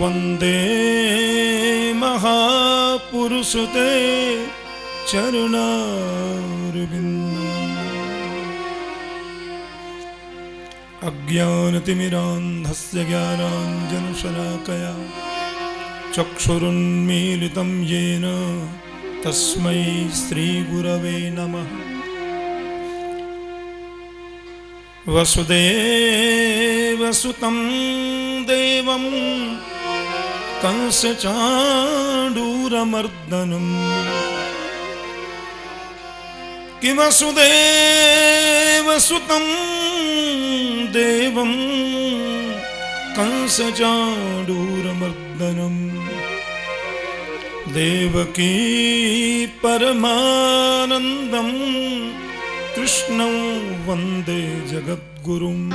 वंदे महापुरुषते चरणारविन्दम् अज्ञानतिमिरान्धस्य ज्ञानाञ्जनशलाकया चक्षुरुन्मीलितं येन तस्मै श्रीगुरवे नमः। वसुदेवसुतं देवं कंसचाण्डूरमर्दनम् किमसुदेवसुतं देवं कंसचाण्डूरमर्दनम् देवकी परमानन्दम् कृष्णं वंदे जगद्गुरुम्।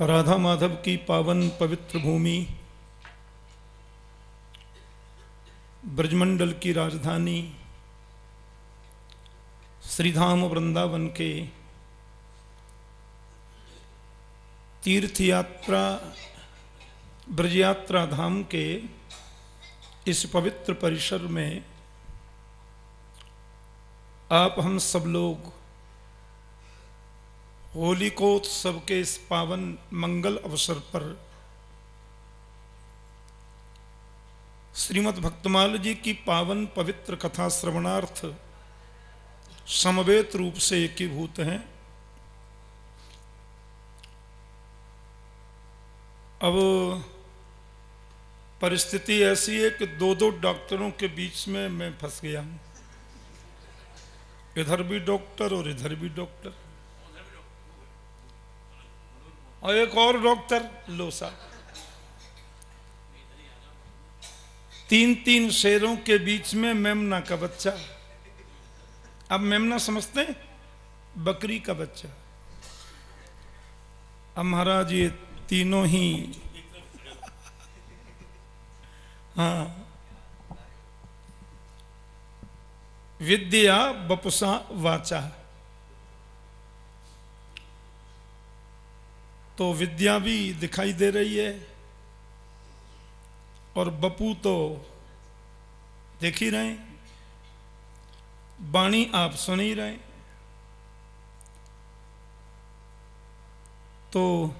राधा माधव की पावन पवित्र भूमि ब्रजमंडल की राजधानी श्रीधाम वृंदावन के तीर्थ यात्रा ब्रज यात्रा धाम के इस पवित्र परिसर में आप हम सब लोग होलिकोत्सव के इस पावन मंगल अवसर पर श्रीमद् भक्तमाल जी की पावन पवित्र कथा श्रवणार्थ समवेत रूप से एकीभूत हैं। अब परिस्थिति ऐसी है कि दो दो डॉक्टरों के बीच में मैं फंस गया हूँ। इधर भी डॉक्टर और इधर भी डॉक्टर। और एक और डॉक्टर, लोसा। तीन तीन शेरों के बीच में मेमना का बच्चा। अब मेमना समझते हैं? बकरी का बच्चा। अब महाराज, ये तीनों ही हाँ। विद्या बपुसा वाचा। तो विद्या भी दिखाई दे रही है। और बपू तो देख ही रहे बाणी आप सुन ही रहे तो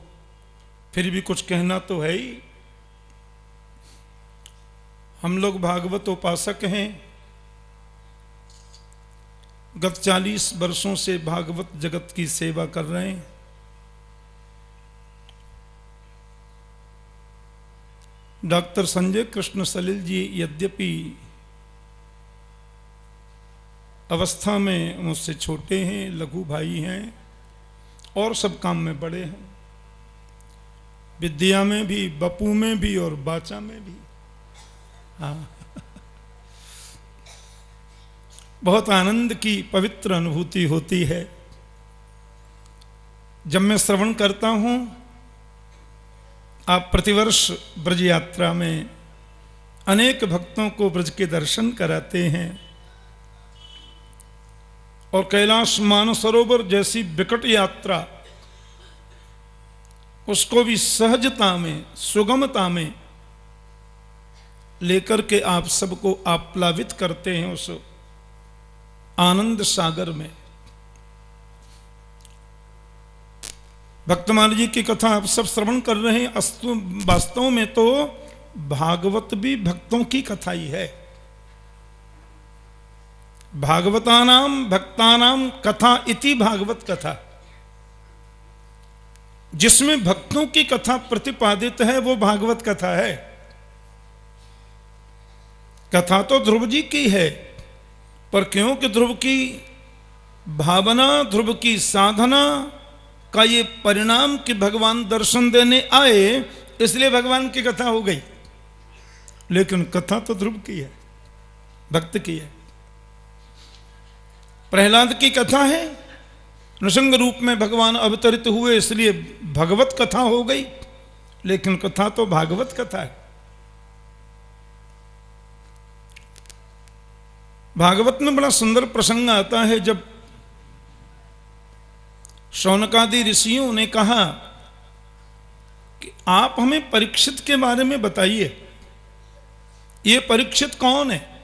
फिर भी कुछ कहना तो है ही। हम लोग भागवत उपासक हैं। गत चालीस वर्षों से भागवत जगत की सेवा कर रहे हैं। डॉक्टर संजय कृष्ण सलिल जी यद्यपि अवस्था में मुझसे छोटे हैं, लघु भाई हैं और सब काम में बड़े हैं। विद्या में भी, बपू में भी और बाचा में भी। हाँ। बहुत आनंद की पवित्र अनुभूति होती है। जब मैं श्रवण करता हूँ आप प्रतिवर्ष ब्रज यात्रा में अनेक भक्तों को ब्रज के दर्शन कराते हैं और कैलाश मानसरोवर जैसी विकट यात्रा उसको भी सहजता में, सुगमता में लेकर के आप सबको आप्लावित करते हैं उस आनंद सागर में। भक्तमान जी की कथा आप सब श्रवण कर रहे हैं। अस्तु, वास्तव में तो भागवत भी भक्तों की कथा ही है। भागवतानाम, भक्तानाम कथा इति भागवत कथा। जिसमें भक्तों की कथा प्रतिपादित है, वो भागवत कथा है। कथा तो ध्रुव जी की है, पर क्योंकि ध्रुव की भावना, ध्रुव की साधना का ये परिणाम कि भगवान दर्शन देने आए, इसलिए भगवान की कथा हो गई। लेकिन कथा तो ध्रुव की है, भक्त की है। प्रहलाद की कथा है नृसंग रूप में भगवान अवतरित हुए, इसलिए भगवत कथा हो गई, लेकिन कथा तो भागवत कथा है। भागवत में बड़ा सुंदर प्रसंग आता है, जब शौनकादि ऋषियों ने कहा कि आप हमें परीक्षित के बारे में बताइए। ये परीक्षित कौन है?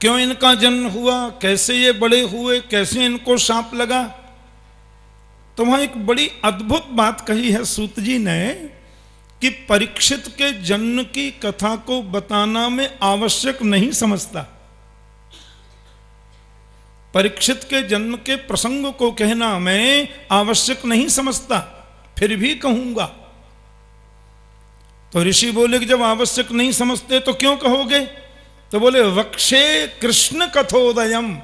क्यों इनका जन्म हुआ? कैसे ये बड़े हुए? कैसे इनको सांप लगा? तो वहाँ एक बड़ी अद्भुत बात कही है सूत जी ने कि परीक्षित के जन्म की कथा को बताना में आवश्यक नहीं समझता। परीक्षित के जन्म के प्रसंग को कहना मैं आवश्यक नहीं समझता, फिर भी कहूँगा। तो ऋषि बोले कि जब आवश्यक नहीं समझते तो क्यों कहोगे? तो बोले, वक्षे कृष्ण कथोदयम।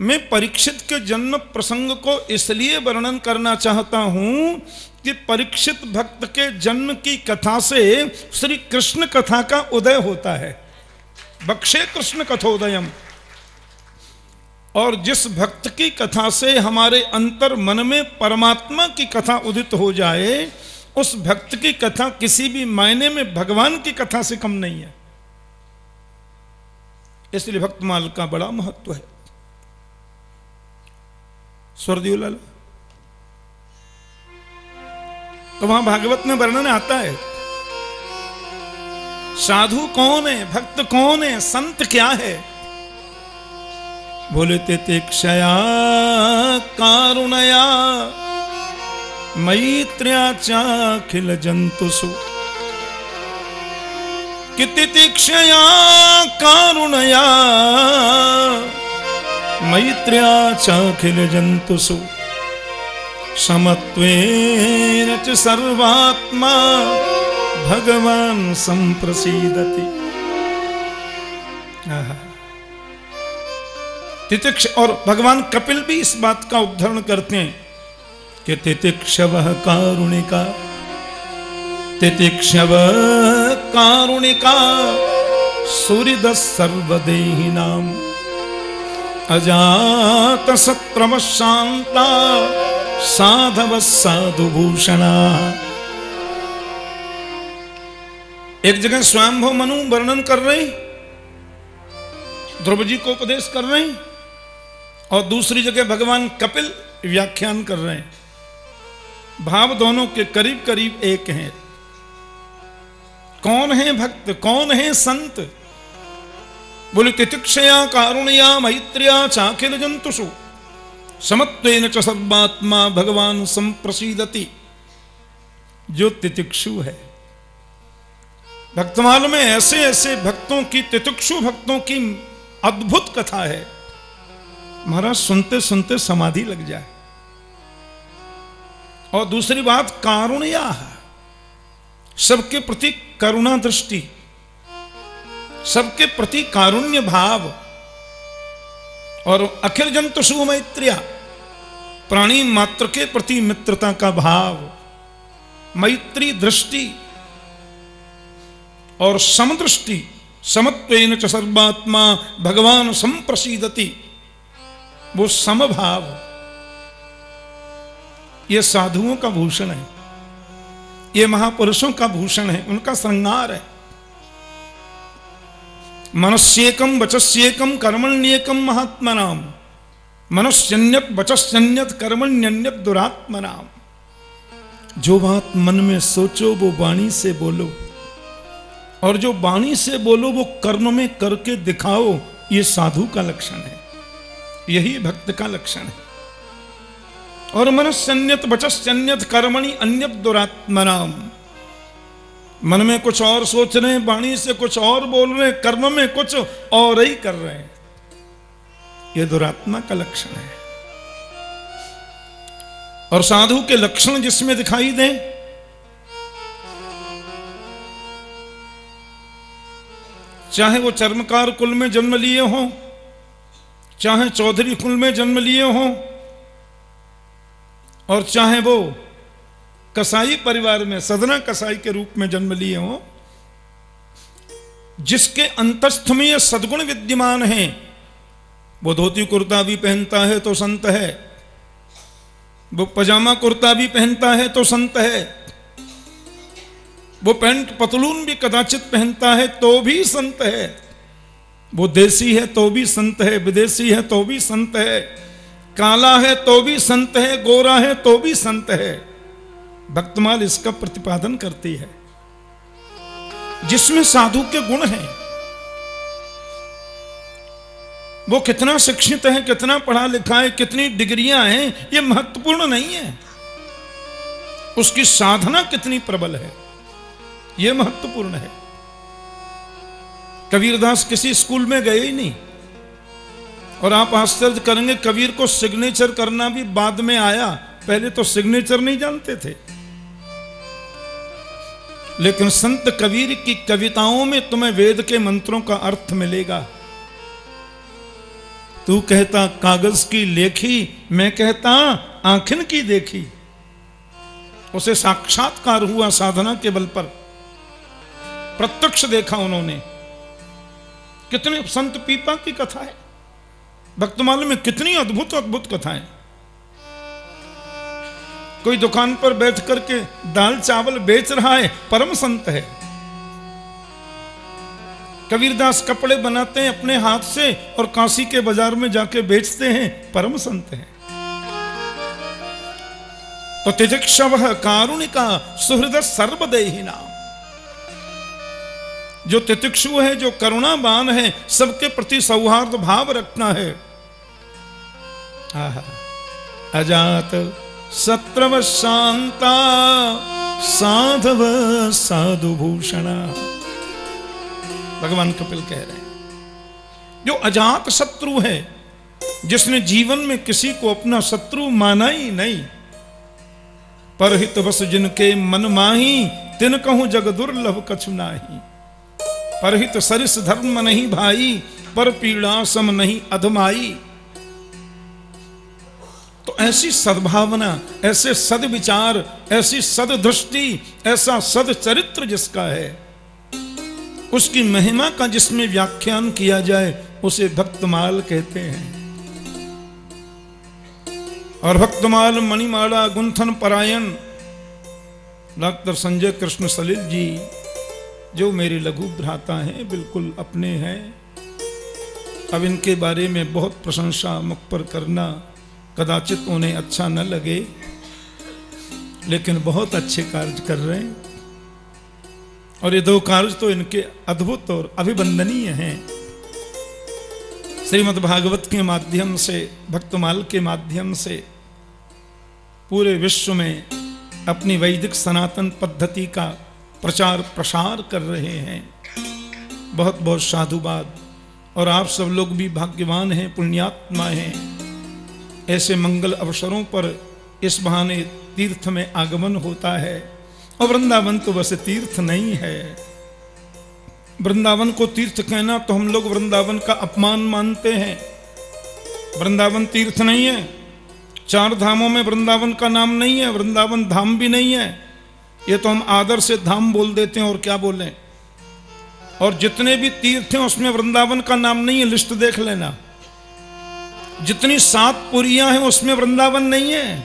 मैं परीक्षित के जन्म प्रसंग को इसलिए वर्णन करना चाहता हूँ कि परीक्षित भक्त के जन्म की कथा से श्री कृष्ण कथा का उदय होता है। बक्षे कृष्ण कथोदयम। और जिस भक्त की कथा से हमारे अंतर मन में परमात्मा की कथा उदित हो जाए, उस भक्त की कथा किसी भी मायने में भगवान की कथा से कम नहीं है। इसलिए भक्तमाल का बड़ा महत्व है। स्वर्दीय लाल तो वहाँ भागवत में वर्णन आता है, साधु कौन है, भक्त कौन है, संत क्या है? बोले ते क्षया कारुणया, मैत्र्या चाखिल जंतुसु। क्षया कारुणया, मैत्र्या चाखिल जंतुसु। समत्वेन च सर्वात्मा, भगवान संप्रसीदति। तितिक्ष और भगवान कपिल भी इस बात का उद्धरण करते हैं कि तितिक्षव कारुणिका तितिक्षव कारुणिका सूर्यद सर्वदेही नाम। अजात सत्रम शांता, साधव साधुभूषणा। एक जगह स्वयंभव मनु वर्णन कर रहे ध्रुव जी को उपदेश कर रहे हैं। और दूसरी जगह भगवान कपिल व्याख्यान कर रहे हैं। भाव दोनों के करीब करीब एक हैं। कौन है भक्त, कौन है संत? बोले, तितिक्षया कारुणया मैत्रिया चाखिल जंतुषु। समत्वेन च सर्वात्मा भगवान संप्रसीदति। जो तितिक्षु है। भक्तमाल में ऐसे ऐसे भक्तों की, तितिक्षु भक्तों की अद्भुत कथा है। महाराज, सुनते सुनते समाधि लग जाए। और दूसरी बात, कारुणया है। सबके प्रति करुणा दृष्टि, सबके प्रति कारुण्य भाव, और अखिल जंतु मैत्रिया, प्राणी मात्र के प्रति मित्रता का भाव, मैत्री दृष्टि, और समदृष्टि, समत्वेन च सर्वात्मा भगवान संप्रसीदति। वो समभाव। ये साधुओं का भूषण है। ये महापुरुषों का भूषण है। उनका श्रृंगार है। मनस्येकम वचस्येकम कर्मण्येकम महात्मनाम मनुष्यन्यत वचस्यन्यत कर्मण्यन्यत दुरात्मनाम जो बात मन में सोचो, वो वाणी से बोलो। और जो वाणी से बोलो, वो कर्म में करके दिखाओ, ये साधु का लक्षण है। यही भक्त का लक्षण है। और मनुष्यन्यत वचस्यन्यत कर्मणि अन्य दुरात्मनाम। मन में कुछ और सोच रहे हैं, वाणी से कुछ और बोल रहे हैं, कर्म में कुछ और ही कर रहे हैं। यह दुरात्मा का लक्षण है। और साधु के लक्षण जिसमें दिखाई दें, चाहे वो चर्मकार कुल में जन्म लिए हों चाहे चौधरी कुल में जन्म लिए हों और चाहे वो कसाई परिवार में, सदना कसाई के रूप में जन्म लिए हो, जिसके अंतस्थ में यह सदगुण विद्यमान है, वो धोती कुर्ता भी पहनता है तो संत है, वो पजामा कुर्ता भी पहनता है तो संत है, वो पैंट पतलून भी कदाचित पहनता है तो भी संत है। वो देसी है तो भी संत है, विदेशी है तो भी संत है। काला है तो भी संत है, गोरा है तो भी संत है। भक्तमाल इसका प्रतिपादन करती है। जिसमें साधु के गुण हैं, वो कितना शिक्षित है, कितना पढ़ा लिखा है, कितनी डिग्रियाँ हैं, ये महत्वपूर्ण नहीं है। उसकी साधना कितनी प्रबल है यह महत्वपूर्ण है। कबीरदास किसी स्कूल में गए ही नहीं। और आप आश्चर्य करेंगे, कबीर को सिग्नेचर करना भी बाद में आया। पहले तो सिग्नेचर नहीं जानते थे। लेकिन संत कबीर की कविताओं में तुम्हें वेद के मंत्रों का अर्थ मिलेगा। तू कहता, कागज़ की लेखी, मैं कहता, आंखिन की देखी। उसे साक्षात्कार हुआ साधना के बल पर। प्रत्यक्ष देखा उन्होंने। कितने संत पीपा की कथा है। भक्तमाल में कितनी अद्भुत अद्भुत कथाएँ कोई दुकान पर बैठ करके दाल चावल बेच रहा है, परम संत है। कबीरदास कपड़े बनाते हैं अपने हाथ से और काशी के बाज़ार में जाके बेचते हैं, परम संत हैं। तो तिजक्षव कारुणिका सुहृद सर्वदेही नाम। जो तितिक्षु है, जो करुणाबान है, सबके प्रति सौहार्द भाव रखना है। अजात सत्रव शांता, साधव साधु भूषणा भगवान कपिल कह रहे हैं, जो अजात शत्रु है, जिसने जीवन में किसी को अपना शत्रु माना ही नहीं, परहित बस जिनके मन माही, तिन कहूँ जग दुर्लभ कछु नाही। परहित सरिस धर्म नहीं भाई, पर पीड़ा सम नहीं अधमाई। तो ऐसी सद्भावना, ऐसे सद विचार ऐसी सद दृष्टि ऐसा सद चरित्र जिसका है, उसकी महिमा का जिसमें व्याख्यान किया जाए, उसे भक्तमाल कहते हैं। और भक्तमाल मणिमाला, गुंथन परायण, डॉक्टर संजय कृष्ण सलिल जी जो मेरे लघु भ्राता हैं, बिल्कुल अपने हैं। अब इनके बारे में बहुत प्रशंसा मुख पर करना कदाचित उन्हें अच्छा न लगे, लेकिन बहुत अच्छे कार्य कर रहे हैं। और ये दो कार्य तो इनके अद्भुत और अभिवंदनीय हैं। श्रीमद् भागवत के माध्यम से, भक्तमाल के माध्यम से पूरे विश्व में अपनी वैदिक सनातन पद्धति का प्रचार प्रसार कर रहे हैं। बहुत बहुत साधुवाद। और आप सब लोग भी भाग्यवान हैं, पुण्यात्मा हैं। ऐसे मंगल अवसरों पर इस बहाने तीर्थ में आगमन होता है। और वृंदावन तो वैसे तीर्थ नहीं है। वृंदावन को तीर्थ कहना तो हम लोग वृंदावन का अपमान मानते हैं। वृंदावन तीर्थ नहीं है। चार धामों में वृंदावन का नाम नहीं है। वृंदावन धाम भी नहीं है। ये तो हम आदर से धाम बोल देते हैं, और क्या बोलें? और जितने भी तीर्थ हैं, उसमें वृंदावन का नाम नहीं है, लिस्ट देख लेना। जितनी सात पुरियाँ हैं, उसमें वृंदावन नहीं है।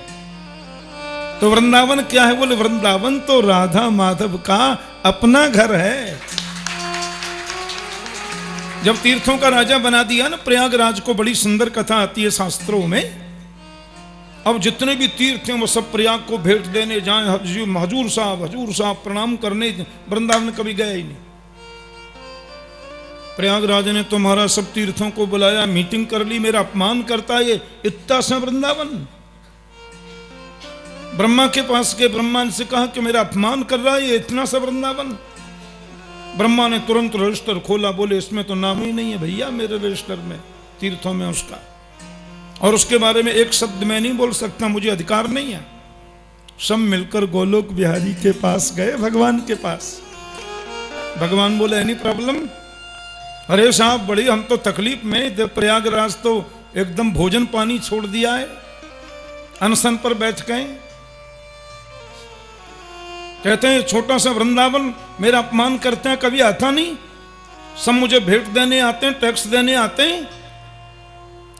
तो वृंदावन क्या है? बोले, वृंदावन तो राधा माधव का अपना घर है। जब तीर्थों का राजा बना दिया ना, प्रयागराज को बड़ी सुंदर कथा आती है शास्त्रों में अब जितने भी तीर्थ हैं वो सब प्रयाग को भेंट देने जाए। हजूर साहब हजूर साहब प्रणाम करने वृंदावन कभी गया ही नहीं। प्रयागराज ने तुम्हारा सब तीर्थों को बुलाया, मीटिंग कर ली, मेरा अपमान करता है इतना सा वृंदावन। ब्रह्मा के पास के ब्रह्मा ने से कहा कि मेरा अपमान कर रहा है, ये इतना सा वृंदावन। ब्रह्मा ने तुरंत रजिस्टर खोला, बोले, इसमें तो नाम ही नहीं है भैया, मेरे रजिस्टर में, तीर्थों में उसका। और उसके बारे में एक शब्द मैं नहीं बोल सकता, मुझे अधिकार नहीं है। सब मिलकर गोलोक बिहारी के पास गए, भगवान के पास। भगवान बोले, एनी प्रॉब्लम? अरे साहब, बड़ी, हम तो तकलीफ़ में प्रयागराज तो एकदम भोजन पानी छोड़ दिया है। अनशन पर बैठ गए। कहते हैं, छोटा सा वृंदावन, मेरा अपमान करते हैं, कभी आता नहीं। सब मुझे भेंट देने आते हैं, टैक्स देने आते हैं।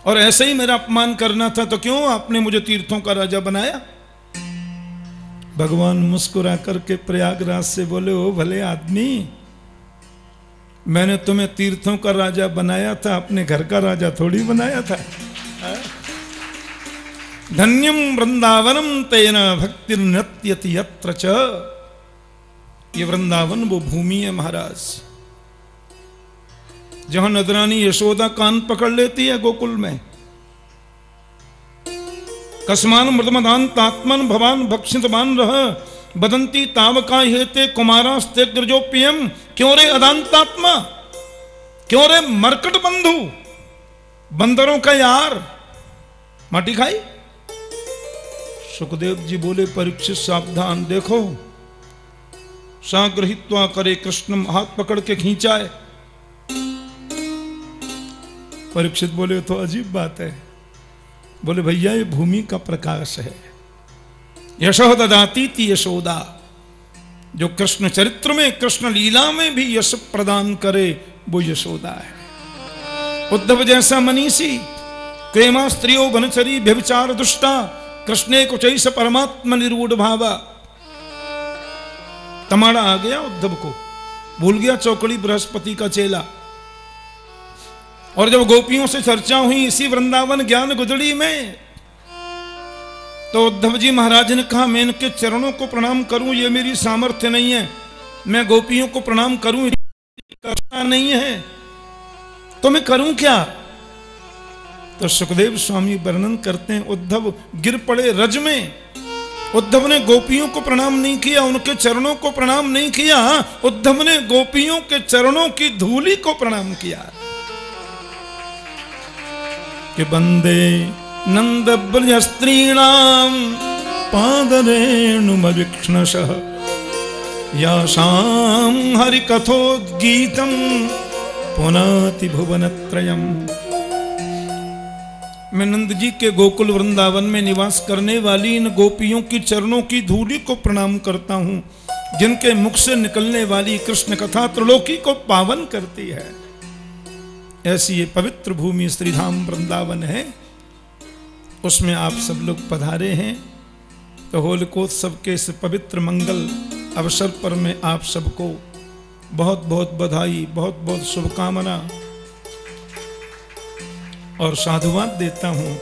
और ऐसे ही मेरा अपमान करना था तो क्यों आपने मुझे तीर्थों का राजा बनाया? भगवान मुस्कुरा करके प्रयागराज से बोले, ओ भले आदमी, मैंने तुम्हें तीर्थों का राजा बनाया था, अपने घर का राजा थोड़ी बनाया था। धन्यम वृंदावनम तेना भक्ति नृत्य यत्र ये वृंदावन वो भूमि है महाराज। जहाँ नदरानी यशोदा कान पकड़ लेती है गोकुल में। कसमान मृदमदान तात्मन भवान भक्षितमान रह, बदंती तावका हेते कुमारास्ते ग्रजोपियम क्यों रे अदांतात्मा क्यों रे मरकट बंधु? बंदरों का यार। माटी खाई? सुखदेव जी बोले, परीक्षित सावधान देखो, साग्रहित्वा करे कृष्ण हाथ पकड़ के खींचाए। परीक्षित बोले तो अजीब बात है। बोले, भैया, ये भूमि का प्रकाश है। यशोदा दाती थी यशोदा। जो कृष्ण चरित्र में, कृष्ण लीला में भी यश प्रदान करे, वो यशोदा है। उद्धव जैसा मनीषी प्रेमा स्त्रियो बनचरी व्यभिचार दुष्टा, कृष्णे कुछ परमात्मा निर्वूढ़ भावा। तमाड़ा आ गया उद्धव को। भूल गया चौकड़ी बृहस्पति का चेला। और जब गोपियों से चर्चा हुई इसी वृंदावन ज्ञान गुदड़ी में तो उद्धव जी महाराज ने कहा, मैं इनके चरणों को प्रणाम करूँ, ये मेरी सामर्थ्य नहीं है। मैं गोपियों को प्रणाम करूँ करना नहीं है। तो मैं करूँ क्या? तो सुखदेव स्वामी वर्णन करते हैं, उद्धव, गिर पड़े रज में। उद्धव ने गोपियों को प्रणाम नहीं किया, उनके चरणों को प्रणाम नहीं किया उद्धव ने गोपियों के चरणों की धूली को प्रणाम किया। कि बंदे, नंद ब्रज स्त्रीणाम पादरेणुमवीक्षणश यासाम हरिकथोद्गीतम पुनाति भुवनत्रयम्। मैं नंद जी के गोकुल वृंदावन में निवास करने वाली इन गोपियों की चरणों की धूली को प्रणाम करता हूँ, जिनके मुख से निकलने वाली कृष्ण कथा त्रिलोकी को पावन करती है। ऐसी ये पवित्र भूमि श्रीधाम वृंदावन है। उसमें आप सब लोग पधारे हैं। तो होलिकोत्सव के इस पवित्र मंगल अवसर पर मैं आप सबको बहुत बहुत बधाई बहुत बहुत शुभकामना और साधुवाद देता हूँ।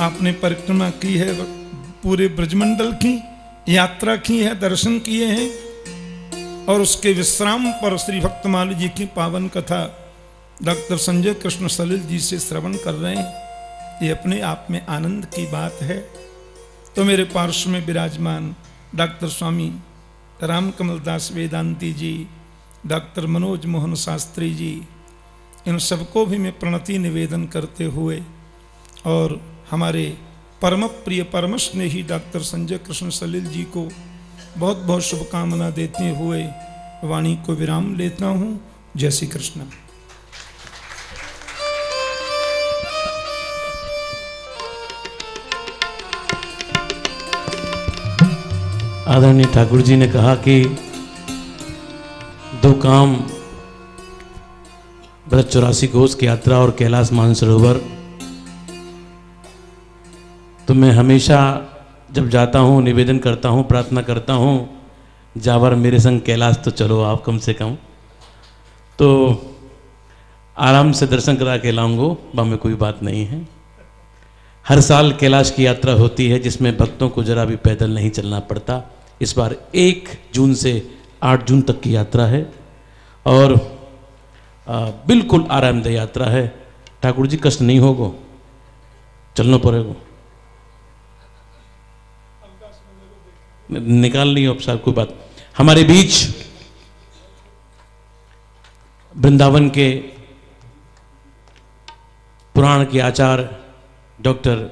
आपने परिक्रमा की है, पूरे ब्रजमंडल की, यात्रा की है, दर्शन किए हैं और उसके विश्राम पर श्री भक्तमाल जी की पावन कथा डॉक्टर संजय कृष्ण सलिल जी से श्रवण कर रहे हैं। ये अपने आप में आनंद की बात है। तो मेरे पार्श्व में विराजमान डॉक्टर स्वामी राम कमल दास वेदांती जी, डॉक्टर मनोज मोहन शास्त्री जी, इन सबको भी मैं प्रणति निवेदन करते हुए और हमारे परम प्रिय, परम स्नेही डॉक्टर संजय कृष्ण सलिल जी को बहुत बहुत शुभकामना देते हुए वाणी को विराम लेता हूँ। जय श्री कृष्ण। आदरणीय ठाकुर जी ने कहा कि दो काम ब्रज चौरासी कोष की यात्रा और कैलाश मानसरोवर। तो मैं हमेशा जब जाता हूँ, निवेदन करता हूँ, प्रार्थना करता हूँ, जावर मेरे संग कैलाश तो चलो, आप कम से कम। तो आराम से दर्शन करा के लाऊंगो वहाँ में कोई बात नहीं है। हर साल कैलाश की यात्रा होती है जिसमें भक्तों को जरा भी पैदल नहीं चलना पड़ता। इस बार एक जून से आठ जून तक की यात्रा है और आ, बिल्कुल आरामदेह यात्रा है। ठाकुर जी कष्ट नहीं होगो? चलना पड़ेगा। निकाल नहीं अब साहब कोई बात। हमारे बीच वृंदावन के पुराण के आचार्य डॉक्टर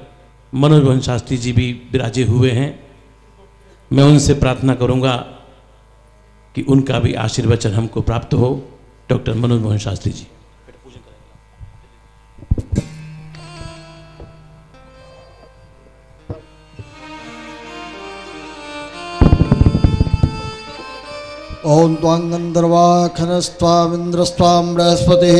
मनोज मोहन शास्त्री जी भी विराजे हुए हैं। मैं उनसे प्रार्थना करूँगा कि उनका भी आशीर्वचन हमको प्राप्त हो। डॉक्टर मनोज मोहन शास्त्री जी। ॐ त्वां गन्धर्वाखनस्त्वामिन्द्रस्त्वां बृहस्पतिः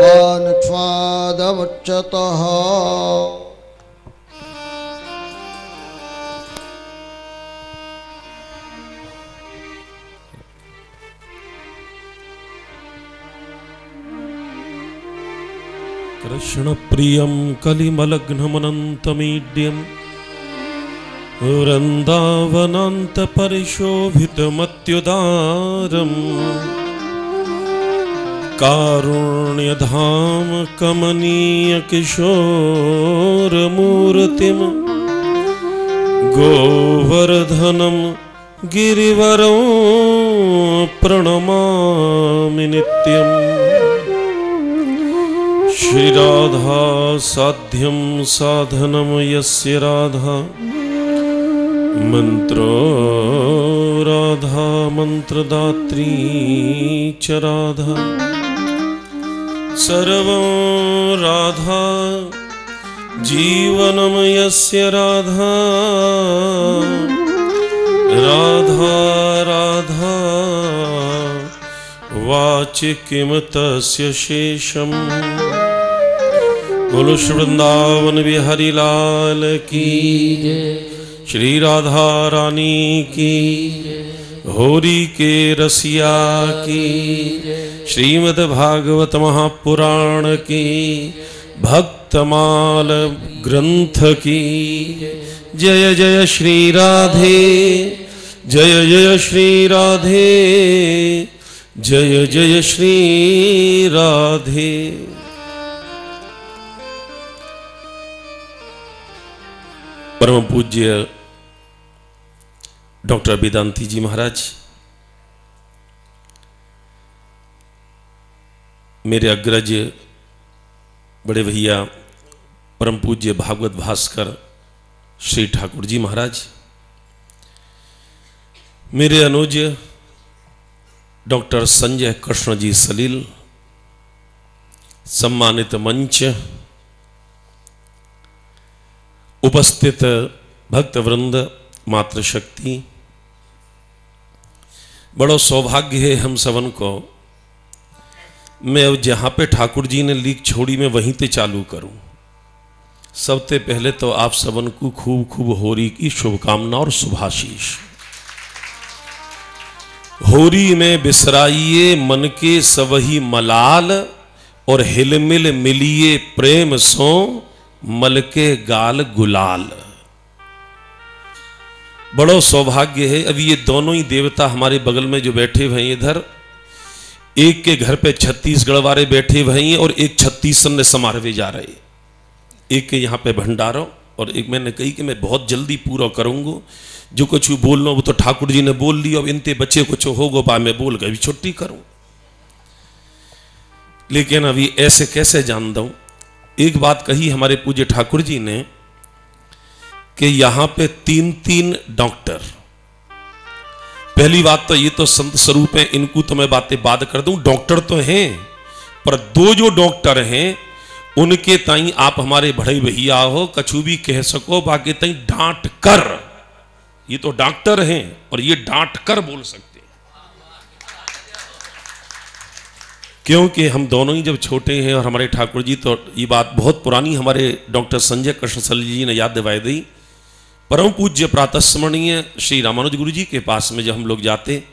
विद्वानक्ष्मादमुच्यतः कृष्णप्रियं कलिमलग्नमनन्तमीड्यं वृन्दावनान्तपरिशोभितमत्युदारम्। कारुण्यधाम कमनीयकिशोरमूर्तिम् गोवर्धनं गिरिवरं प्रणमामि नित्यम्। श्रीराधा साध्यं साधनं यस्य राधा मन्त्रो राधा मन्त्रदात्री च राधा। सर्वं राधा, जीवनं यस्य राधा। राधा राधा, वाचि किम तस्य शेषम्। बोलो वृंदावन बिहारी लाल की श्री राधा रानी की होरी के रसिया की श्रीमद् भागवत महापुराण की भक्तमाल ग्रंथ की जय। जय श्री राधे। जय जय श्री राधे। जय जय श्री राधे। परम पूज्य डॉक्टर वेदांति जी महाराज मेरे अग्रज बड़े भैया परम पूज्य भागवत भास्कर श्री ठाकुर जी महाराज, मेरे अनुज डॉक्टर संजय कृष्ण जी सलील, सम्मानित मंच, उपस्थित भक्त वृंद मातृशक्ति। बड़ो सौभाग्य है हम सबन को। मैं अब जहाँ पे ठाकुर जी ने लीक छोड़ी, मैं वहीं पे चालू करूँ। सबसे पहले तो आप सबन को खूब खूब होरी की शुभकामना और शुभाशीष। होरी में बिसराइए मन के सवही मलाल और हिलमिल मिलिए प्रेम सो मल के गाल गुलाल। बड़ो सौभाग्य है। अभी ये दोनों ही देवता हमारे बगल में जो बैठे हुए हैं इधर, एक के घर पे छत्तीसगढ़ वाले बैठे हुए हैं और एक छत्तीसन ने समारोह जा रहे एक के यहाँ पे भंडारो और एक मैंने कही कि मैं बहुत जल्दी पूरा करूँगा। जो कुछ भी बोल वो तो ठाकुर जी ने बोल लिया। अब इनते बच्चे कुछ हो गो पा मैं बोल गई छुट्टी करूँ। लेकिन अभी ऐसे कैसे जान दू? एक बात कही हमारे पूज्य ठाकुर जी ने कि यहाँ पे तीन तीन डॉक्टर। पहली बात तो ये तो संत स्वरूप है, इनको तो मैं बातें बात कर दूँ, डॉक्टर तो हैं, पर दो जो डॉक्टर हैं, उनके ताई आप हमारे बड़े भैया हो, कछु भी कह सको, बाकी ताई डांट कर। ये तो डॉक्टर हैं, और ये डांट कर बोल सकते हैं। क्योंकि हम दोनों ही जब छोटे हैं, और हमारे ठाकुर जी तो ये बात बहुत पुरानी हमारे डॉक्टर संजय कृष्ण सल जी ने याद दिवाई दी परम पूज्य प्रातः स्मरणीय श्री रामानुज गुरु जी के पास में जब हम लोग जाते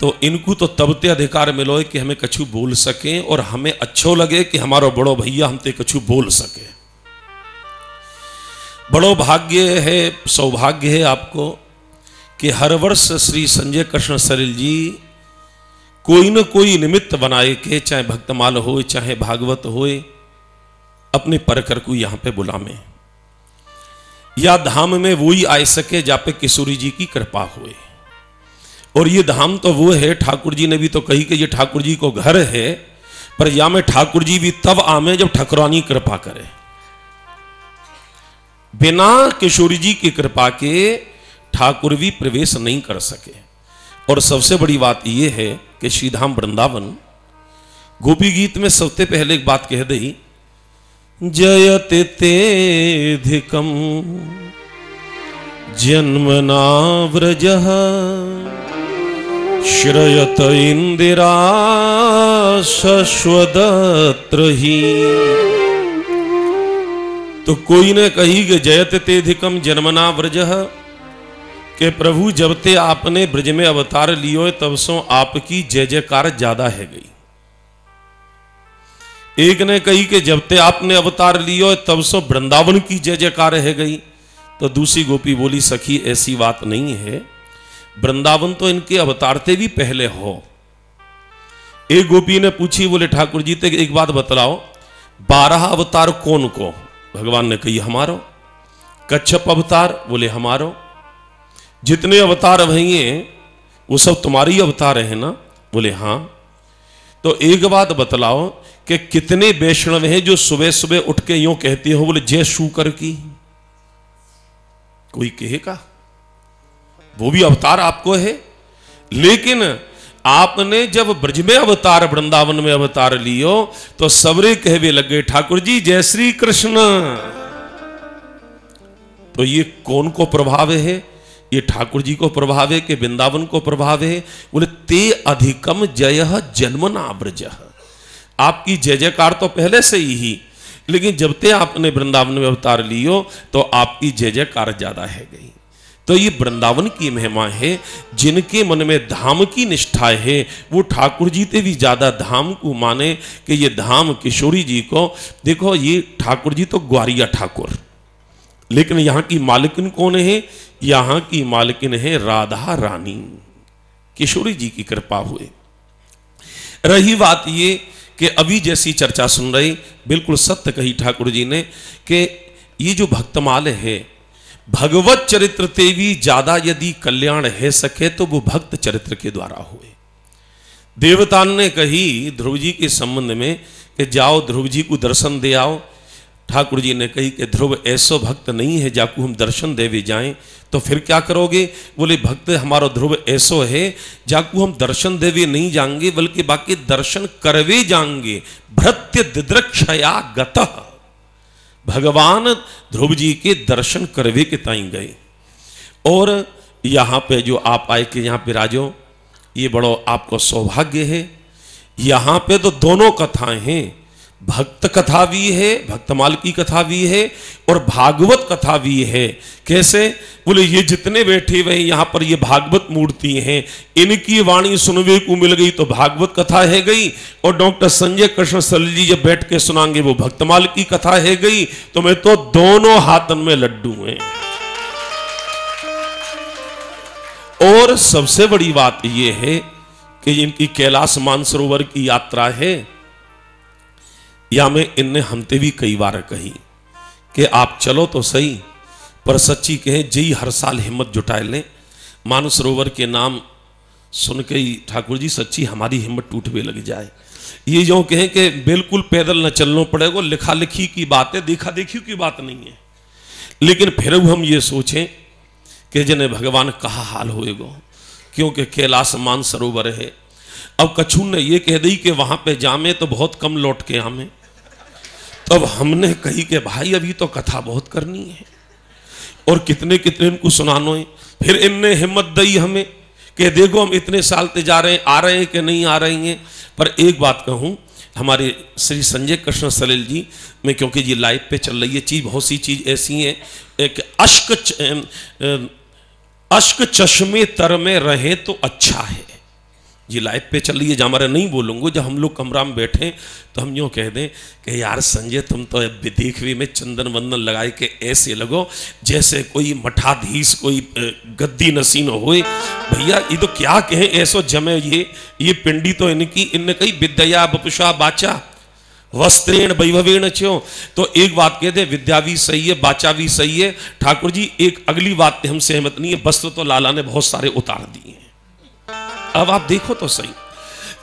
तो इनको तो तबते अधिकार मिलो कि हमें कछु बोल सकें और हमें अच्छो लगे कि हमारा बड़ो भैया हमते कछु बोल सके। बड़ो भाग्य है, सौभाग्य है आपको कि हर वर्ष श्री संजय कृष्ण सरिल जी कोई न कोई निमित्त बनाए के चाहे भक्तमाल हो चाहे भागवत हो अपने परकर को यहाँ पे बुलावे या धाम में वो ही आ सके जा पे किशोरी जी की कृपा हुए। और ये धाम तो वो है, ठाकुर जी ने भी तो कही कि ये ठाकुर जी को घर है, पर या में ठाकुर जी भी तब आमे जब ठकुरानी कृपा करे। बिना किशोरी जी की कृपा के ठाकुर भी प्रवेश नहीं कर सके। और सबसे बड़ी बात यह है कि श्रीधाम वृंदावन, गोपी गीत में सबसे पहले एक बात कह दी जयते तेधिकम। जन्मना व्रज श्रयत इंदिरा शश्वदत्र ही। तो कोई ने कही कि जयत तेधिकम जन्मना व्रज के प्रभु, जब ते आपने ब्रज में अवतार लियो तब सो आपकी जय जयकार ज़्यादा है गई। एक ने कही कि जब ते आपने अवतार लियो तब सो वृंदावन की जय जयकार है गई। तो दूसरी गोपी बोली, सखी, ऐसी बात नहीं है। वृंदावन तो इनके अवतारते भी पहले हो। एक गोपी ने पूछी, बोले, ठाकुर जी, ते एक बात बतलाओ, बारह अवतार कौन को? भगवान ने कही, हमारो। कच्छप अवतार? बोले, हमारो। जितने अवतार भैये वो सब तुम्हारी अवतार है ना? बोले हाँ। तो एक बात बतलाओ कि कितने वैष्णव हैं जो सुबह सुबह उठ के यूँ कहते हो बोले, जय शूकर की। कोई कहेगा? वो भी अवतार आपको है। लेकिन आपने जब ब्रज में अवतार, वृंदावन में अवतार लियो तो सबरे कहवे लगे, ठाकुर जी, जय श्री कृष्ण। तो ये कौन को प्रभाव है? ये ठाकुर जी को प्रभाव है कि वृंदावन को प्रभाव है बोले, ते अधिकम जय जन्मना ब्रज आपकी जय जयकार तो पहले से ही लेकिन जब ते आपने वृंदावन में अवतार लियो तो आपकी जय जयकार ज़्यादा है गई। तो ये वृंदावन की महिमा है, जिनके मन में धाम की निष्ठा है, वो ठाकुर जी से भी ज़्यादा धाम को माने कि ये धाम किशोरी जी को, देखो, ये ठाकुर जी तो ग्वारिया ठाकुर। लेकिन यहाँ की मालिकिन कौन है? यहाँ की मालिकिन है राधा रानी। किशोरी जी की कृपा हुए। रही बात ये कि अभी जैसी चर्चा सुन रही, बिल्कुल सत्य कही ठाकुर जी ने कि ये जो भक्तमाल है, भगवत चरित्र भी ज़्यादा यदि कल्याण है सके तो वो भक्त चरित्र के द्वारा हुए। देवतान ने कही ध्रुव जी के संबंध में कि जाओ ध्रुव जी को दर्शन दे आओ ठाकुर जी ने कही कि ध्रुव, ऐसो भक्त नहीं है जाकू हम दर्शन देवे जाएँ तो फिर क्या करोगे? बोले, भक्त, हमारा ध्रुव ऐसो है, जाकू हम दर्शन देवे नहीं जाएँगे, बल्कि बाकी दर्शन करवे जाएँगे। भृत्य दिद्रक्षया गतः। भगवान ध्रुव जी के दर्शन करवे के ताई गए। और यहाँ पे जो आप आए के यहाँ पे राजो, ये बड़ो आपको सौभाग्य है। यहाँ पे तो दोनों कथाएँ हैं। भक्त कथा भी है भक्तमाल की कथा भी है और भागवत कथा भी है। कैसे? बोले, ये जितने बैठे हुए यहाँ पर ये भागवत मूर्ति हैं। इनकी वाणी सुनवे को मिल गई तो भागवत कथा है गई और डॉक्टर संजय कृष्ण सल जी जब बैठ के सुनाएँगे, वो भक्तमाल की कथा है गई। तो मैं तो दोनों हाथन में लड्डू हैं। और सबसे बड़ी बात यह है कि इनकी कैलाश मानसरोवर की यात्रा है। या मैं इनने हमते भी कई बार कही कि आप चलो तो सही, पर सच्ची कहें, जई हर साल हिम्मत जुटाए लें। मानसरोवर के नाम सुन के ही ठाकुर जी, सच्ची हमारी हिम्मत टूटने लग जाए। ये जो कहें कि बिल्कुल पैदल न चलना पड़ेगा लिखा लिखी की बात है देखा देखी की बात नहीं है। लेकिन फिर हम ये सोचें कि जिन्हें भगवान कहा हाल होएगा, क्योंकि कैलाश मान सरोवर है। अब कछू ने ये कह दी कि वहाँ पे जामे तो बहुत कम लौट के आमे। तो अब हमने कही कि भाई, अभी तो कथा बहुत करनी है। और कितने कितने इनको सुनानो है। फिर इनने हिम्मत दी हमें कि देखो, हम इतने साल ते जा रहे हैं, आ रहे हैं कि नहीं आ रहे हैं। पर एक बात कहूँ, हमारे श्री संजय कृष्ण सलिल जी, में क्योंकि ये लाइव पे चल रही है, चीज़ बहुत सी चीज़ ऐसी है। एक अश्क अश्क चश्मे तर में रहे तो अच्छा है। ये लाइव पे चल रही है हमारा नहीं बोलूँगा जब हम लोग कमरा में बैठे तो हम यूँ कह दें कि यार संजय, तुम तो देखवी में चंदन वंदन लगाए के ऐसे लगो, जैसे कोई मठाधीश, कोई गद्दी नसीन हो भैया, ये तो क्या कहें, ऐसो जमे ये ये पिंडी तो इनकी, इनने कही, विद्या बपुषा बाचा, वस्त्रेण वैभवेण छो तो एक बात कह दे, विद्या भी सही है, बाचा भी सही है। ठाकुर जी, एक अगली बात हम सहमत नहीं है वस्त्र तो लाला ने बहुत सारे उतार दिए अब आप देखो तो सही।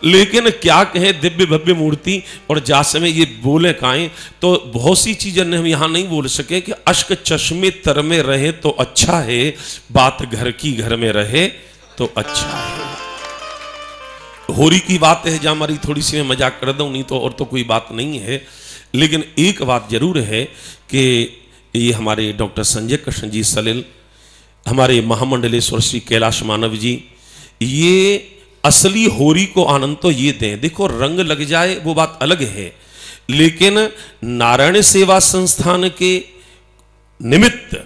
लेकिन क्या कहे दिव्य भव्य मूर्ति और जास में ये बोले काए तो बहुत सी चीज़ें हम यहाँ नहीं बोल सके कि अश्क चश्मे तर में रहे तो अच्छा है, बात घर की घर में रहे तो अच्छा है। होरी की बात है, जहाँ हमारी थोड़ी सी मैं मज़ाक कर दूँ, नहीं तो और तो कोई बात नहीं है। लेकिन एक बात ज़रूर है कि ये हमारे डॉक्टर संजय कृष्ण जी सलिल, हमारे महामंडलेश्वर श्री कैलाश मानव जी ये असली होरी को आनंद तो ये दें। देखो, रंग लग जाए, वो बात अलग है। लेकिन नारायण सेवा संस्थान के निमित्त,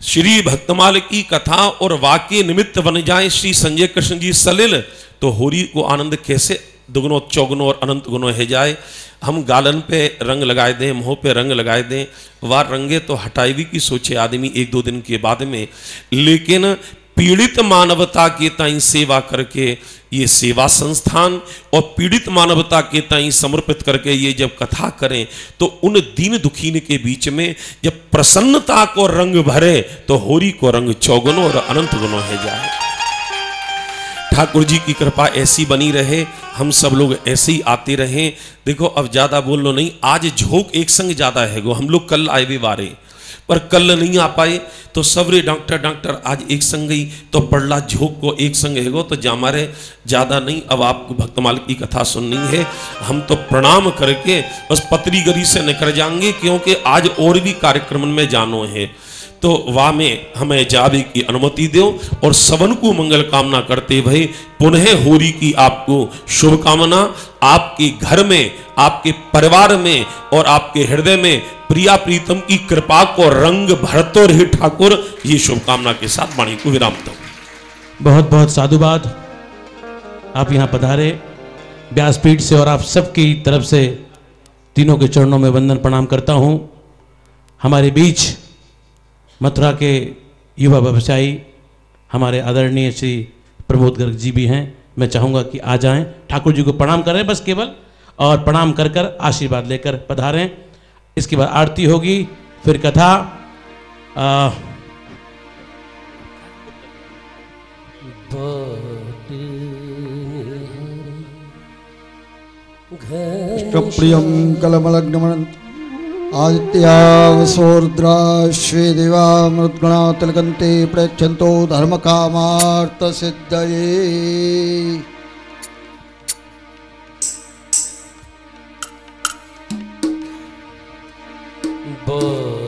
श्री भक्तमाल की कथा और वाक्य निमित्त बन जाए श्री संजय कृष्ण जी सलिल तो होरी को आनंद कैसे दुगुनो, चौगुनो और अनंत गुनो है जाए। हम गालन पे रंग लगाए दें, मुँह पे रंग लगाए दें। वह रंगे तो हटाई की सोचे आदमी एक दो दिन के बाद में। लेकिन पीड़ित मानवता के ताई सेवा करके ये सेवा संस्थान और पीड़ित मानवता के ताई समर्पित करके ये जब कथा करें तो उन दीन दुखीन के बीच में जब प्रसन्नता को रंग भरे तो होरी को रंग चौगुनो और अनंत गुनो है जाए। ठाकुर जी की कृपा ऐसी बनी रहे, हम सब लोग ऐसे ही आते रहें। देखो, अब ज़्यादा बोल लो नहीं, आज झोंक एक संग ज़्यादा है गो, हम लोग कल आए भी बारे पर कल नहीं आ पाए तो सबरे डॉक्टर डॉक्टर आज एक संग गई तो पड़ला झोंक को एक संग है गो तो जामारे ज़्यादा नहीं, अब आपको भक्तमाल की कथा सुननी है। हम तो प्रणाम करके, बस पतरी गरी से निकल जाएँगे, क्योंकि आज और भी कार्यक्रम में जानो है। तो वाह में हमें जाने की अनुमति दो और सबन को मंगल कामना करते भई पुनः होरी की आपको शुभकामना। आपके घर में, आपके परिवार में और आपके हृदय में प्रिया प्रीतम की कृपा को रंग भरतो रहे ठाकुर। ये शुभकामना के साथ वाणी को विराम दो। बहुत बहुत साधुवाद। आप यहाँ पधारे। व्यासपीठ से और आप सबकी तरफ़ से तीनों के चरणों में वंदन प्रणाम करता हूँ। हमारे बीच मथुरा के युवा व्यवसायी हमारे आदरणीय श्री प्रमोद गर्ग जी भी हैं। मैं चाहूँगा कि आ जाएँ। ठाकुर जी को प्रणाम करें बस केवल और प्रणाम कर कर आशीर्वाद लेकर पधारें। इसके बाद आरती होगी फिर कथा आ, इष्टप्रियं कलमलग्नमनन्त आदित्यावसोर्द्रा श्वेदेवा मृद्गणा तिलकन्ते प्रयच्छन्तो धर्मकामार्थसिद्धये। बाट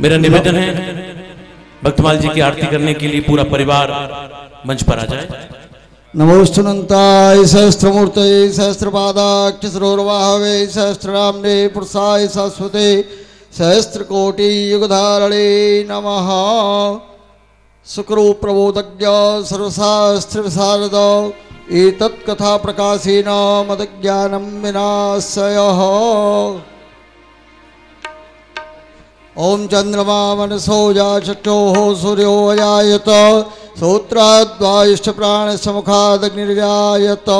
मेरा निवेदन है, भक्तमाल जी की आरती करने के लिए पूरा परिवार मंच पर आ जाए। नमोस्तुनताय नमोस्तुनन्ताय सहस्रमूर्तये सहस्रपादाक्षसरोर्वाहवे सहस्रनाम्ने पुरुषाय शाश्वते सहस्रकोटियुगधारणे नमः। सुकरुप्रबोधज्ञ सर्वशास्त्रविशारद एतत्कथाप्रकाशेन मदज्ञानं विनाशयः। ॐ चन्द्रमा मनसो जाचक्षोः सूर्यो अजायत श्रोत्राद्वायुष्ठप्राणसमुखादग्निर्जायत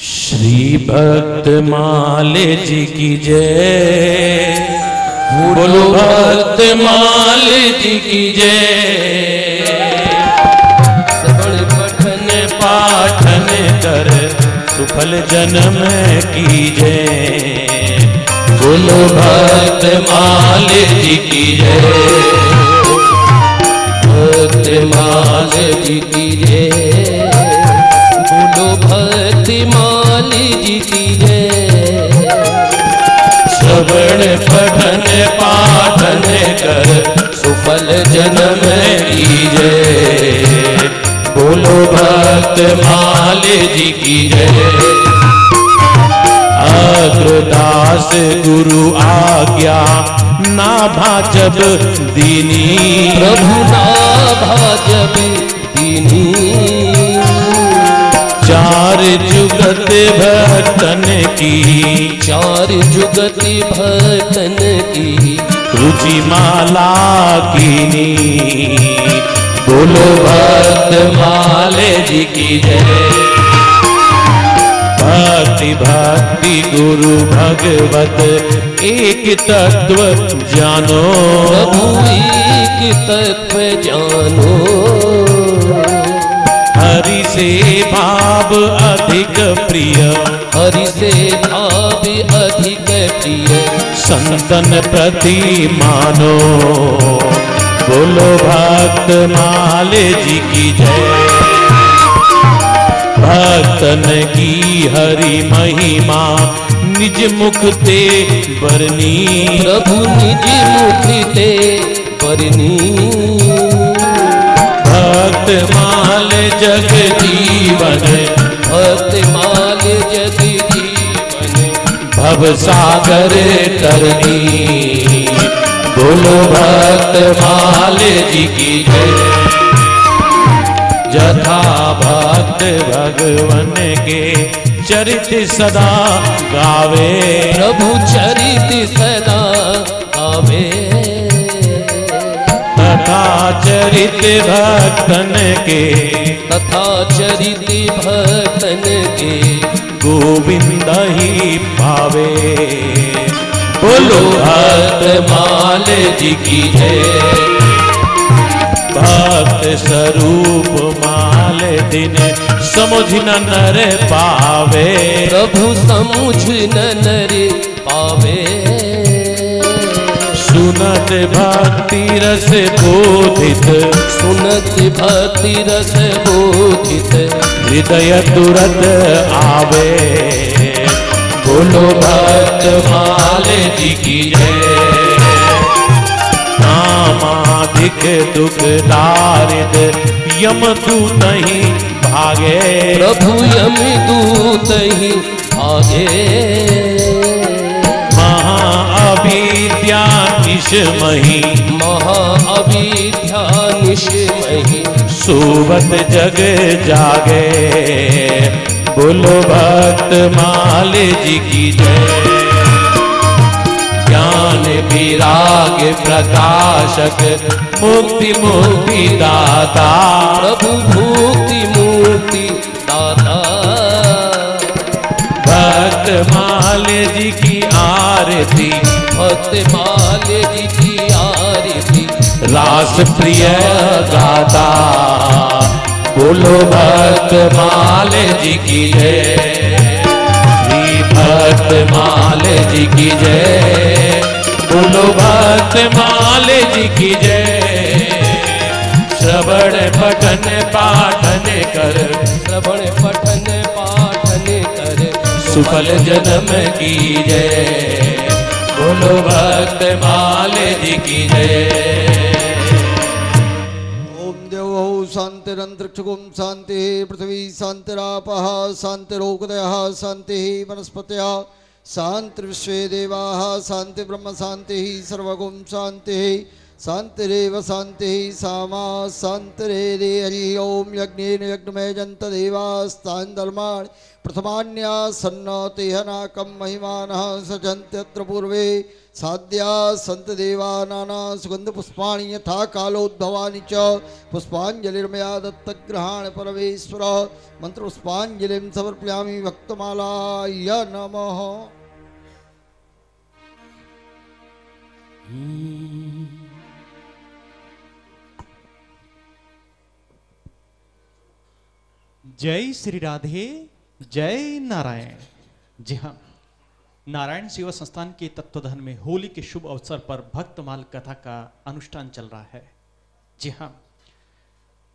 श्री भक्त माले जी की जय। बोलो भक्त माले जी की जय। पठन पाठन कर, सुफल जन्म की जय। बोलो भक्त माले जी की जय। भक्त माल जी की जय। बोलो भक्त माल जी की जय। श्रवण पठन पाठन कर सुफल जन्म की जय। बोलो भक्त माले जी की जय। अग्रदास गुरु आज्ञा ना भाजब दीनी। प्रभु ना भाजब दीनी। चार जुगत भक्तन की। चार जुगति भक्तन की। रुचि माला कीनी। बोलो भक्त माले जी की जय। भक्ति गुरु भगवत एक तत्व जानो। प्रभु एक तत्व जानो। हरि से भाव अधिक प्रिय। हरि से भाव अधिक प्रिय। संतन प्रति मानो। बोलो भक्त माले जी की जय। भक्तन की हरि महिमा निज मुख ते बरनी। प्रभु निज मुख ते परनी भक्त माल जग जीवन। भक्त माल जग जीवन। भव सागर तरनी बोलो भक्त माले जी की जय। जथा भक्त भगवन के चरित सदा गावे। प्रभु चरित सदा आवे तथा चरित भक्तन के तथा चरित भक्तन के गोविंद ही पावे। बोलो भक्त माल जी की जय। भक्त स्वरूप माल दिन समुझ न नर पावे। प्रभु समुझ न नर पावे। सुनत भक्ति रस बोधित सुनत भक्ति रस बोधित हृदय तुरत आवे। बोलो भक्त माले जी की जय। नामाधिक दुख दारिद यम तू नहीं भागे। प्रभु यम दूत ही आगे महाअभिद्या निशमही महाअविद्या निशमही सोवत जग जागे। बोलो भक्त माले जी की जय। विराग प्रकाशक मुक्ति मुक्ति दाता। प्रभु भूति मूर्ति दाता। भक्त माल जी की आरती। भक्त माल जी की आरती। रास प्रिय गाता। बोलो भक्त माले जी की जय। भक्त माल जी की जय। बोलो भक्त माले जी की जय। श्रवण पठन पाठन कर। श्रवण पठन पाठन कर। सुफल जन्म की जय। बोलो भक्त माले जी की जय। ओम देवौ शांतिरंतरिक्षगुम शांति पृथ्वी शांतिरापः शांतिरोगदयः शांतिः वनस्पतयः शान्तिर्विश्वे देवा, शांति ब्रह्म शान्तिः सर्वगुम शान्तिः शांतिरव शांति सामा शान्तिरेदे हरि ओम यज्ञेन देवास्तान् धर्माणि। प्रथमान्या सन्नतेहनाकं महिमानः सजंत्यत्र पूर्वे साध्या सन्त देवा नाना सुगन्धपुष्पाणि यथा कालोद्भवानि च। पुष्पाञ्जलिर्मया दत्तग्रहाण परमेश्वर। मन्त्रपुष्पाञ्जलिं समर्पयामि भक्तमालाय नमः। जय श्री राधे, जय नारायण। जी हाँ। नारायण सेवा संस्थान के तत्वधन में होली के शुभ अवसर पर भक्तमाल कथा का अनुष्ठान चल रहा है। जी हाँ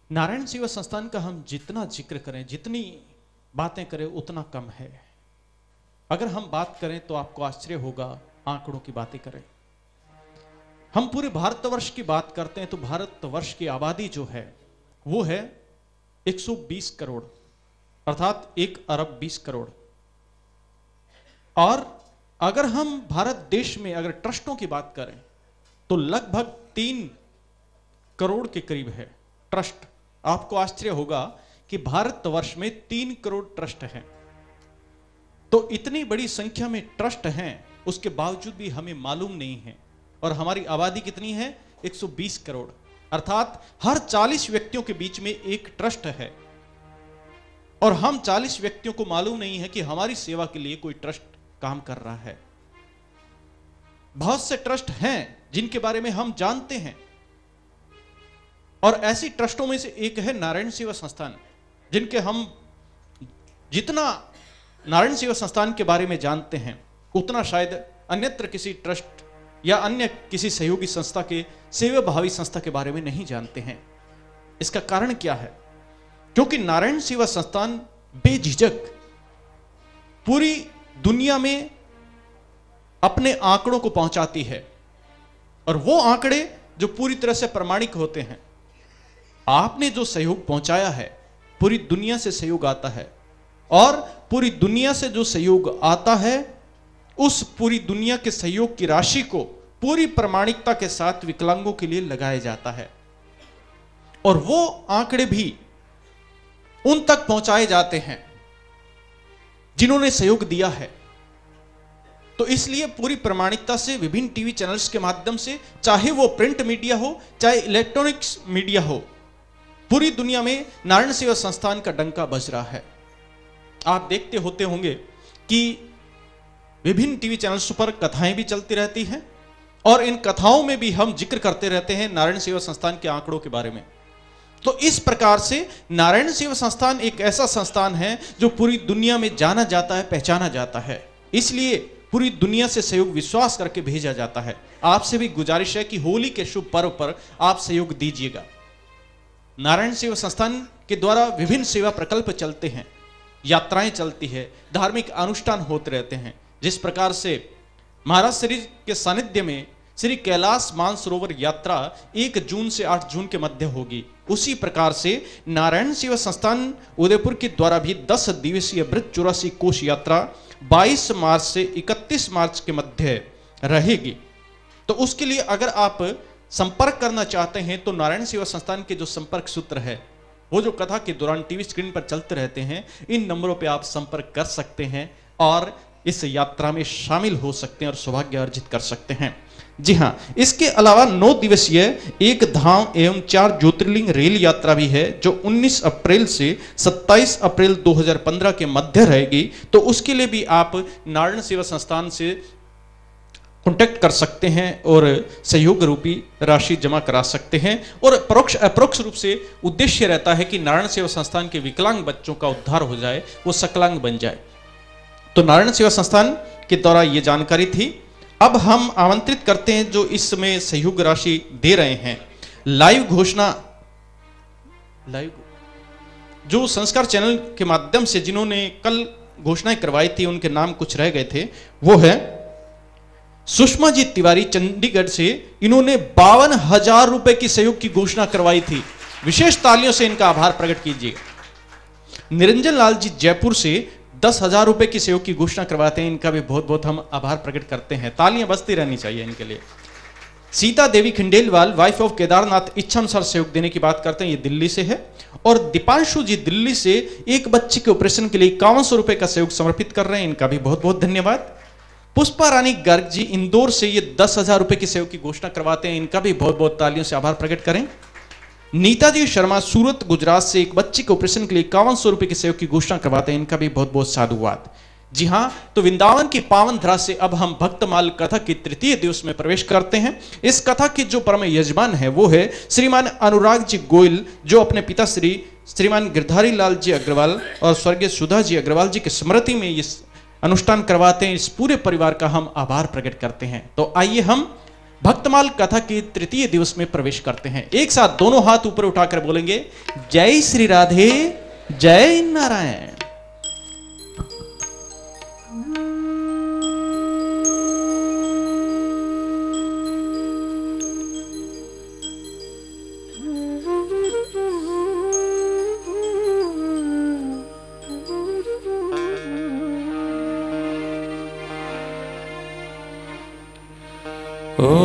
नारायण सेवा संस्थान का हम जितना ज़िक्र करें, जितनी बातें करें, उतना कम है। अगर हम बात करें तो आपको आश्चर्य होगा, आंकड़ों की बातें करें। हम पूरे भारतवर्ष की बात करते हैं तो भारतवर्ष की आबादी जो है, वो है 120 करोड़, अर्थात एक अरब 20 करोड़। और अगर हम भारत देश में अगर ट्रस्टों की बात करें तो लगभग तीन करोड़ के करीब है ट्रस्ट। आपको आश्चर्य होगा कि भारतवर्ष में तीन करोड़ ट्रस्ट हैं। तो इतनी बड़ी संख्या में ट्रस्ट हैं, उसके बावजूद भी हमें मालूम नहीं है। और हमारी आबादी कितनी है? 120 करोड़। अर्थात हर 40 व्यक्तियों के बीच में एक ट्रस्ट है। और हम 40 व्यक्तियों को मालूम नहीं है कि हमारी सेवा के लिए कोई ट्रस्ट काम कर रहा है। बहुत से ट्रस्ट हैं जिनके बारे में हम जानते हैं। और ऐसी ट्रस्टों में से एक है नारायण सेवा संस्थान, जिनके हम जितना नारायण सेवा संस्थान के बारे में जानते हैं, उतना शायद अन्यत्र किसी ट्रस्ट या अन्य किसी सहयोगी संस्था के सेवा भावी संस्था के बारे में नहीं जानते हैं। इसका कारण क्या है? क्योंकि नारायण सेवा संस्थान बेझिझक, पूरी दुनिया में अपने आंकड़ों को पहुंचाती है। और वो आंकड़े जो पूरी तरह से प्रमाणिक होते हैं, आपने जो सहयोग पहुँचाया है, पूरी दुनिया से सहयोग आता है। और पूरी दुनिया से जो सहयोग आता है, उस पूरी दुनिया के सहयोग की राशि को पूरी प्रमाणिकता के साथ विकलांगों के लिए लगाया जाता है। और वो आंकड़े भी उन तक पहुँचाए जाते हैं जिन्होंने सहयोग दिया है। तो इसलिए पूरी प्रमाणिकता से, विभिन्न टीवी चैनल्स के माध्यम से, चाहे वो प्रिंट मीडिया हो, चाहे इलेक्ट्रॉनिक्स मीडिया हो, पूरी दुनिया में नारायण सेवा संस्थान का डंका बज रहा है। आप देखते होते होंगे कि विभिन्न टीवी चैनल्स पर कथाएँ भी चलती रहती हैं और इन कथाओं में भी हम ज़िक्र करते रहते हैं नारायण सेवा संस्थान के आंकड़ों के बारे में। तो इस प्रकार से नारायण सेवा संस्थान एक ऐसा संस्थान है जो पूरी दुनिया में जाना जाता है, पहचाना जाता है। इसलिए पूरी दुनिया से सहयोग विश्वास करके भेजा जाता है। आपसे भी गुजारिश है कि होली के शुभ पर्व पर आप सहयोग दीजिएगा। नारायण सेवा संस्थान के द्वारा विभिन्न सेवा प्रकल्प चलते हैं, यात्राएँ चलती है, धार्मिक अनुष्ठान होते रहते हैं। जिस प्रकार से महाराज श्री के सानिध्य में श्री कैलाश मानसरोवर यात्रा एक जून से आठ जून के मध्य होगी। उसी प्रकार से नारायण सेवा संस्थान उदयपुर के द्वारा भी दस दिवसीय वृद्ध चौरासी कोष यात्रा 22 मार्च से 31 मार्च के मध्य रहेगी। तो उसके लिए अगर आप संपर्क करना चाहते हैं तो नारायण सेवा संस्थान के जो संपर्क सूत्र है, वो जो कथा के दौरान टीवी स्क्रीन पर चलते रहते हैं, इन नंबरों पे आप संपर्क कर सकते हैं और इस यात्रा में शामिल हो सकते हैं और सौभाग्य अर्जित कर सकते हैं। जी हाँ इसके अलावा नौ दिवसीय एक धाम एवं चार ज्योतिर्लिंग रेल यात्रा भी है, जो 19 अप्रैल से 27 अप्रैल 2015 के मध्य रहेगी। तो उसके लिए भी आप नारायण सेवा संस्थान से कॉन्टेक्ट कर सकते हैं और सहयोग रूपी राशि जमा करा सकते हैं। और परोक्ष, अप्रोक्ष रूप से उद्देश्य रहता है कि नारायण सेवा संस्थान के विकलांग बच्चों का उद्धार हो जाए, वो सकलांग बन जाए। तो नारायण सेवा संस्थान के द्वारा ये जानकारी थी। अब हम आमंत्रित करते हैं जो इस समय सहयोग राशि दे रहे हैं। लाइव घोषणा, लाइव जो संस्कार चैनल के माध्यम से जिन्होंने कल घोषणाएँ करवाई थी, उनके नाम कुछ रह गए थे, वो है सुषमा जी तिवारी, चंडीगढ़ से। इन्होंने बावन हज़ार रुपए की सहयोग की घोषणा करवाई थी। विशेष तालियों से इनका आभार प्रकट कीजिएगा निरंजन लाल जी जयपुर से दस हज़ार रुपए की सहयोग की घोषणा करवाते हैं। इनका भी बहुत बहुत हम आभार प्रकट करते हैं। तालियाँ बजती रहनी चाहिए इनके लिए। सीता देवी खंडेलवाल वाइफ ऑफ़ केदारनाथ इच्छा अनुसार सहयोग देने की बात करते हैं। ये दिल्ली से है। और दीपांशु जी दिल्ली से एक बच्चे के ऑपरेशन के लिए इक्यावन सौ रुपए का सहयोग समर्पित कर रहे हैं। इनका भी बहुत बहुत धन्यवाद। पुष्पा रानी गर्ग जी, इंदौर से ये दस हज़ार रुपए की सहयोग की घोषणा करवाते हैं। इनका भी बहुत बहुत तालियों से आभार प्रकट करें। नीताजी शर्मा सूरत, गुजरात से एक बच्चे के ऑपरेशन के लिए इक्यावन सौ रुपए की सहयोग की घोषणा करवाते हैं। इनका भी बहुत बहुत साधुवाद। जी हाँ तो वृंदावन की पावन धरा से अब हम भक्तमाल कथा के तृतीय दिवस में प्रवेश करते हैं। इस कथा के जो परम यजमान है, वो है श्रीमान अनुराग जी गोयल, जो अपने पिता श्री, श्रीमान गिरधारी लाल जी अग्रवाल और स्वर्गीय सुधा जी अग्रवाल जी की स्मृति में इस अनुष्ठान करवाते हैं। इस पूरे परिवार का हम आभार प्रकट करते हैं। तो आइए हम भक्तमाल कथा के तृतीय दिवस में प्रवेश करते हैं एक साथ दोनों हाथ ऊपर उठाकर बोलेंगे, जय श्री राधे, जय नारायण Oh.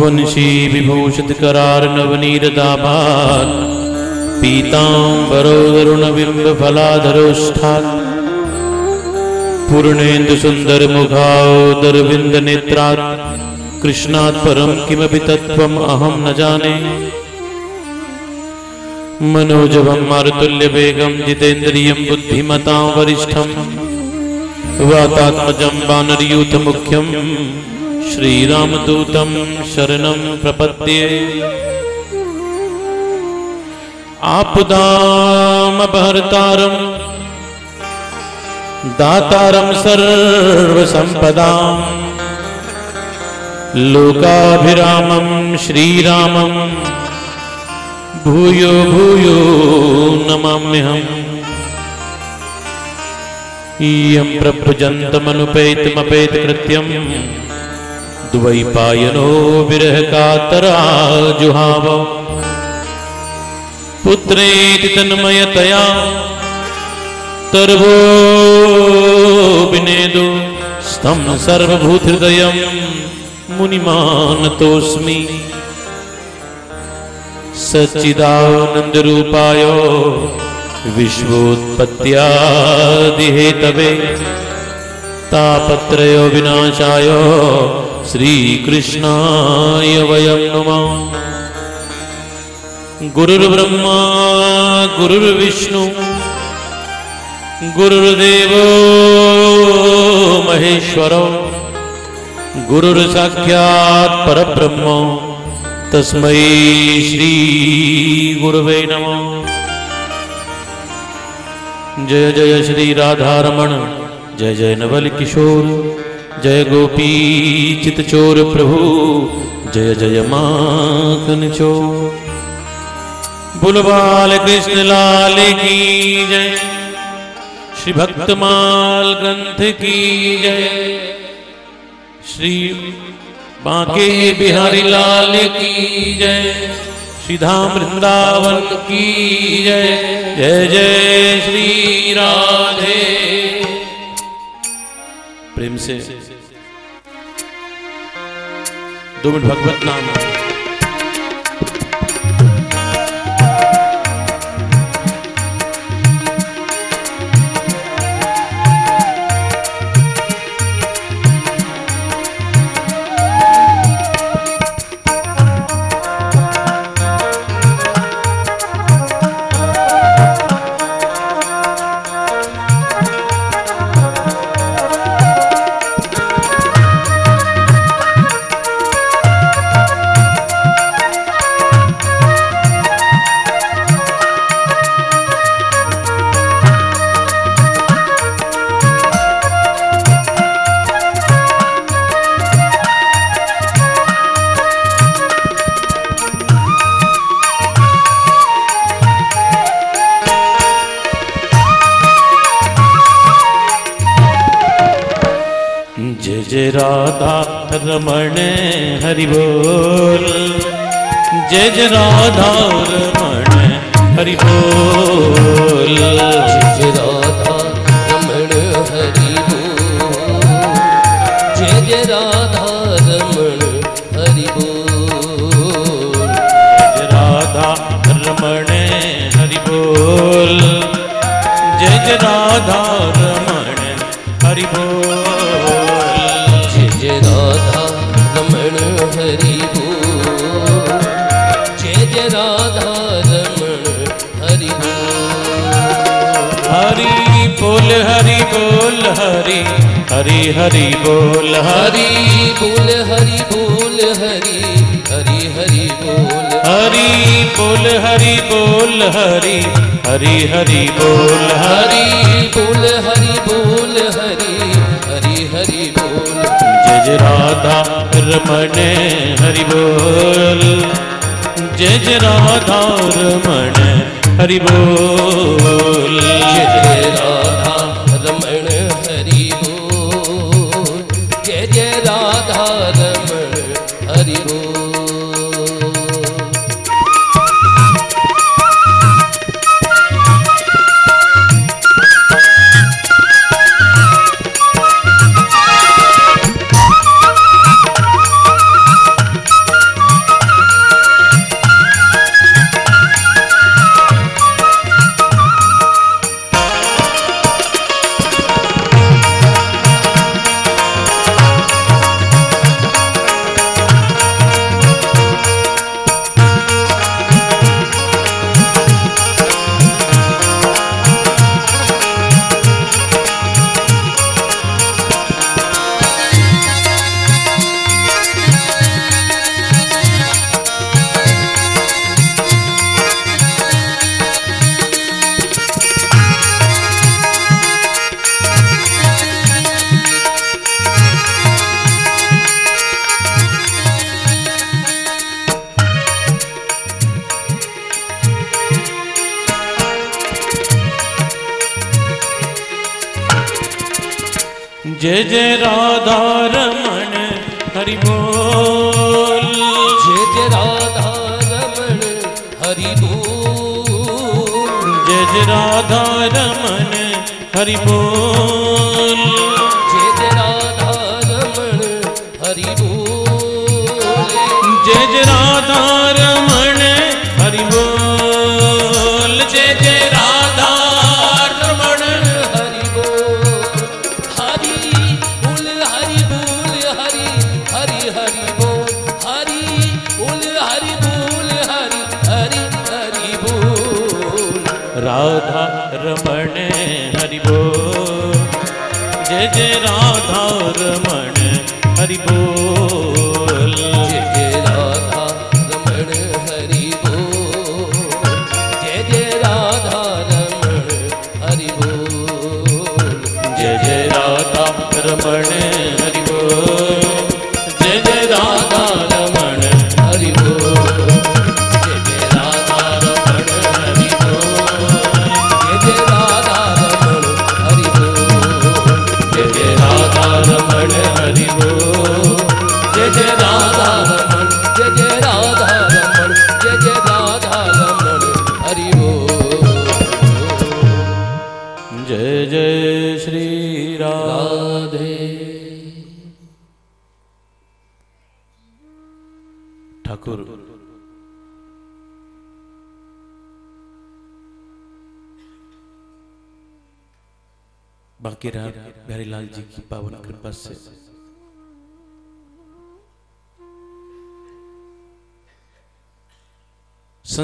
वंशी विभूषित करार नवनीरदाभात् पीताम्बरोदरुणबिम्ब फलाधरोष्ठात् पूर्णेन्दु सुन्दर मुखादरविन्द नेत्रात् कृष्णात् परं किमपि तत्त्वम् अहं न जाने। मनोजवं मारुतुल्यवेगं, जितेन्द्रियं बुद्धिमतां वरिष्ठं, वातात्मजं वानरयूथमुख्यं श्रीरामदूतं शरणं प्रपद्ये। आपदामपहर्तारं दातारं सर्वसम्पदाम् लोकाभिरामं श्रीरामं। भूयो भूयो नमाम्यहम् इयं प्रभुजन्तमनुपेतमपेतकृत्यं द्वैपायनो विरहकातराजुहाव पुत्रेति तन्मयतया तर्वो विनेदु स्तं सर्वभूतहृदयं मुनिमानतोऽस्मि सच्चिदानन्दरूपाय विश्वोत्पत्त्यादिहेतवे, तापत्रयो विनाशाय श्रीकृष्णाय वयं नमः। गुरुर्ब्रह्मा, गुरुर्विष्णु, गुरुर्देवो महेश्वरो, गुरुर्साक्षात् परब्रह्म, तस्मै श्रीगुरवे नमः। जय जय श्री राधारमण, जय जय नवल किशोर जय गोपी चित चोर प्रभु, जय जय माखन चोर। बुलबाल कृष्ण लाल की जय, श्री भक्तमाल ग्रंथ की जय। श्री बांके बिहारी लाल की जय, श्री धाम वृंदावन की जय। जय जय श्री राधे। प्रेम से दो मिनट भगवत नाम हरि जय जय राधा रमण हरि बोल हरि बोल हरि हरि हरि बोल हरि। बोल हरि बोल हरि हरि हरि बोल हरि बोल हरि बोल हरि हरि हरि बोल हरि। हरि बोल हरि बोल हरि हरि हरि बोल। जय जय राधा रमण हरि बोल। जय जय राधा रमण हरि बोल। जय जय राधा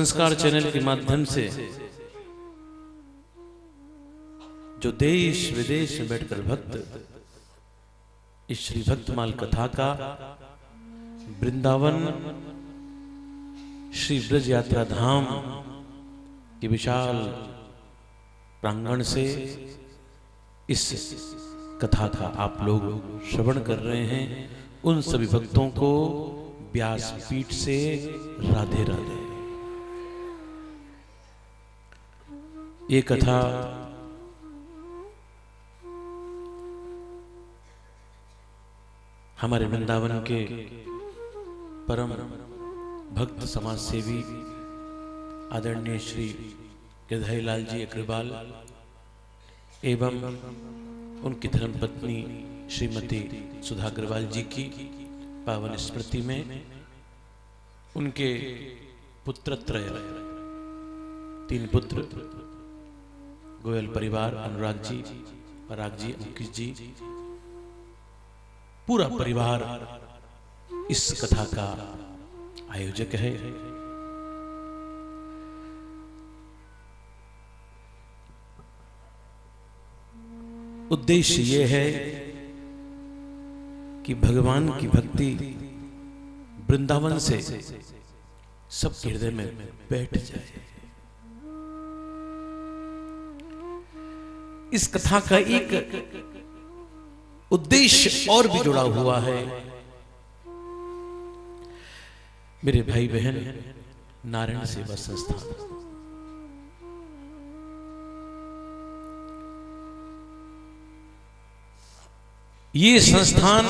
संस्कार चैनल के माध्यम से जो देश विदेश में बैठकर भक्त, इस श्री भक्तमाल कथा का वृंदावन, श्री ब्रज यात्रा धाम के विशाल प्रांगण से इस कथा का आप लोग श्रवण कर रहे हैं। उन सभी भक्तों को व्यास पीठ से राधे राधे ये कथा हमारे वृंदावन के परम भक्त समाज सेवी आदरणीय श्री गिरधारी लाल जी अग्रवाल एवं उनकी धर्मपत्नी श्रीमती सुधा अग्रवाल जी की पावन स्मृति में उनके पुत्रत्रय तीन पुत्र गोयल परिवार, अनुराग जी, पराग जी अंकित जी, पूरा परिवार इस कथा का आयोजक है। उद्देश्य यह है कि भगवान की भक्ति वृंदावन से सबके हृदय में बैठ जाए। इस कथा का एक उद्देश्य और भी जुड़ा हुआ है। मेरे भाई बहन, नारायण सेवा संस्थान ये संस्थान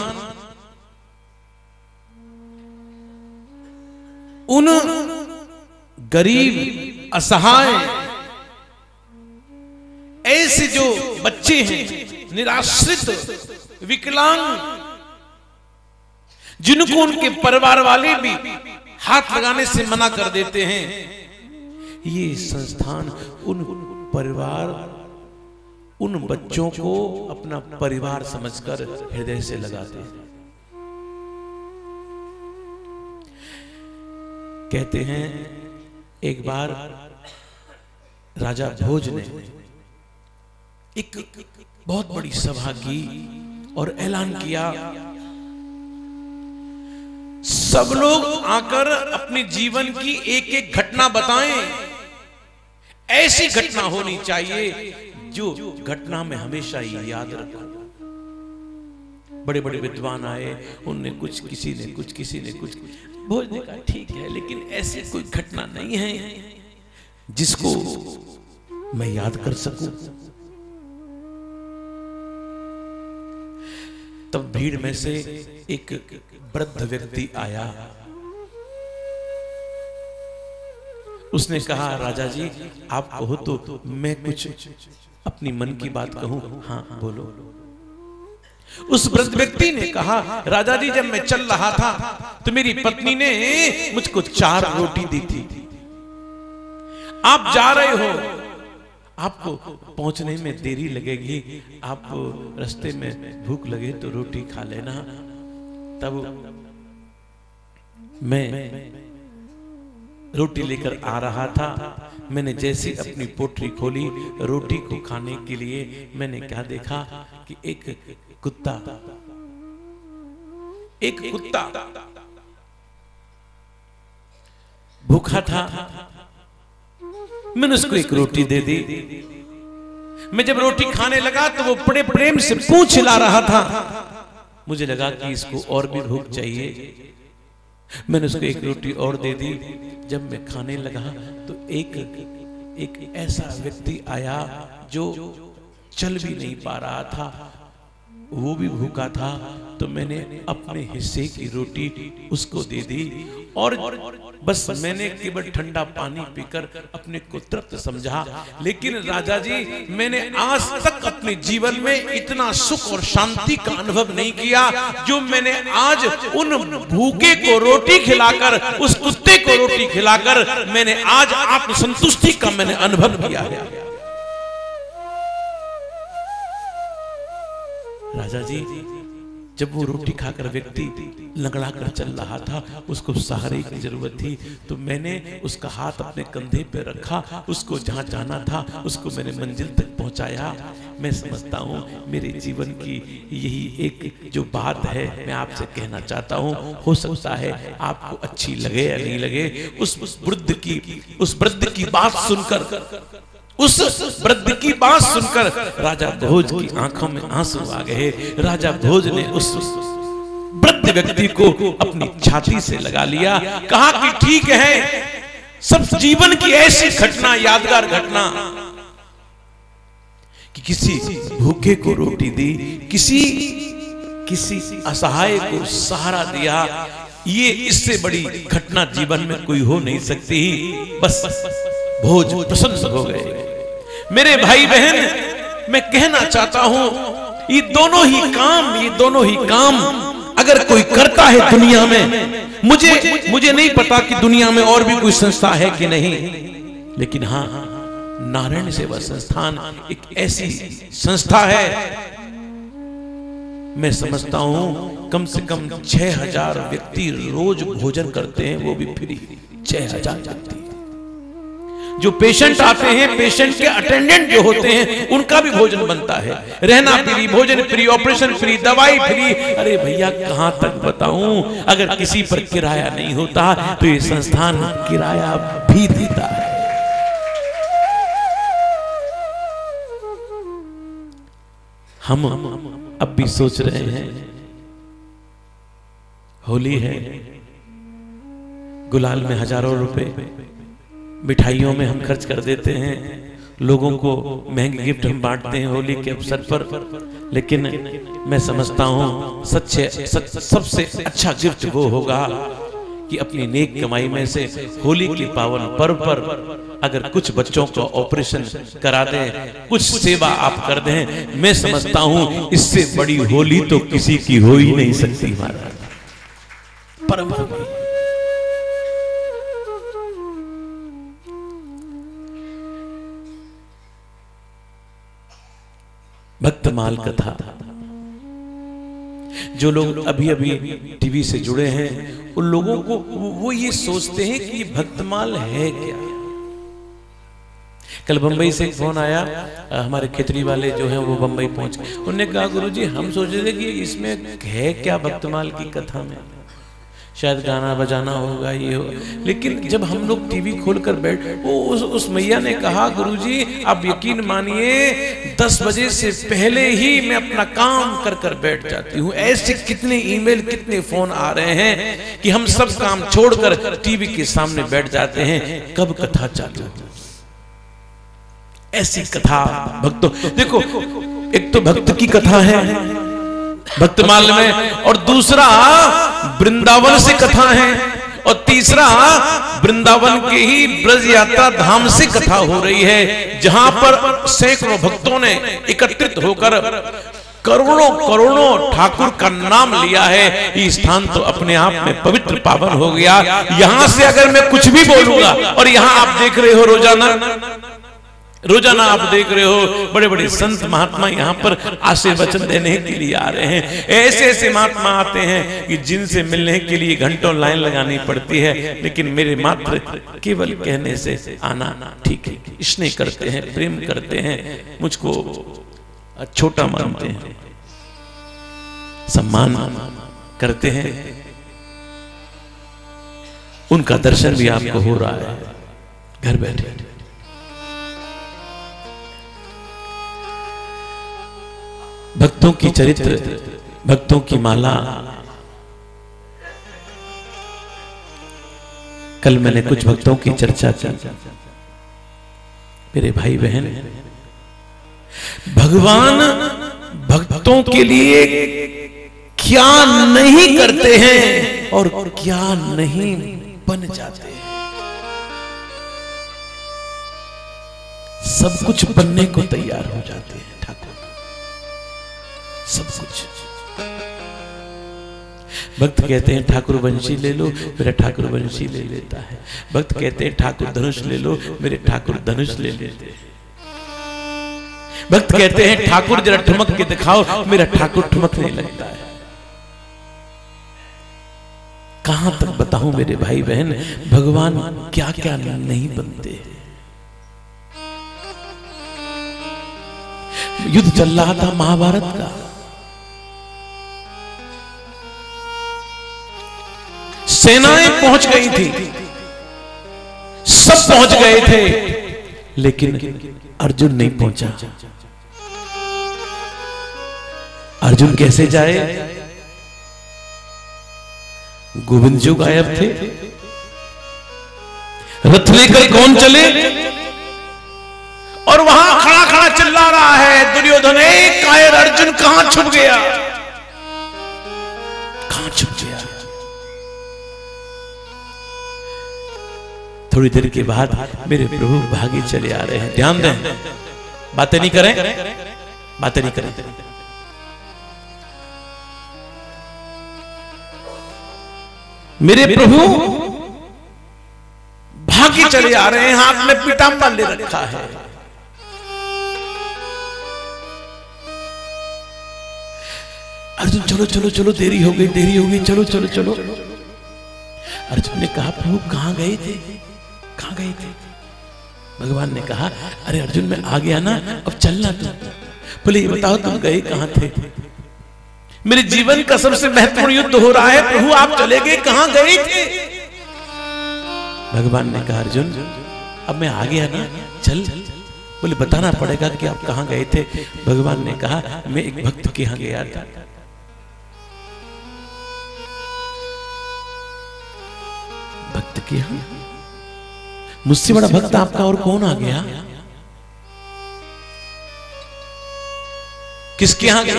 उन गरीब, असहाय ऐसे जो बच्चे हैं निराश्रित विकलांग जिनको उनके परिवार वाले भी हाथ लगाने से मना कर देते हैं ये संस्थान उन परिवार उन बच्चों को अपना परिवार समझकर हृदय से लगाते हैं। कहते हैं एक बार राजा भोज ने एक बहुत बड़ी सभा की और ऐलान किया। सब लोग आकर अपने जीवन की एक एक घटना बताएँ। ऐसी घटना होनी चाहिए जो घटना में हमेशा ही याद रखो। बड़े बड़े विद्वान आए, उनने कुछ किसी ने कुछ, किसी ने कुछ। भोज ने कहा ठीक है, लेकिन ऐसी कोई घटना नहीं है जिसको मैं याद कर सकूँ। तब भीड़ में से एक वृद्ध व्यक्ति आया। उसने कहा, राजा जी, आप कहो तो मैं कुछ अपनी मन की बात कहूँ। हाँ बोलो। उस वृद्ध व्यक्ति ने कहा, राजा जी, जब मैं चल रहा था तो मेरी पत्नी ने मुझको चार रोटी दी थी। आप जा रहे हो आपको पहुँचने में देरी लगेगी। आप रास्ते में भूख लगे तो रोटी खा लेना। तब मैं रोटी लेकर आ रहा था। मैंने जैसे अपनी पोटरी खोली। रोटी को खाने के लिए मैंने क्या देखा कि एक कुत्ता एक कुत्ता भूखा था। मैंने उसको एक रोटी दे दी। मैं जब रोटी खाने लगा तो वो बड़े प्रेम से पूछ ला रहा था। मुझे लगा कि इसको और भी भूख चाहिए। मैंने उसको एक रोटी और दे दी। जब मैं खाने लगा तो एक एक ऐसा व्यक्ति आया जो चल भी नहीं पा रहा था। वो भी भूखा था तो मैंने अपने हिस्से की रोटी उसको दे दी और बस मैंने केवल ठंडा पानी पीकर अपने को तृप्त समझा। लेकिन राजा जी, मैंने आज तक अपने जीवन में इतना सुख और शांति का अनुभव नहीं किया जो मैंने आज उन भूखे को रोटी खिलाकर, उस कुत्ते को रोटी खिलाकर मैंने आज आत्मसंतुष्टि का मैंने अनुभव किया है। राजा जी, जब वो रोटी खाकर व्यक्ति लंगड़ा कर चल रहा था, उसको सहारे की ज़रूरत थी तो मैंने उसका हाथ अपने कंधे पे रखा, उसको जहाँ जाना था, उसको मैंने मंजिल तक पहुँचाया। मैं समझता हूँ, मेरे जीवन की यही एक जो बात है, मैं आपसे कहना चाहता हूँ, हो सकता है आपको अच्छी लगे या नहीं लगे, उस वृद्ध की, उस वृद्ध की बात सुनकर उस वृद्ध की बात सुनकर राजा भोज की आँखों में आँसू आ गए। राजा भोज ने उस वृद्ध व्यक्ति को अपनी छाती से लगा लिया। कहा कि ठीक है, सब जीवन की ऐसी घटना, यादगार घटना कि किसी भूखे को रोटी दी, किसी किसी असहाय को सहारा दिया, ये इससे बड़ी घटना जीवन में कोई हो नहीं सकती। बस भोज प्रसन्न हो गए। मेरे भाई बहन, मैं कहना चाहता हूँ, ये दोनों ही काम, ये दोनों ही काम अगर कोई करता है दुनिया में, मुझे मुझे नहीं पता कि दुनिया में और भी कोई संस्था है कि नहीं। लेकिन हाँ नारायण सेवा संस्थान एक ऐसी संस्था है। मैं समझता हूँ, कम से कम छह हज़ार व्यक्ति रोज भोजन करते हैं, वो भी फ्री, छह हज़ार व्यक्ति। जो पेशेंट आते हैं पेशेंट के अटेंडेंट जो होते हैं उनका भी भोजन बनता है। रहना फ्री भोजन फ्री ऑपरेशन फ्री दवाई फ्री अरे भैया कहाँ तक बताऊँ? अगर किसी पर किराया नहीं होता तो ये संस्थान किराया भी देता है। हम अब भी सोच रहे हैं होली है गुलाल में हज़ारों रुपए। मिठाइयों में हम खर्च कर देते हैं। लोगों को महँगे गिफ्ट हम बांटते हैं होली के अवसर पर। लेकिन मैं समझता हूँ, सच्चे सबसे अच्छा गिफ्ट वो होगा कि अपनी नेक कमाई में से होली के पावन पर्व पर अगर कुछ बच्चों को ऑपरेशन करा दें, कुछ सेवा आप कर दें, मैं समझता हूँ, इससे बड़ी होली तो किसी की हो ही नहीं सकती महाराज। परम भक्तमाल कथा। जो लोग अभी अभी टीवी से जुड़े हैं उन लोगों को वो ये सोचते हैं कि भक्तमाल है क्या? कल बंबई से एक फ़ोन आया हमारे खेतरी वाले जो हैं वो बंबई पहुँच गए। उन्होंने कहा गुरुजी हम सोच रहे थे कि इसमें है क्या भक्तमाल की कथा में? शायद गाना बजाना होगा ये हो। लेकिन जब हम लोग टीवी खोलकर बैठ वो उस, उस मैया ने कहा गुरुजी आप यकीन मानिए दस बजे से पहले ही मैं अपना काम कर कर बैठ जाती हूँ। ऐसे कितने ईमेल कितने फ़ोन आ रहे हैं कि हम सब काम छोड़कर टीवी के सामने बैठ जाते हैं। कब कथा चालू ऐसी कथा भक्तों। देखो एक तो भक्त की कथा है। भक्तमाल में। और दूसरा वृंदावन से कथा है। और तीसरा वृंदावन के ही ब्रज यात्रा धाम से कथा हो रही है, जहाँ पर सैकड़ों भक्तों ने एकत्रित होकर करोड़ों करोड़ों ठाकुर का नाम लिया है। ये स्थान तो अपने आप में पवित्र पावन हो गया। यहाँ से अगर मैं कुछ भी बोलूँगा, और यहाँ आप देख रहे हो रोज़ाना रोज़ाना आप देख रहे हो बड़े बड़े संत महात्मा यहाँ पर आशीर्वचन देने के लिए आ रहे हैं। ऐसे ऐसे महात्मा आते हैं कि जिनसे मिलने के लिए घंटों लाइन लगानी पड़ती है, लेकिन मेरे मात्र केवल कहने से आना ठीक है। स्नेह करते हैं, प्रेम करते हैं, मुझको छोटा मानते हैं। सम्मान करते हैं। उनका दर्शन भी आपको हो रहा है। घर बैठे। भक्तों की चरित्र, भक्तों की माला। कल मैंने कुछ भक्तों की चर्चा की। मेरे भाई बहन, भगवान भक्तों के लिए क्या नहीं करते हैं और क्या नहीं बन जाते हैं। सब कुछ बनने को तैयार हो जाते हैं। सब कुछ। भक्त कहते हैं, ठाकुर वंशी ले लो, मेरा ठाकुर वंशी ले लेता है। भक्त कहते हैं, ठाकुर धनुष ले लो, मेरे ठाकुर धनुष ले लेते हैं। भक्त कहते हैं, ठाकुर जरा ठुमक के दिखाओ, मेरा ठाकुर ठुमकने लगता है। कहाँ तक बताऊँ मेरे भाई बहन भगवान क्या क्या नहीं बनते युद्ध चल रहा था महाभारत का। सेनाएँ पहुँच गई थी। सब पहुँच गए थे, लेकिन अर्जुन नहीं पहुँचा। अर्जुन कैसे जाए? गोविंद जो गायब थे। रथ लेकर कौन चले? और वहाँ खड़ा खड़ा चिल्ला रहा है, दुर्योधन एक कायर, अर्जुन कहाँ छुप गया? कहाँ छुप गया? थोड़ी देर के बाद मेरे प्रभु भागी चले आ रहे हैं। ध्यान दें। बातें नहीं करें। बातें नहीं करें। मेरे प्रभु भागी चले आ रहे हैं। हाथ में पीताम्बर ले रखा है। अर्जुन चलो चलो चलो देरी हो गई देरी हो गई। चलो चलो चलो। अर्जुन ने कहा प्रभु कहाँ गए थे? कहाँ गए थे? भगवान ने कहा, अरे अर्जुन, मैं आ गया ना अब चलना तुम बोले, ये बताओ, तुम गए कहाँ थे? मेरे जीवन का सबसे महत्वपूर्ण युद्ध हो रहा है, प्रभु, आप चले गए, कहाँ गए थे? भगवान ने कहा, अर्जुन, अब मैं आ गया ना चल। बोले, बताना पड़ेगा कि आप कहाँ गए थे? भगवान ने कहा, मैं एक भक्त के यहाँ गया था। भक्त के यहाँ? मुझसे बड़ा भक्त आपका और कौन आ गया? किसके यहाँ गए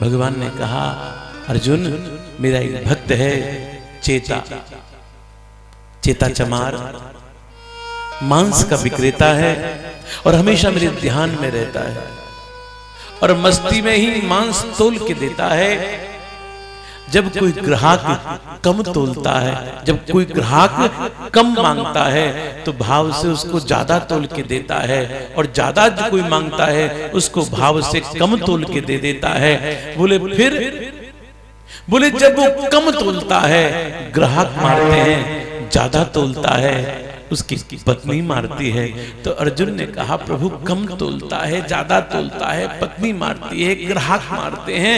भगवान ने कहा, अर्जुन, मेरा एक भक्त है, चेता। चेता चमार। मांस का विक्रेता है और हमेशा मेरे ध्यान में रहता है और मस्ती में ही मांस तोल के देता है। जब कोई ग्राहक कम तोलता है जब कोई ग्राहक कम माँगता है तो भाव से उसको ज़्यादा तोल के देता है और ज़्यादा जो कोई माँगता है उसको भाव से कम तोल के दे देता है। बोले फिर बोले जब वो कम तोलता है ग्राहक मारते हैं ज़्यादा तोलता है। उसकी पत्नी मारती है। तो अर्जुन ने कहा प्रभु कम तोलता है ज़्यादा तोलता है पत्नी मारती है ग्राहक मारते हैं।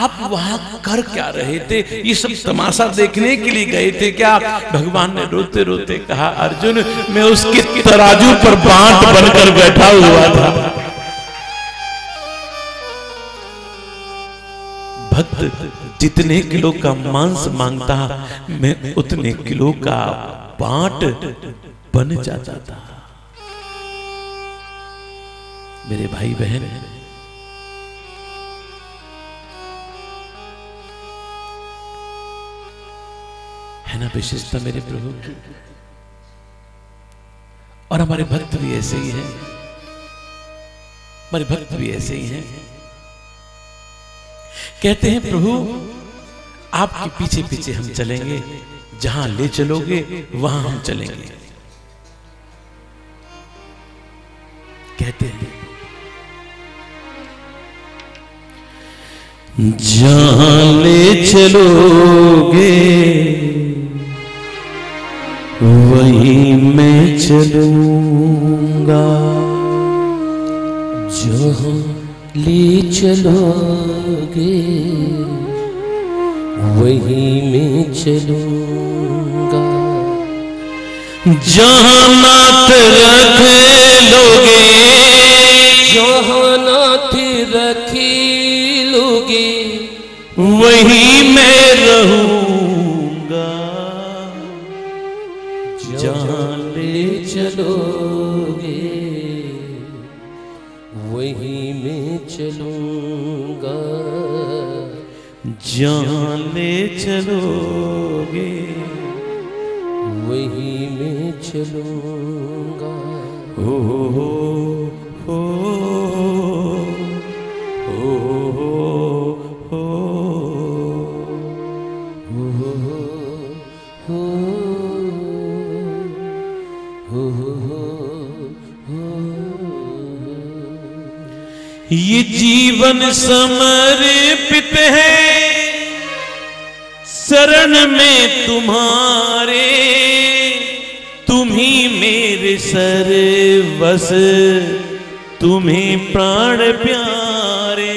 आप वहाँ कर क्या रहे थे? ये सब तमाशा देखने के लिए गए थे क्या? भगवान ने रोते रोते कहा अर्जुन मैं उसके तराजू पर बांट बनकर बैठा हुआ था। भक्त जितने किलो का मांस माँगता मैं उतने किलो का बांट बन जाता। था मेरे भाई बहन, है ना विशेषता मेरे प्रभु? की और हमारे भक्त भी ऐसे ही हैं। हमारे भक्त भी ऐसे ही हैं। कहते हैं, प्रभु, आपके पीछे पीछे हम चलेंगे। जहाँ ले चलोगे, वहाँ हम चलेंगे। कहते हैं, जहाँ ले चलोगे, वहीं मैं चलूँगा। जहाँ ले चलोगे, वहीं मैं चलूँगा। जहाँ नाथ रख लोगे। जहाँ नाथ रखी लोगे। वहीं मैं रहूँगा। जहाँ ले चलोगे वहीं मैं चलूँगा। जहाँ ले चलोगे वहीं मैं चलूँगा हो हो हो हो हो ये जीवन समर्पित है शरण में तुम्हारे ही सर्वस तुम्हें प्राण प्यारे।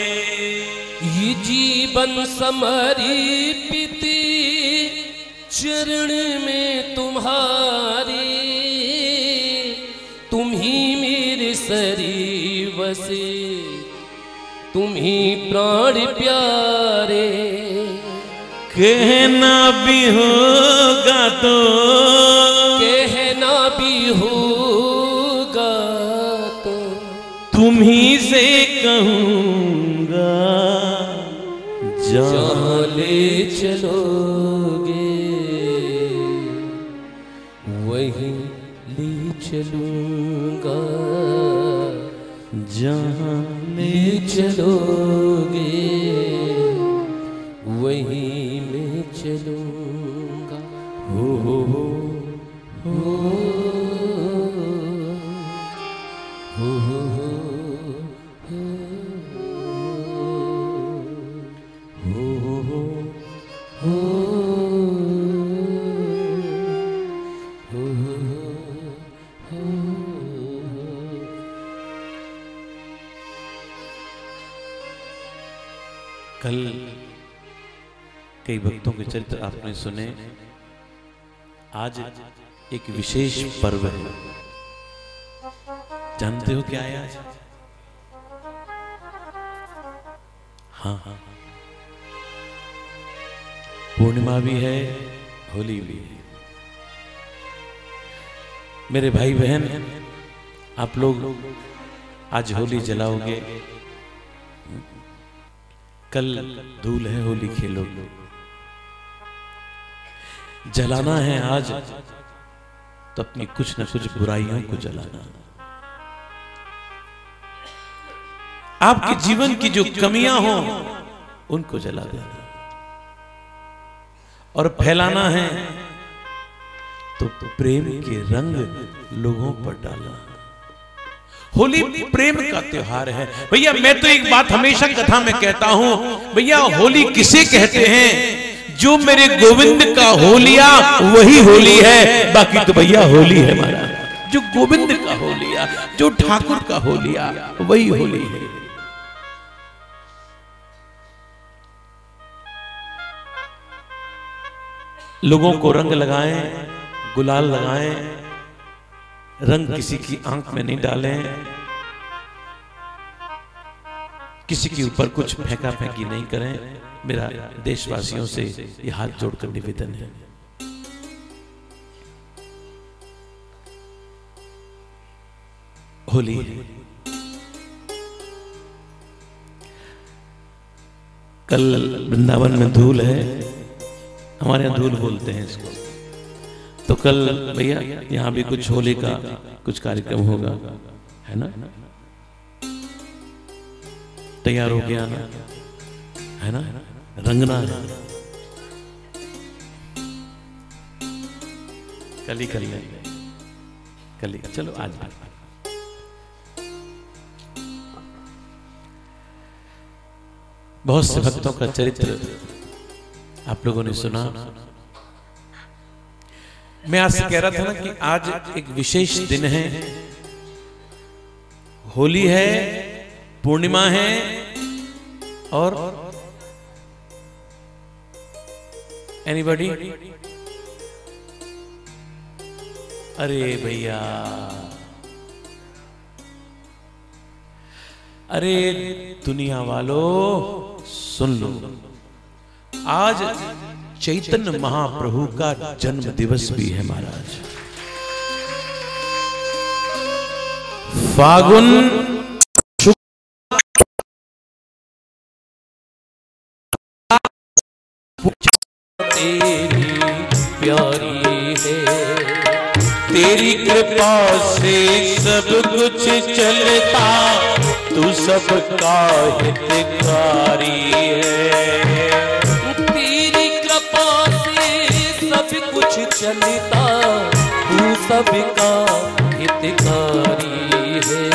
ये जीवन समरी समर्पित चरण में तुम्हारे। तुम ही मेरे शरीर बसे तुम ही प्राण प्यारे। कहना भी होगा तो तुम ही से कहूँगा जहाँ ले चलोगे। वहीं ले चलूँगा जहाँ ले चलोगे। आपने सुने। आज एक विशेष पर्व है। जानते हो क्या है आज? हाँ हाँ पूर्णिमा भी है, होली भी है। मेरे भाई बहन आप लोग आज होली जलाओगे। कल धूल है होली खेलो जलाना है आज तो अपनी कुछ न कुछ बुराइयों को जलाना। आपके जीवन की जो कमियाँ हो उनको जला देना। और फैलाना है तो प्रेम के रंग लोगों पर डालना। होली प्रेम का त्योहार है। भैया मैं तो एक बात हमेशा कथा में कहता हूँ भैया होली किसे कहते हैं? जो मेरे गोविंद का होलिया, वही होली है। बाकी तो भैया होली है हमारा। जो गोविंद का होलिया, जो ठाकुर का होलिया, वही होली है। लोगों को रंग लगाएँ, गुलाल लगाएँ, रंग किसी की आँख में नहीं डालें, किसी के ऊपर कुछ फेंका फेंकी नहीं करें। मेरा देशवासियों से ये हाथ जोड़कर निवेदन है। होली। कल वृंदावन में धूल है, हमारे यहाँ धूल बोलते हैं इसको। तो कल भैया, यहाँ भी कुछ होली का कुछ कार्यक्रम होगा, है ना? तैयार हो गया ना है ना? रंगना है। कल, कली, कल। चलो, आज बहुत से भक्तों का चरित्र आप लोगों ने सुना। मैं आज कह रहा था ना कि आज एक विशेष दिन है। होली है, पूर्णिमा है और एनीबॉडी अरे भैया। अरे दुनिया वालों सुन लो। आज चैतन्य महाप्रभु का जन्म दिवस भी है महाराज। फागुन प्यारी है। तेरी कृपा से सब कुछ चलता तू सबका हितकारी है। तेरी कृपा से सब कुछ चलता तू सबका हितकारी है।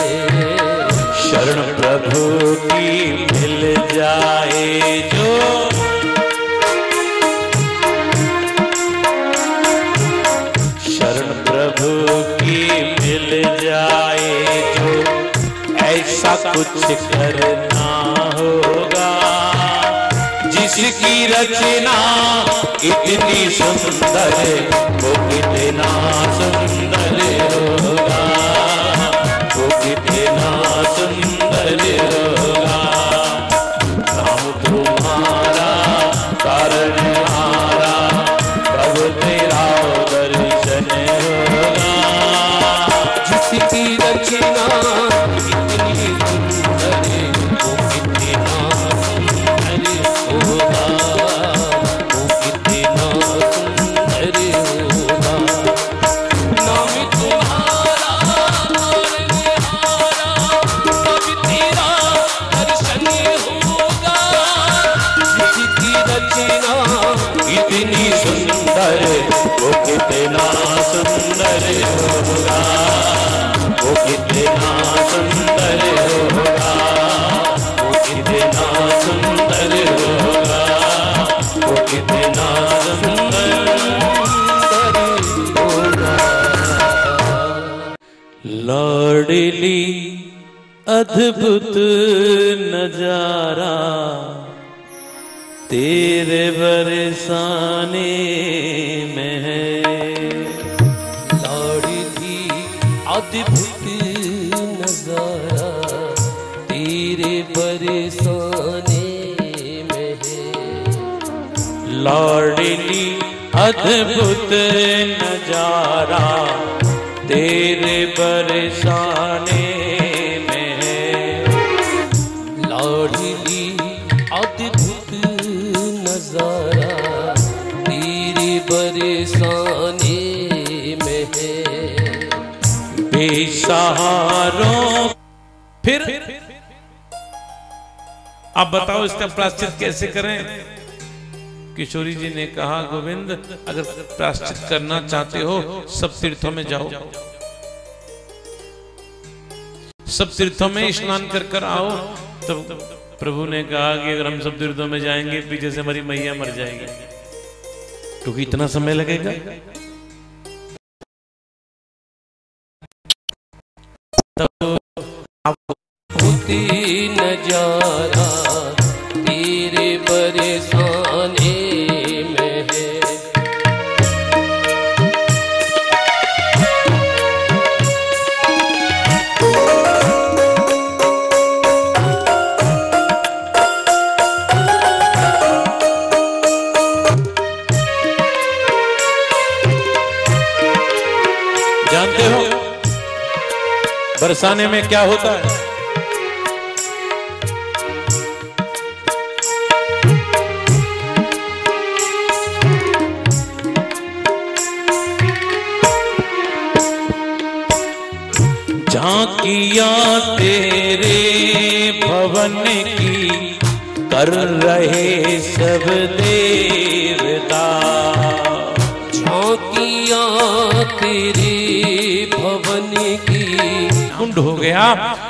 शरण प्रभु की मिल जाए जो कुछ करना होगा। जिसकी रचना इतनी सुंदर अद्भुत नज़ारा। तेरे बरसाने में है। लाड़ी थी अद्भुत नज़ारा। तेरे बरसाने में है। लाडली अद्भुत नज़ारा। तेरे बरसाने अब बताओ इसका प्राश्चित कैसे करें? किशोरी जी ने कहा गोविंद अगर प्राश्चित करना चाहते हो सब तीर्थों में जाओ। सब तीर्थों में स्नान कर कर आओ। तब प्रभु ने कहा कि अगर हम सब तीर्थों में जाएँगे पीछे से हमारी मैया मर जाएगी। क्योंकि इतना समय लगेगा। तब आप होती नज़ारा बरसाने में क्या होता है? झांकिया तेरे भवन की, कर रहे सब देवता। झांकिया तेरे कुंड हो गया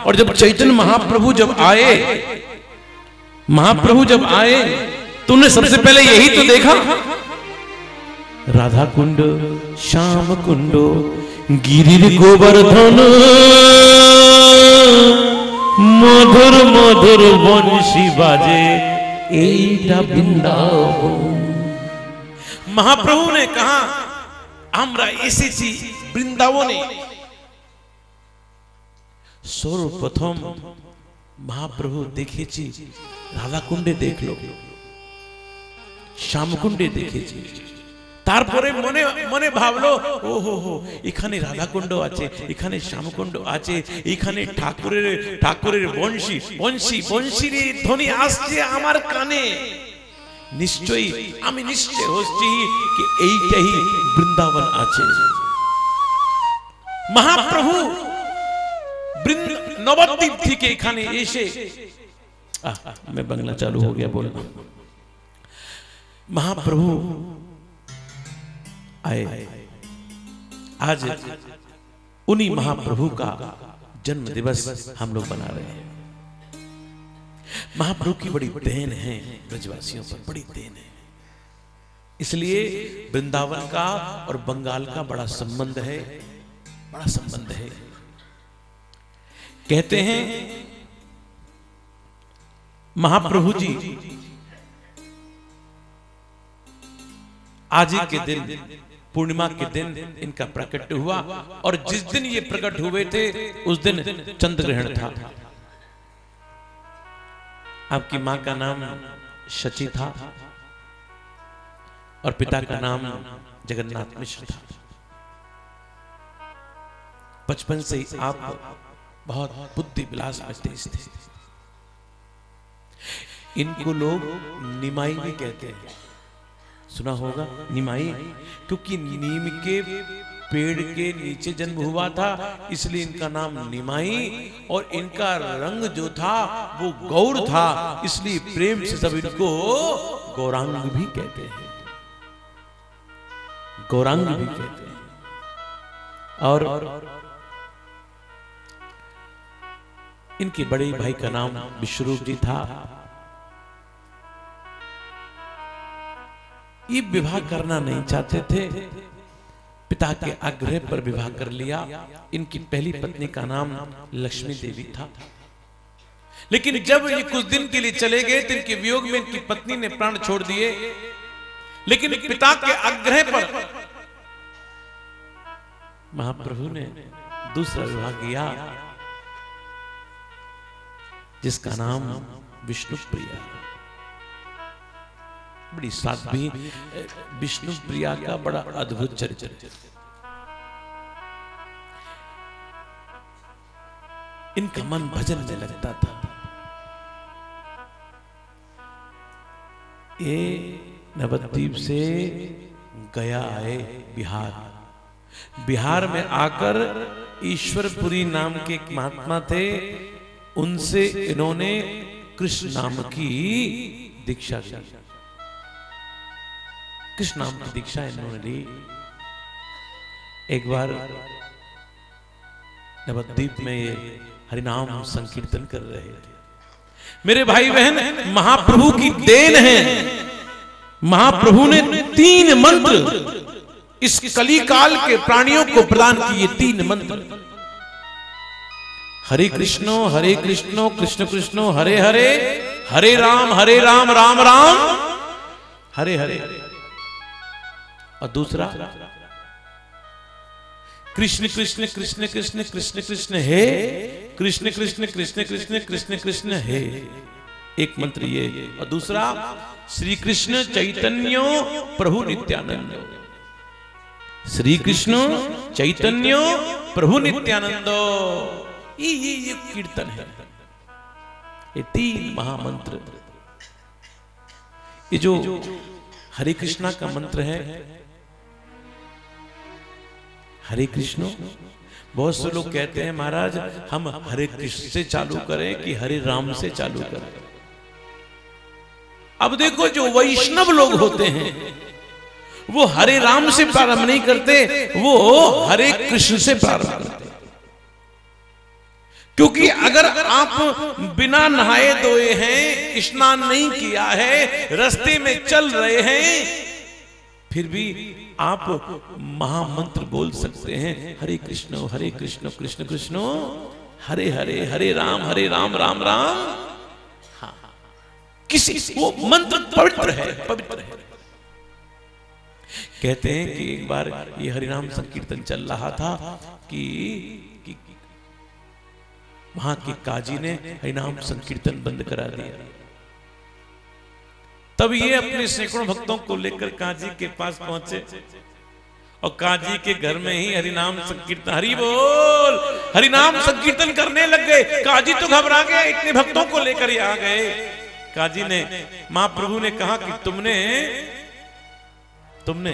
और जब चैतन्य महाप्रभु जब आए महाप्रभु जब आए तुमने सबसे पहले यही तो देखा राधा कुंड श्याम कुंडो गिरिर गोवर्धन मधुर मधुर बंशी बाजे এইটা বৃন্দাবন মহাপ্রভু ने कहा আমরা এসেছি বৃন্দাবনে সর্বপ্রথম মহাপ্রভু দেখেছি, রাধাকুণ্ডে দেখল, শ্যামকুণ্ডে দেখেছি। তারপরে মনে মনে ভাবলো ও হো, এখানে রাধাকুণ্ড আছে, এখানে শ্যামকুণ্ড আছে, এখানে ঠাকুরের ঠাকুরের বংশী বংশী বংশীর ধ্বনি আসছে আমার কানে। নিশ্চয়ই আমি নিশ্চয় হচ্ছি এইটাই বৃন্দাবন আছে। মহাপ্রভু নবদ্বীপ থেকে এখানে এসে আহ, मैं बंगला चालू हो गया बोलना महाप्रभु आए आज उन्हीं महाप्रभु का जन्म दिवस हम लोग मना रहे हैं महाप्रभु की बड़ी देन है ब्रजवासियों पर बड़ी देन है इसलिए वृंदावन का और बंगाल का बड़ा संबंध है बड़ा संबंध है कहते हैं महाप्रभु जी, आज के दिन, पूर्णिमा के दिन इनका प्रकट हुआ और जिस दिन ये प्रकट हुए थे, उस दिन चंद्र ग्रहण था। आपकी माँ का नाम शची था और पिता का नाम जगन्नाथ मिश्र था। बचपन से ही आप बहुत बुद्धि विलास में थे। इनको लोग निमाई भी कहते हैं। सुना होगा निमाई? क्योंकि नीम के पेड़ के नीचे जन्म हुआ था, इसलिए इनका नाम निमाई और इनका रंग जो था, वो गौर था, इसलिए प्रेम से सब इनको गौरांग भी कहते हैं। गौरांग भी कहते हैं। और इनके बड़े भाई का नाम विश्वरूप जी था। ये विवाह करना नहीं चाहते थे। पिता के आग्रह पर विवाह कर लिया। इनकी पहली पत्नी का नाम लक्ष्मी देवी था। लेकिन जब ये कुछ दिन के लिए चले गए तो इनके वियोग में इनकी पत्नी ने प्राण छोड़ दिए। लेकिन पिता के आग्रह पर महाप्रभु ने दूसरा विवाह किया। जिसका नाम विष्णु प्रिया बड़ी साध्वी विष्णु प्रिया का बड़ा अद्भुत चरित्र। इनका मन भजन में लगता था। ये नवद्वीप से गया आए बिहार। बिहार में आकर ईश्वरपुरी नाम के एक महात्मा थे उनसे इन्होंने कृष्ण नाम की दीक्षा ली। कृष्ण नाम की दीक्षा इन्होंने ली। एक बार नवद्वीप में ये हरिनाम संकीर्तन कर रहे थे। मेरे भाई बहन महाप्रभु की देन है। महाप्रभु ने तीन मंत्र इस कली काल के प्राणियों को प्रदान किए, तीन मंत्र। हरे कृष्णो हरे कृष्णो, कृष्ण कृष्णो, हरे हरे हरे राम हरे राम राम राम, हरे हरे। और दूसरा, कृष्ण कृष्ण कृष्ण कृष्ण कृष्ण कृष्ण हे, कृष्ण कृष्ण कृष्ण कृष्ण कृष्ण कृष्ण हे। एक मंत्र ये। और दूसरा, श्री कृष्ण चैतन्यो प्रभु नित्यानंद। श्री कृष्ण चैतन्यो प्रभु नित्यानंद। ये ये ये कीर्तन है। ये तीन महामंत्र। ये जो हरे कृष्णा का मंत्र है। हरे कृष्ण, बहुत से लोग कहते हैं, महाराज, हम हरे कृष्ण से चालू करें कि हरे राम से चालू करें? अब देखो जो वैष्णव लोग होते हैं, वो हरे राम से प्रारंभ नहीं करते, वो हरे कृष्ण से प्रारंभ करते क्योंकि अगर आप बिना नहाए धोए हैं स्नान नहीं किया है रास्ते में चल रहे हैं फिर भी आप महामंत्र बोल सकते हैं हरे कृष्ण हरे कृष्ण कृष्ण कृष्ण हरे हरे हरे राम हरे राम राम राम। हाँ। किसी वो मंत्र पवित्र है पवित्र है। कहते हैं कि एक बार ये हरिनाम संकीर्तन चल रहा था कि, कि वहाँ के काजी ने हरिनाम संकीर्तन बंद करा दिया। तब ये अपने सैकड़ों भक्तों को लेकर काजी के पास पहुँचे और काजी के घर में ही हरिनाम संकीर्तन हरि बोल! हरिनाम संकीर्तन करने लग गए। काजी तो घबरा गए इतने भक्तों को लेकर आ गए। काजी ने महाप्रभु ने कहा कि तुमने तुमने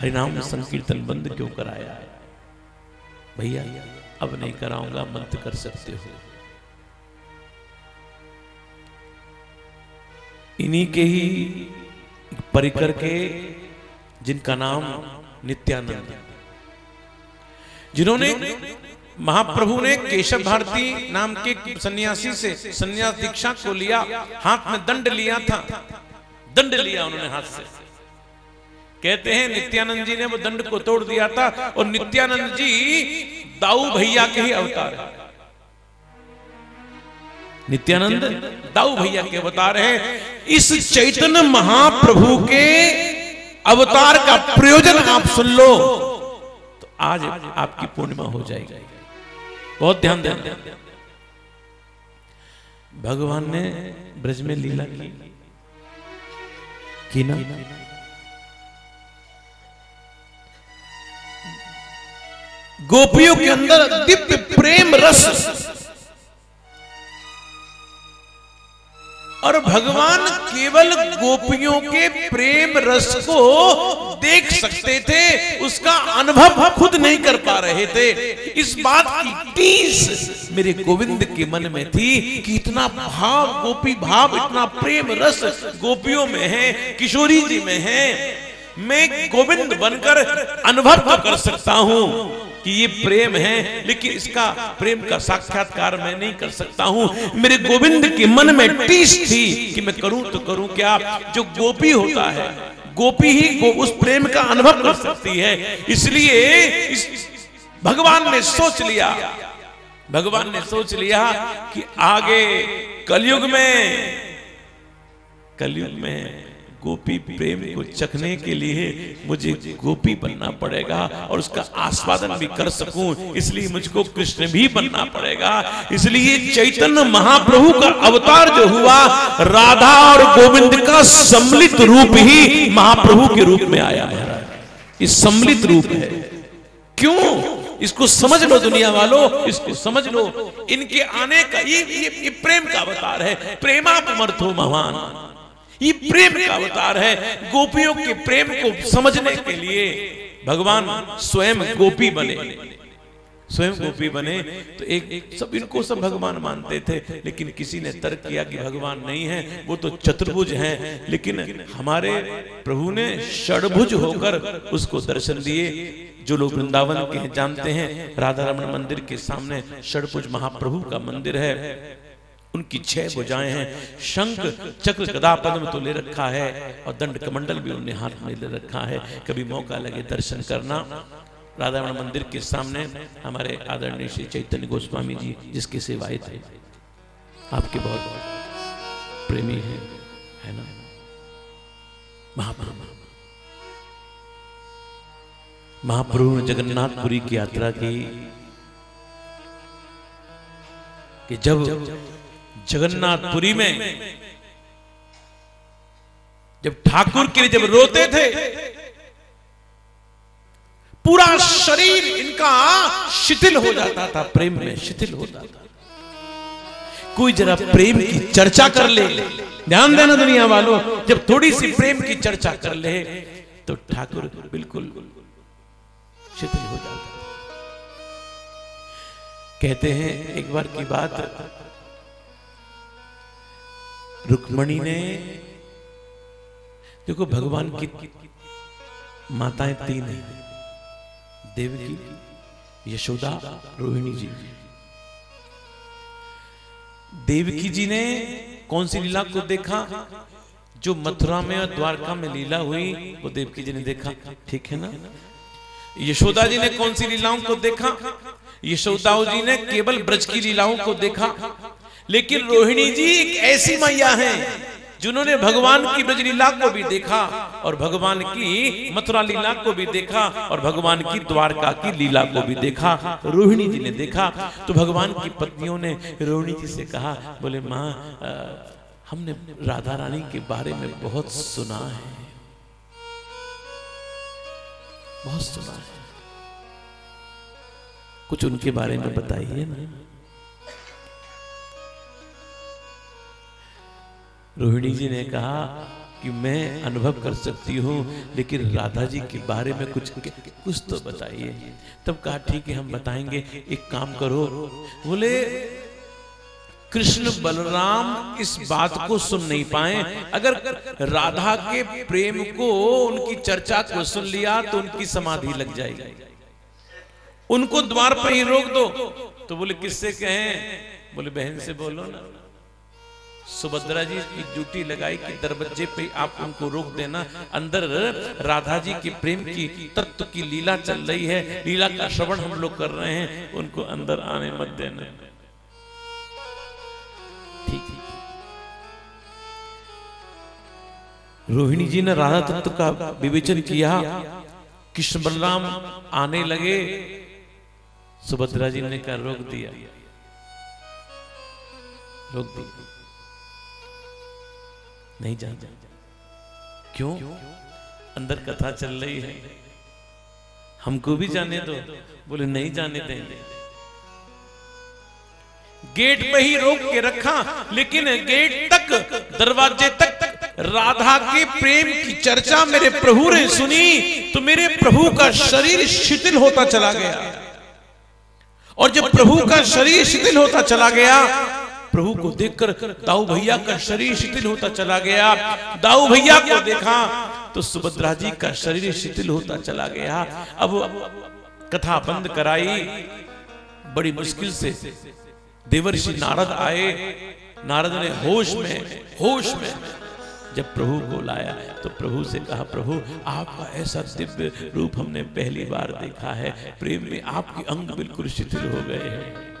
हरिनाम संकीर्तन बंद क्यों कराया? है भैया, अब नहीं कराऊँगा मंत्र कर सकते हो। इन्हीं के ही परिकर के, जिनका नाम नित्यानंद। जिन्होंने महाप्रभु ने केशव भारती नाम के सन्यासी से सन्यास दीक्षा को लिया, हाथ में दंड लिया था। दंड लिया उन्होंने हाथ से। कहते हैं, नित्यानंद जी ने वो दंड को तोड़ दिया था और नित्यानंद जी दाऊ भैया के ही अवतार है। नित्यानंद दाऊ भैया के अवतार है। इस चैतन्य महाप्रभु के अवतार का प्रयोजन आप सुन लो तो आज आपकी पूर्णिमा हो जाएगी। बहुत ध्यान देना। भगवान ने ब्रज में लीला की। की ना? गोपियों के अंदर दिव्य प्रेम रस। और भगवान केवल गोपियों के प्रेम रस को देख सकते थे, उसका अनुभव खुद नहीं कर पा रहे थे। इस बात की टीस मेरे गोविंद के मन में थी कि इतना भाव, गोपी भाव, इतना प्रेम रस गोपियों में है, किशोरी जी में है। मैं गोविंद बनकर अनुभव तो कर सकता हूँ कि ये प्रेम है लेकिन इसका प्रेम का साक्षात्कार मैं नहीं कर सकता हूँ। मेरे गोविंद के मन में टीस थी कि मैं करूँ तो करूँ क्या? जो गोपी होता है गोपी ही गो, उस प्रेम का अनुभव कर सकती है। इसलिए इस, भगवान ने सोच लिया भगवान ने सोच लिया कि आगे कलयुग में कलयुग में गोपी प्रेम को चखने के लिए मुझे गोपी बनना पड़ेगा और उसका आस्वादन भी कर सकूँ। इसलिए मुझको कृष्ण भी बनना पड़ेगा। इसलिए चैतन्य महाप्रभु का अवतार जो हुआ राधा और गोविंद का सम्मिलित रूप ही महाप्रभु के रूप में आया है। ये सम्मिलित रूप है। क्यों? इसको समझ लो दुनिया वालों इसको समझ लो। इनके आने का ये ये, ये प्रेम का अवतार है। प्रेमापमर्थो महान। ये प्रेम का अवतार है। गोपियों के प्रेम को समझने के लिए भगवान स्वयं गोपी बने। स्वयं गोपी बने तो एक, सब इनको सब भगवान मानते थे लेकिन किसी ने तर्क किया कि भगवान नहीं है वो तो चतुर्भुज हैं। लेकिन हमारे प्रभु ने षडभुज होकर उसको दर्शन दिए। जो लोग वृंदावन के जानते हैं राधा रमन मंदिर के सामने षडभुज महाप्रभु का मंदिर है। उनकी छह भुजाएँ हैं। शंख चक्र गदा पद्म तो ले रखा है और दंड कमंडल भी उन्हें हाथ में ले रखा है। कभी मौका लगे दर्शन करना। राधा रमन मंदिर के सामने हमारे आदरणीय श्री चैतन्य गोस्वामी जी जिसके सेवायत है आपके बहुत प्रेमी है है ना? महाप्रभु। महाप्रभु ने जगन्नाथपुरी की यात्रा की कि जब जगन्नाथपुरी में, जब ठाकुर के लिए जब रोते थे, पूरा शरीर इनका शिथिल हो जाता था, प्रेम में शिथिल होता था। कोई जरा प्रेम की चर्चा कर ले। ध्यान देना दुनिया वालों, जब थोड़ी सी प्रेम की चर्चा कर ले तो ठाकुर बिल्कुल शिथिल हो जाता कहते हैं, एक बार की बात रुक्मणी ने देखो, भगवान की माताएँ तीन हैं। देवकी, यशोदा, रोहिणी जी। देवकी जी ने कौन सी लीला को देखा? जो मथुरा में और द्वारका में लीला हुई, वो देवकी जी ने देखा। ठीक है ना? यशोदा जी ने कौन सी लीलाओं को देखा? यशोदा जी ने केवल ब्रज की लीलाओं को देखा। लेकिन रोहिणी जी एक ऐसी मैया हैं जिन्होंने भगवान की ब्रज लीला को भी देखा और भगवान की मथुरा लीला को भी देखा और भगवान की द्वारका की लीला को भी देखा रोहिणी जी ने देखा। तो भगवान की पत्नियों ने रोहिणी जी से कहा बोले माँ हमने राधा रानी के बारे में बहुत सुना है। बहुत सुना है। कुछ उनके बारे में बताइए ना। रोहिणी जी ने कहा कि मैं अनुभव कर सकती हूँ, लेकिन राधा जी के बारे में कुछ कुछ तो बताइए। तब कहा, ठीक है, हम बताएँगे। एक काम करो। बोले, कृष्ण बलराम, इस बात को सुन नहीं पाए। अगर राधा के प्रेम को, उनकी चर्चा को सुन लिया तो उनकी समाधि लग जाएगी। उनको द्वार पर ही रोक दो। तो बोले, किससे कहें? बोले, बहन से बोलो ना। सुभद्रा जी की ड्यूटी लगाई कि दरवाजे पे आप उनको रोक देना। अंदर राधा जी के प्रेम की, तत्व की लीला चल रही है। लीला का श्रवण हम लोग कर रहे हैं। उनको अंदर आने मत देना। ठीक है रोहिणी जी ने राधा तत्व का विवेचन किया। कृष्ण बलराम आने लगे। सुभद्रा जी ने कहा, रोक दिया। रोक दिया। नहीं जाना क्यों? अंदर कथा चल रही है। हमको भी जाने दो। बोले नहीं जाने देंगे। गेट पे ही रोक के रखा लेकिन गेट तक दरवाजे तक राधा के प्रेम की चर्चा मेरे प्रभु ने सुनी तो मेरे प्रभु का शरीर शिथिल होता चला गया। और जब प्रभु का शरीर शिथिल होता चला गया प्रभु को देखकर दाऊ भैया का शरीर शिथिल होता चला गया। दाऊ भैया को देखा तो सुभद्रा जी का शरीर शिथिल होता चला गया। अब कथा बंद कराई। बड़ी मुश्किल से देवर्षि नारद आए। नारद ने होश में होश में जब प्रभु को लाया तो प्रभु से कहा प्रभु आपका ऐसा दिव्य रूप हमने पहली बार देखा है। प्रेम में आपके अंग बिल्कुल शिथिल हो गए हैं।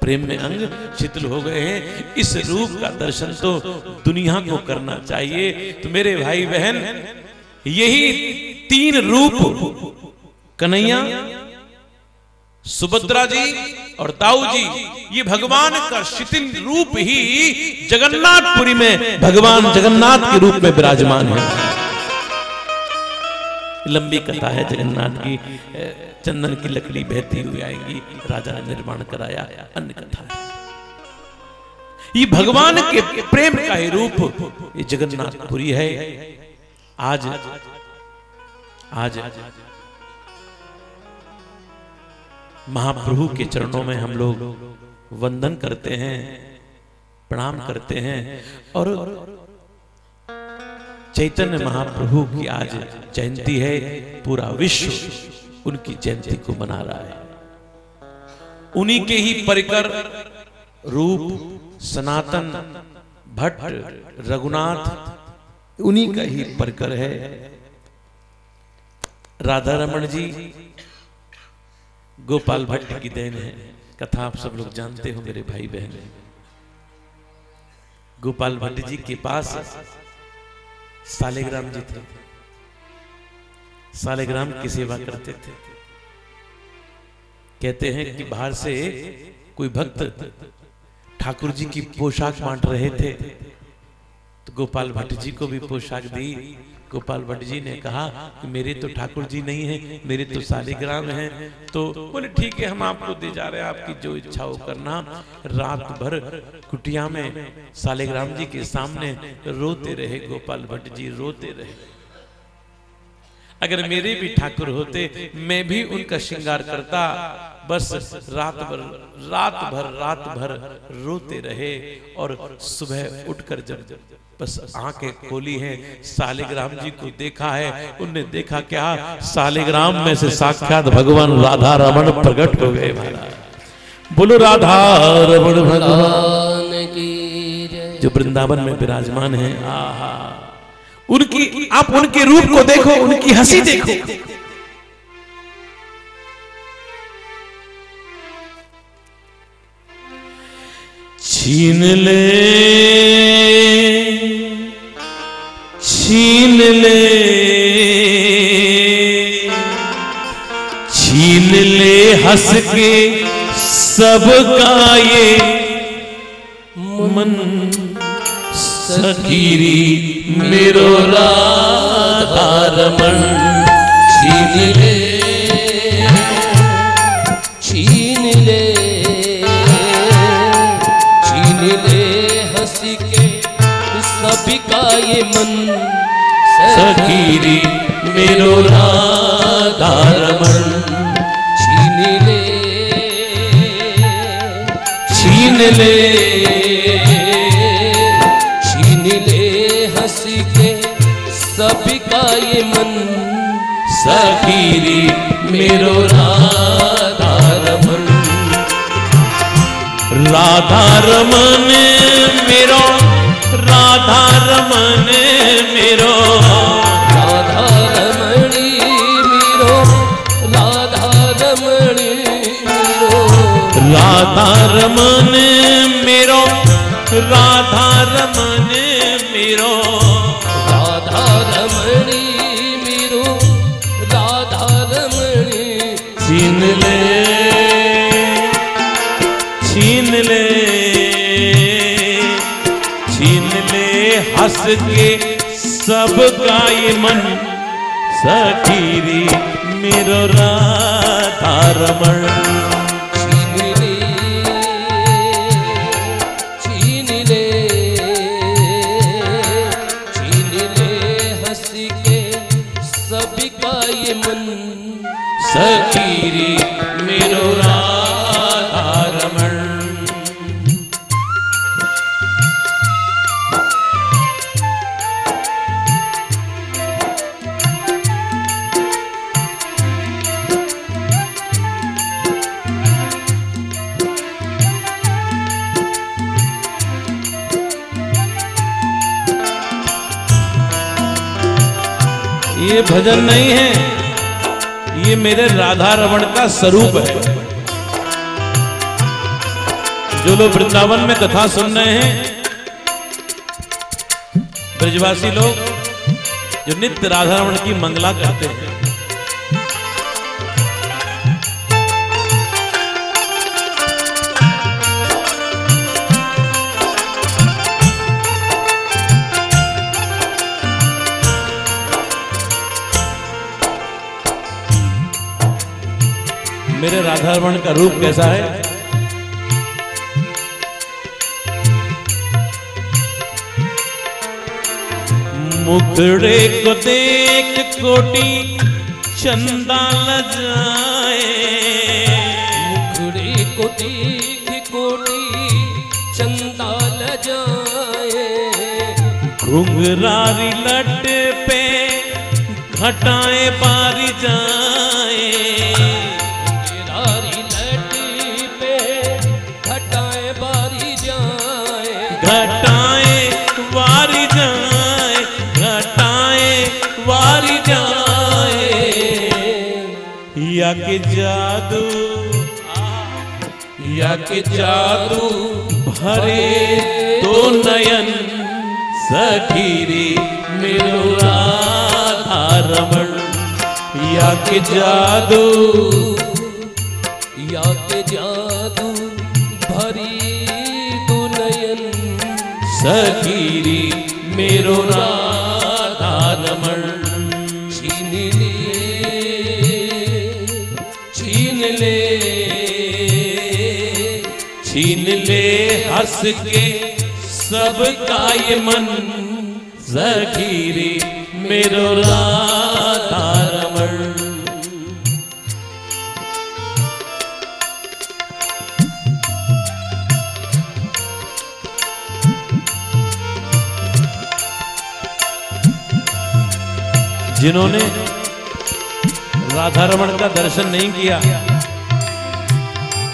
प्रेम में अंग शिथिल हो गए हैं। इस रूप का दर्शन तो दुनिया को करना चाहिए। तो मेरे भाई बहन, यही तीन रूप, कन्हैया, सुभद्रा जी और ताऊ जी, ये भगवान का शिथिल रूप ही जगन्नाथपुरी में, भगवान जगन्नाथ के रूप में विराजमान है। लंबी कथा है जगन्नाथ की। चंदन की लकड़ी बहती हुई आएगी, राजा ने निर्माण कराया अन्य कथा। है ये भगवान के प्रेम का ही रूप, ये जगन्नाथपुरी है। आज आज महाप्रभु के चरणों में हम लोग वंदन करते हैं, प्रणाम करते हैं और चैतन्य महाप्रभु की आज जयंती है। पूरा विश्व उनकी जयंती को मना रहा है। उन्हीं के ही परिकर रूप सनातन भट्ट रघुनाथ उन्हीं का ही परिकर है। राधा रमन जी गोपाल भट्ट की देन है। कथा आप सब लोग जानते हो मेरे भाई बहन। गोपाल भट्ट जी के पास सालेग्राम जी थे। सालेग्राम की सेवा करते थे। कहते हैं कि बाहर से कोई भक्त ठाकुर जी की पोशाक बांट रहे थे। तो गोपाल भट्ट जी को भी पोशाक दी। गोपाल भट्ट जी ने कहा कि मेरे तो ठाकुर जी नहीं है, मेरे तो सालिग्राम हैं। तो बोले, ठीक है, हम आपको दे जा रहे हैं आपकी जो इच्छा हो करना। रात भर कुटिया में सालिग्राम जी के सामने रोते रहे, गोपाल भट्ट जी रोते रहे। अगर मेरे भी ठाकुर होते, मैं भी उनका श्रृंगार करता। बस रात भर रात भर रात भर रोते रहे और सुबह उठकर जब बस आँखें खोली हैं। सालिग्राम जी को देखा है। उनने देखा क्या? सालिग्राम में से साक्षात भगवान राधा रमन प्रकट हो गए बोलो राधा रमन भगवान। भगवान की जो वृंदावन में विराजमान है आहा। उनकी आप उनके रूप को देखो उनकी हँसी देखो। छीन ले छीन ले छीन ले हंस के सबका ये मन। सखीरी मेरो राधा रमन, छीन ले। ये मन। सखीरी मेरो राधा रमन छीन ले। छीन ले। छीन ले हँसी के सभी का ये मन। सखीरी मेरो राधा रमन राधा रमन मेरो राधा रमन मेरो। राधा रमणी मीरो राधा रमणी मीरो। राधा रमन मेरो राधा रमन मेरो। राधा रमणी मीरो राधा रमणी छीन ले हंस के सबका ये मन सखीरी मेरो राधा रमन भजन नहीं है। ये मेरे राधा रमण का स्वरूप है। जो लोग वृंदावन में कथा सुन रहे हैं, ब्रजवासी लोग, जो नित्य राधा रमण की मंगला करते हैं। राधारमण का रूप कैसा है? मुखड़े को देख कोटी चंदा ल जाए मुखड़े को देख कोटी चंदा ल जाए घुंघरारी लट पे घटाए पारी जाए। या जादू या के जादू भरे तो नयन सखीरी मेरो राधा रमण या के जादू या के जादू भरी तू नयन सखीरी मेरो राधा हंस के सबका ये मन सखीरी मेरो राधा जिन्होंने राधा रमण का दर्शन नहीं किया,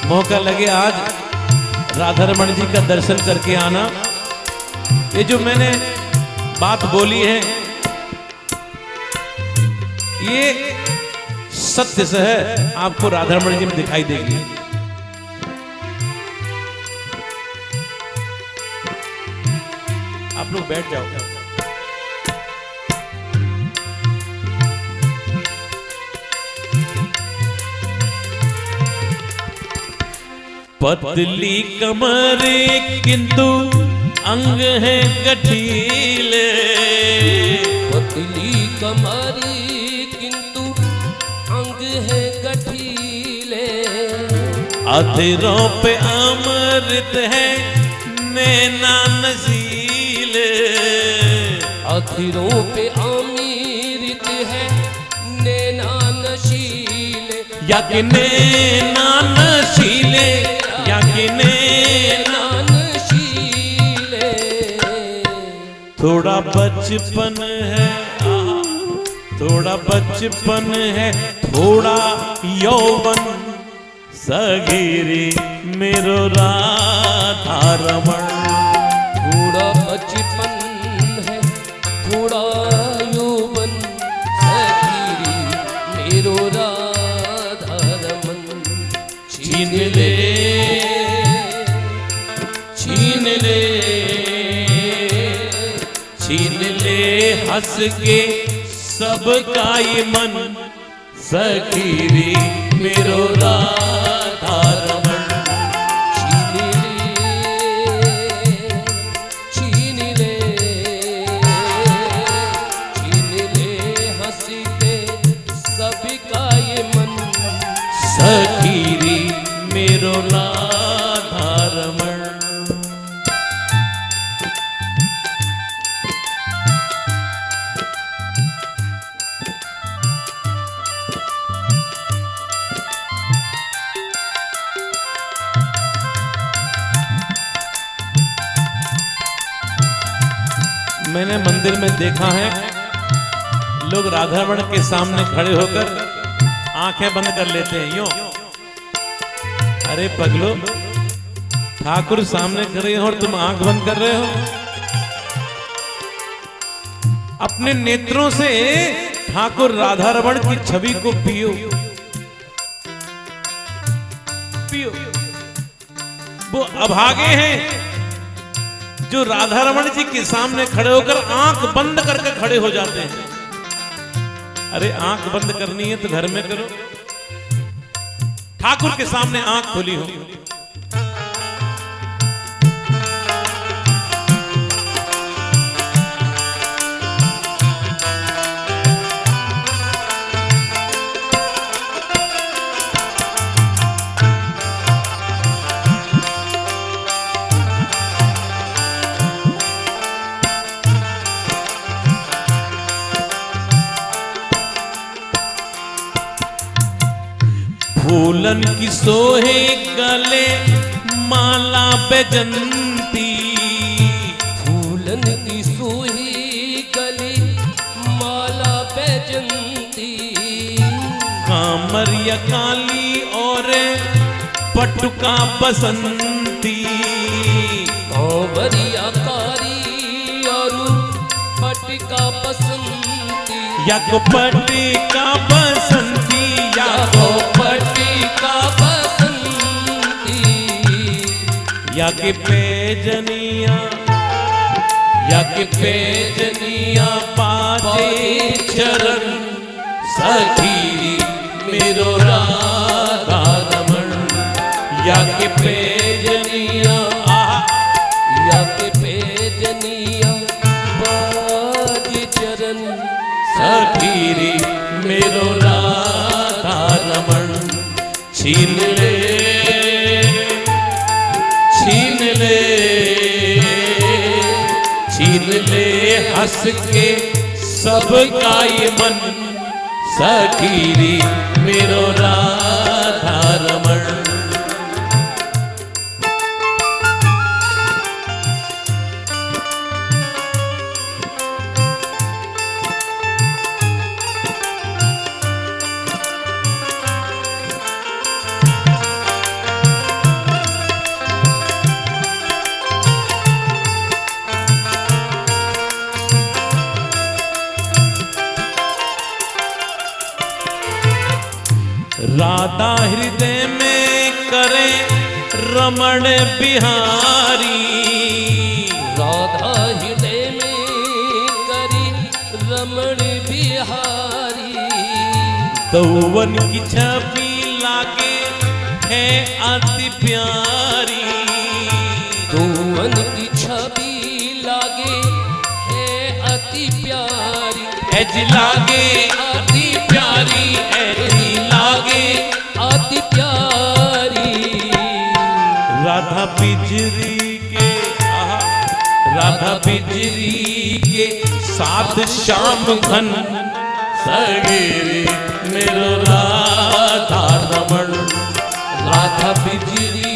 मौका लगे आज राधा रमन जी का दर्शन करके आना। ये जो मैंने बात बोली है, ये सत्य से है, आपको राधा रमन जी में दिखाई देगी। आप लोग बैठ जाओ। पतली कमर किंतु अंग है गठीले। पतली कमरी किंतु अंग है गठीले। अधरों पे अमृत है नैना नसीले अधीरों पे अमीरित है नैना नशीले या कि नैना नशीले या नान शीले। थोड़ा बचपन है थोड़ा बचपन है, थोड़ा यौवन। सगीरी मेरो राधा रमण। हंस के सबका मन सखीरी मेरो सामने खड़े होकर आँखें बंद कर लेते हैं, यूँ। अरे पगलो, ठाकुर सामने खड़े हो और तुम आँख बंद कर रहे हो। अपने नेत्रों से ठाकुर राधा रमण की छवि को पियो। पियो। वो अभागे हैं जो राधा रमण जी के सामने खड़े होकर आँख बंद करके खड़े हो जाते हैं। अरे आँख बंद करनी है तो घर में करो। ठाकुर के सामने आँख खुली हो। सोहे गले माला बेजंती फूलन की सोही गली माला बैजंती कामरिया काली और पटुका बसंती। कांवरिया कारी और पटका बसंती। या को पटिका बसंती। या कि पेजनिया, या कि पेजनिया पाजे चरण, सखी मेरो राधा रमण, या कि पेजनिया हंस के सबका ये मन सखीरी मेरो रमण बिहारी। राधा हृदय में करी रमण बिहारी। तौवन की छवि लागे है अति प्यारी। तोवन की छवि लागे है अति प्यारी। एज लागे राधा बिजरी के राधा बिजरी के साथ शाम घन सगेरे मेरो राधा रमण राधा बिजरी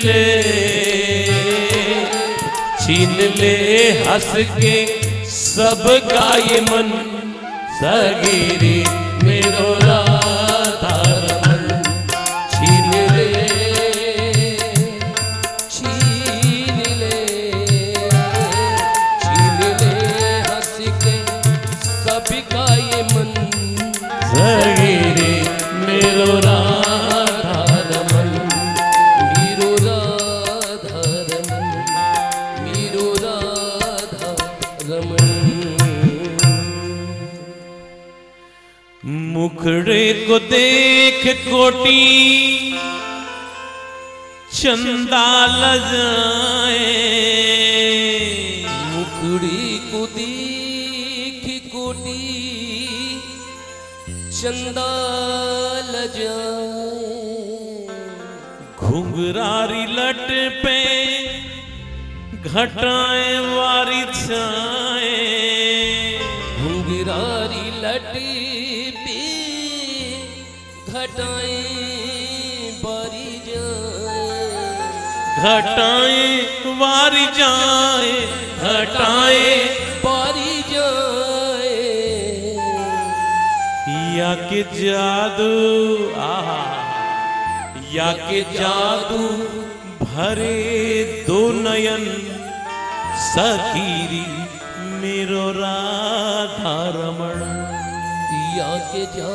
ले। छीन ले हंस के सबका ये मन सगीरी। देख कोटी चंदा लजाए। मुखड़ी को देख कोटी चंदा लजाए। घुंघरारी लट पे घटाएँ वारी छाए। घटाएँ बारी जाए घटाएँ वारी जाए घटाएँ। बारी जाए या के जादू आहा। या के जादू भरे दो नयन। सखीरी मेरो राधा रमण। पिया के जादू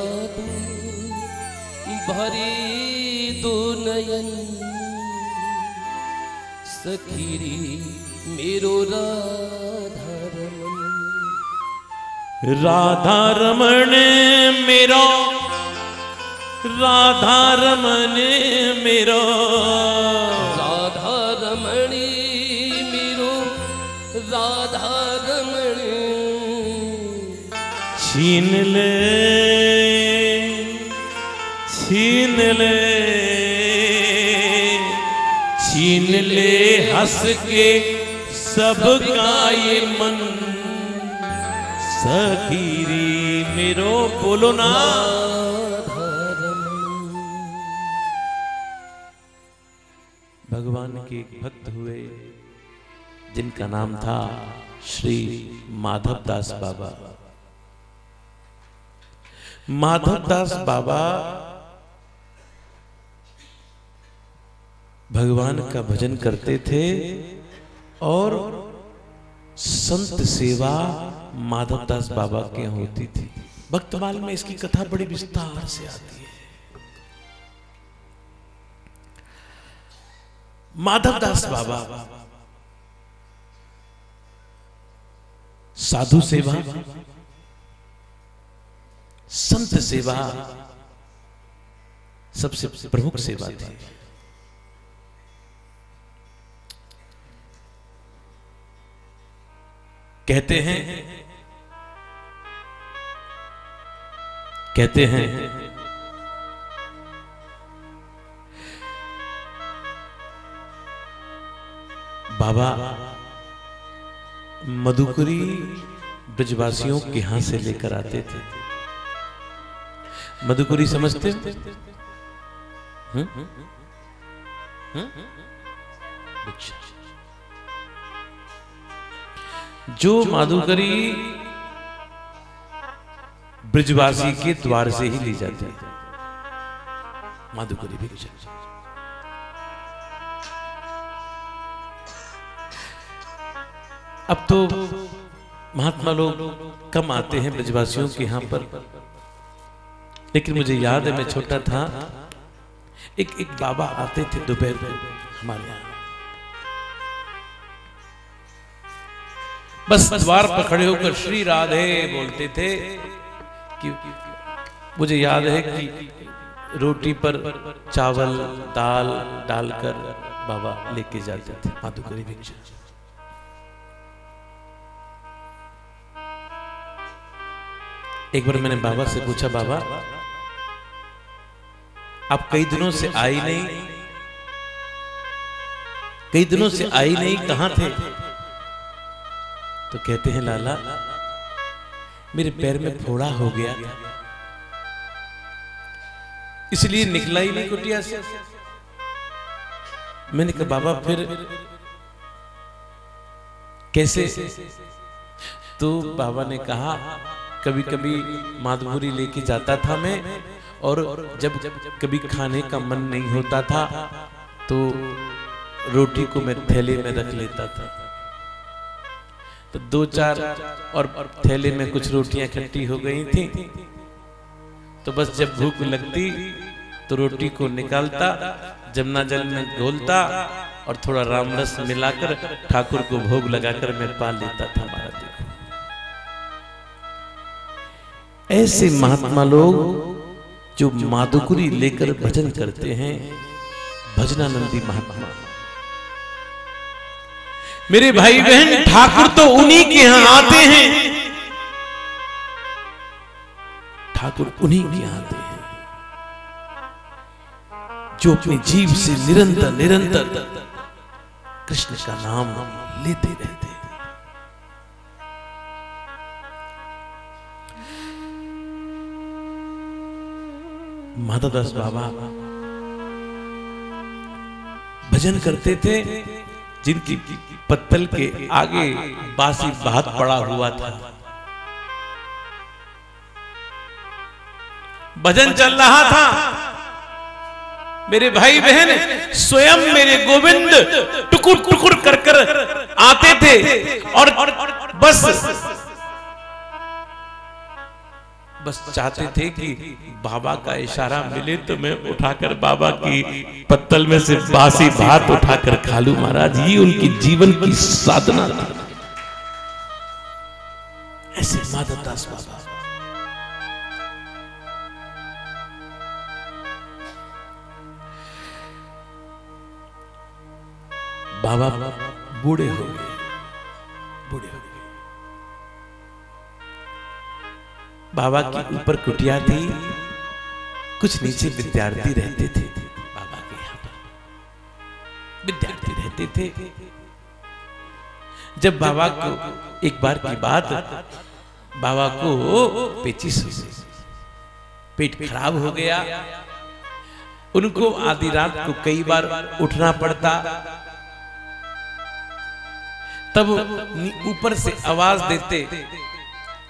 भरे दो नयन। सखीरी मेरो राधा रमन राधा रमण मेरो राधा रमण मेरो राधा रमणी मेरो राधा रमणी छीन ले छीन ले, छीन ले हंस के सबका ये मन। सखीरी मेरो बोलो ना। भगवान के भक्त हुए, जिनका नाम था श्री माधव दास बाबा। माधव दास बाबा भगवान का भजन करते थे और संत सेवा माधव दास बाबा के होती थी। भक्तमाल में इसकी कथा बड़ी विस्तार से आती है। माधव दास बाबा, साधु सेवा, संत सेवा सबसे प्रमुख सेवा थी। कहते हैं कहते हैं, बाबा मधुकरी ब्रजवासियों के यहाँ से लेकर आते थे मधुकरी समझते हम्म? हम्म? अच्छा। जो माधुकरी ब्रजवासी के द्वार से ही ली जाती है। माधुकरी भिक्षा अब तो महात्मा लोग कम आते हैं ब्रजवासियों के यहाँ पर। लेकिन मुझे याद है मैं छोटा था एक एक बाबा आते थे दोपहर में हमारे यहाँ। बस द्वार पर खड़े होकर श्री राधे बोलते थे कि मुझे याद है कि रोटी पर चावल, दाल डालकर बाबा लेके जाते थे। माधुकरी भिक्षा। एक बार मैंने बाबा से पूछा, बाबा, आप कई दिनों से आई नहीं? कई दिनों से आई नहीं? कहाँ थे? तो कहते हैं, लाला, मेरे पैर में फोड़ा हो गया इसलिए निकला ही नहीं कुटिया से। मैंने कहा, बाबा, फिर कैसे? तो बाबा ने कहा कभी कभी माधुरी लेके जाता था मैं, और जब जब कभी खाने का मन नहीं होता था तो रोटी को मैं थैले में रख लेता था। तो दो चार और थैले में कुछ रोटियाँ इकट्ठी हो गई थी। तो बस जब भूख लगती तो रोटी को निकालता जमुना जल में घोलता और थोड़ा रामरस मिलाकर ठाकुर को भोग लगाकर मैं पा लेता था महाराज ऐसे महात्मा लोग जो माधुकुरी लेकर भजन करते हैं, भजनानंदी महात्मा। मेरे भाई बहन ठाकुर तो उन्हीं के यहाँ आते हैं। ठाकुर उन्हीं के यहाँ आते हैं। जो अपने जीव से निरंतर निरंतर कृष्ण का नाम लेते रहते हैं। माधवदास बाबा भजन करते थे जिनकी पत्तल के आगे बासी भात पड़ा हुआ था। भजन चल रहा था। मेरे भाई बहन स्वयं मेरे गोविंद टुकुर टुकुर कर कर आते थे और बस बस चाहते थे कि बाबा का इशारा मिले तो मैं उठाकर बाबा की पत्तल में से बासी भात उठाकर खा लू महाराज ये उनकी जीवन की साधना थी ऐसे माधवदास बाबा। बाबा बूढ़े हो गए। बाबा के ऊपर कुटिया थी कुछ नीचे विद्यार्थी रहते थे। बाबा के यहाँ पर विद्यार्थी रहते थे। जब बाबा को एक बार की बात बाबा को पेचिस पेट खराब हो गया। उनको आधी रात को कई बार उठना पड़ता। तब ऊपर से आवाज़ देते।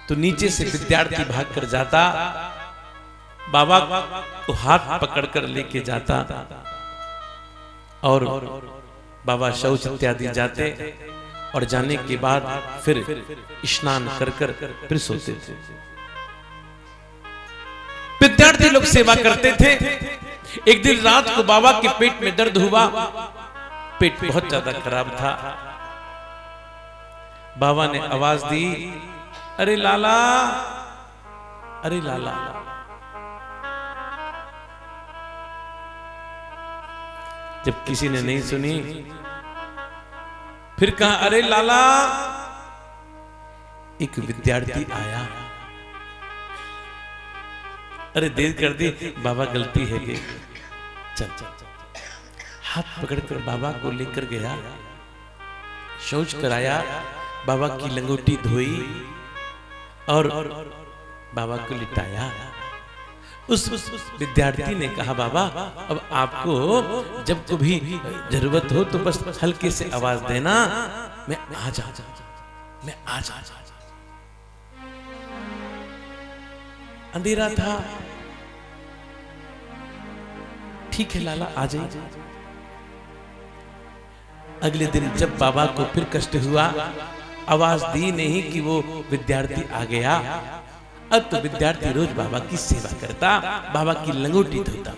तो नीचे से विद्यार्थी भाग कर जाता बाबा को हाथ पकड़कर लेके जाता और बाबा शौच इत्यादि जाते और जाने के बाद फिर स्नान कर कर फिर सोते थे। विद्यार्थी लोग सेवा करते थे। एक दिन रात को बाबा के पेट में दर्द हुआ। पेट बहुत ज़्यादा खराब था। बाबा ने आवाज़ दी अरे लाला। अरे लाला। जब किसी ने नहीं सुनी, फिर कहा, अरे लाला। एक विद्यार्थी आया। अरे देर कर दी, बाबा गलती है कि चल चल। हाथ पकड़कर बाबा को लेकर गया। शौच कराया, बाबा की लंगोटी धोई। और बाबा को लिटाया उस विद्यार्थी ने कहा, बाबा, अब आपको जब कभी ज़रूरत हो तो बस हल्के से आवाज़ देना। मैं आ जा मैं आ जा अंधेरा था। ठीक है, लाला, आ जाइए। अगले दिन जब बाबा को फिर कष्ट हुआ आवाज़ दी नहीं कि वो विद्यार्थी आ गया। अब तो विद्यार्थी रोज बाबा की सेवा करता, बाबा की लंगोटी धोता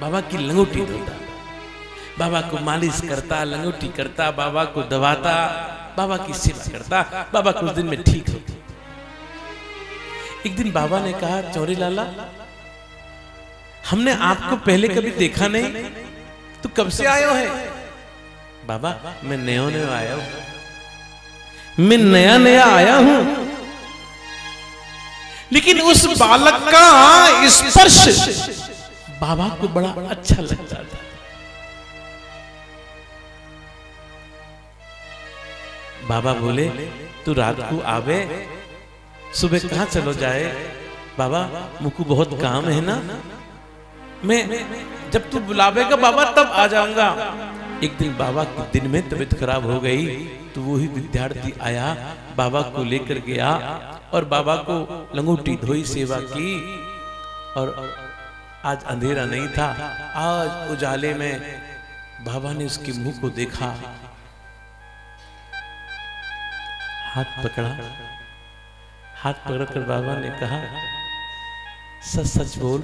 बाबा की लंगोटी धोता। बाबा को मालिश करता, लंगोटी करता, बाबा को दबाता, बाबा की सेवा करता, बाबा कुछ दिन में ठीक हो गए एक दिन बाबा ने कहा, चौरी लाला, हमने आपको पहले कभी देखा नहीं? तो कब से आयो है? बाबा, मैं नयो नयो आया हूँ। मैं नया नया आया हूँ। लेकिन उस बालक का स्पर्श बाबा को बड़ा अच्छा लगता था। बाबा बोले, तू रात को आवे, सुबह कहा चलो जाए? बाबा मुझको बहुत काम है ना? मैं, जब तू बुलावेगा बाबा, तब आ जाऊँगा। एक दिन बाबा के दिन में तबीयत खराब हो गई। तो वही विद्यार्थी आया, बाबा को लेकर गया और बाबा को लंगोटी धोई, सेवा की और आज अंधेरा नहीं था। आज उजाले में बाबा ने उसके मुँह को देखा। हाथ पकड़ा। हाथ पकड़कर बाबा ने कहा, सच सच बोल,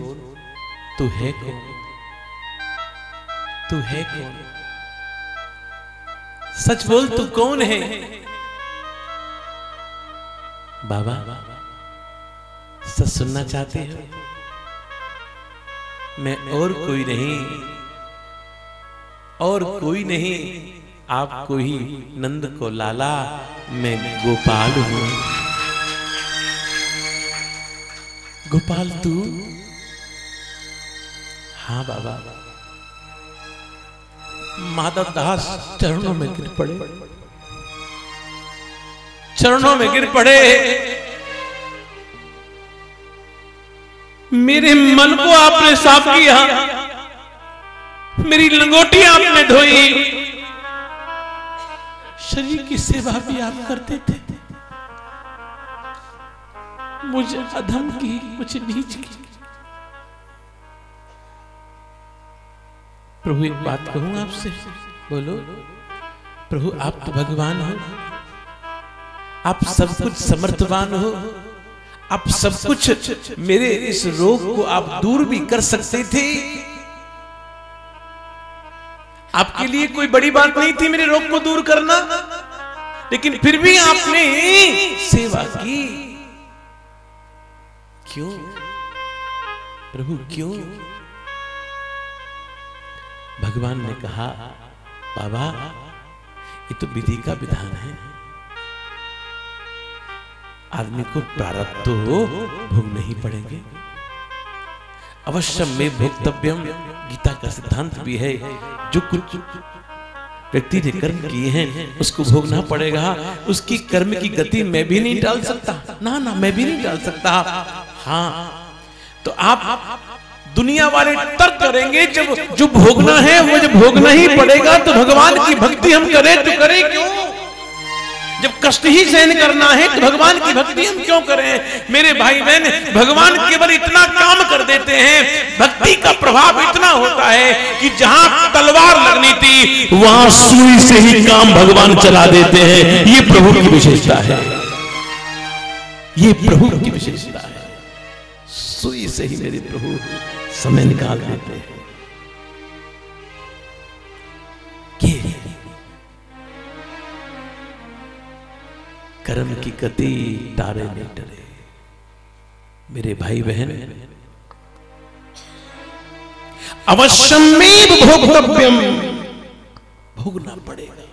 तू है कौन? तू है कौन? सच बोल तू कौन है? बाबा, सच सुनना चाहते हो? मैं और कोई नहीं। और कोई नहीं। आपको ही नंद को लाला, मैं गोपाल हूँ। गोपाल तू? हाँ बाबा। माधव दास चरणों में गिर पड़े। चरणों में गिर पड़े। मेरे मन को आपने साफ़ किया। मेरी लंगोटी आपने धोई। शरीर की सेवा भी आप करते थे। मुझे अधम की, मुझे नीच की। प्रभु एक बात कहूँ आपसे? बोलो। प्रभु आप तो भगवान हो। आप सब कुछ समर्थवान हो। आप सब कुछ मेरे इस रोग को आप दूर भी कर सकते थे। आपके लिए कोई बड़ी बात नहीं थी मेरे रोग को दूर करना। लेकिन फिर भी आपने सेवा की। क्यों? प्रभु क्यों? भगवान ने कहा, बाबा, ये तो विधि का विधान है। आदमी को प्रारब्ध तो भोगने ही पड़ेंगे। अवश्य में भोक्तव्यम गीता का सिद्धांत भी है, जो कुछ व्यक्ति ने कर्म किए हैं, उसको भोगना पड़ेगा। उसकी कर्म की गति मैं भी नहीं डाल सकता। ना ना, मैं भी नहीं डाल सकता। हाँ तो आप दुनिया वाले तर्क करेंगे, जब, जो भोगना है, वो जब भोगना ही पड़ेगा तो भगवान की भक्ति हम करें तो करें क्यों? जब कष्ट ही सहन करना है तो भगवान की भक्ति हम क्यों करें? मेरे भाई बहन भगवान केवल इतना काम कर देते हैं, भक्ति का प्रभाव इतना होता है कि जहाँ तलवार लगनी थी, वहाँ सुई से ही काम भगवान चला देते हैं। ये प्रभु की विशेषता है। ये प्रभु की विशेषता है। सुई से ही मेरे प्रभु समय निकाल देते हैं। ये कर्म की गति तारे नहीं डरे मेरे भाई बहन, अवश्यमेव भोक्तव्यम। भोगना पड़ेगा।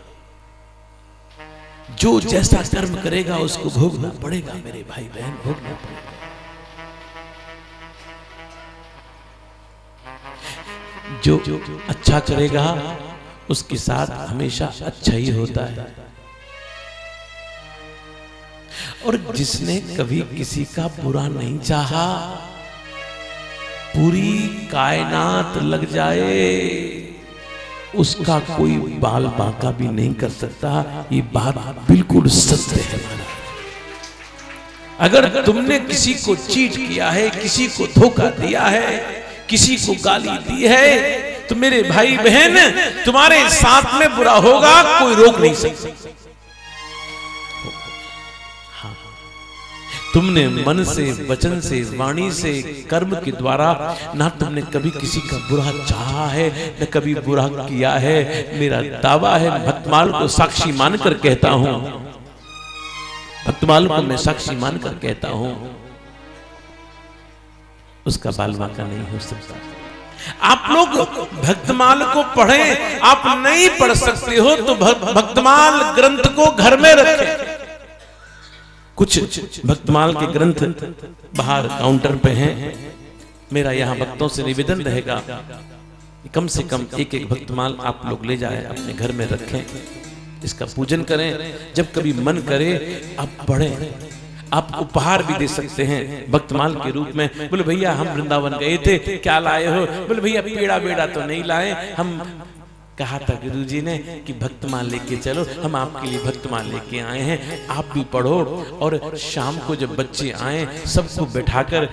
जो जैसा कर्म करेगा, उसको भोगना पड़ेगा, मेरे भाई बहन, भोगना पड़ेगा। जो अच्छा करेगा, उसके साथ हमेशा अच्छा ही होता है। और जिसने कभी किसी का बुरा नहीं चाहा, पूरी कायनात लग जाए, उसका कोई बाल बांका भी नहीं कर सकता, ये बात बिल्कुल सत्य है। अगर तुमने किसी को चीट किया है, किसी को धोखा दिया है किसी को गाली दी है तो मेरे भाई बहन तुम्हारे साथ में बुरा होगा कोई रोक नहीं सकता। तुमने मन से वचन से वाणी से कर्म के द्वारा ना तुमने कभी किसी का बुरा चाहा है न कभी बुरा किया है। मेरा दावा है भक्तमाल को साक्षी मानकर कहता हूँ। भक्तमाल को मैं साक्षी मानकर कहता हूँ। उसका बाल बांका नहीं हो सकता। आप लोग भक्तमाल को पढ़ें आप नहीं पढ़ सकते हो तो भक्तमाल ग्रंथ को घर में रखें। कुछ भक्तमाल के ग्रंथ बाहर काउंटर पे हैं। मेरा यहाँ भक्तों से निवेदन रहेगा कम से कम एक एक भक्तमाल आप लोग ले जाए अपने घर में रखें इसका पूजन करें। जब कभी मन करे आप पढ़ें। आप उपहार भी दे सकते हैं भक्तमाल के रूप में। बोले, भैया, हम वृंदावन गए थे, क्या लाए हो? बोले, भैया, पेड़ा बेड़ा तो नहीं लाए। हम कहा था गुरु जी ने कि, भक्तमाल लेके चलो, हम आपके लिए भक्तमाल लेके आए हैं। आप भी पढ़ो और शाम को जब बच्चे आए, सबको बैठाकर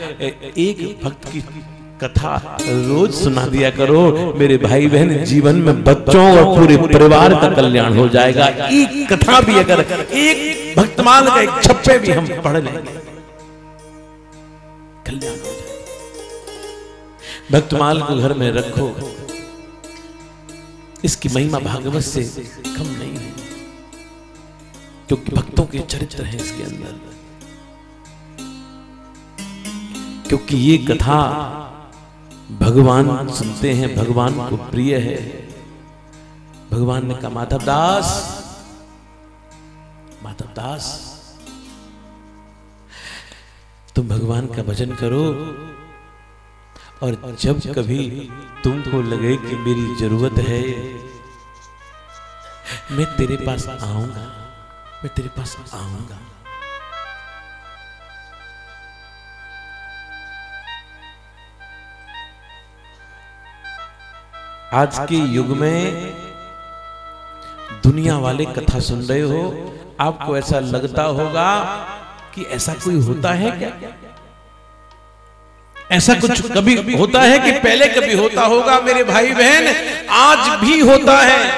एक भक्त की कथा रोज सुना दिया करो। मेरे भाई बहन जीवन में बच्चों और पूरे परिवार का कल्याण हो जाएगा। एक कथा भी अगर एक भक्तमाल का एक छप्पे भी हम पढ़ लेंगे। कल्याण हो जाएगा। भक्तमाल को घर में रखो। इसकी महिमा भागवत से कम नहीं है क्योंकि भक्तों के चरित्र हैं इसके अंदर। क्योंकि ये कथा भगवान सुनते हैं, भगवान को प्रिय है। भगवान ने कहा, माधव दास माधव दास, तुम भगवान का भजन करो और जब कभी तुमको लगे कि मेरी ज़रूरत है, मैं तेरे पास आऊँगा, मैं तेरे पास आऊँगा। आज के युग में दुनिया वाले कथा सुन रहे हो। आपको ऐसा लगता होगा कि ऐसा कोई होता है क्या? ऐसा कुछ कभी होता है कि पहले कभी होता होगा मेरे भाई बहन? आज भी होता है।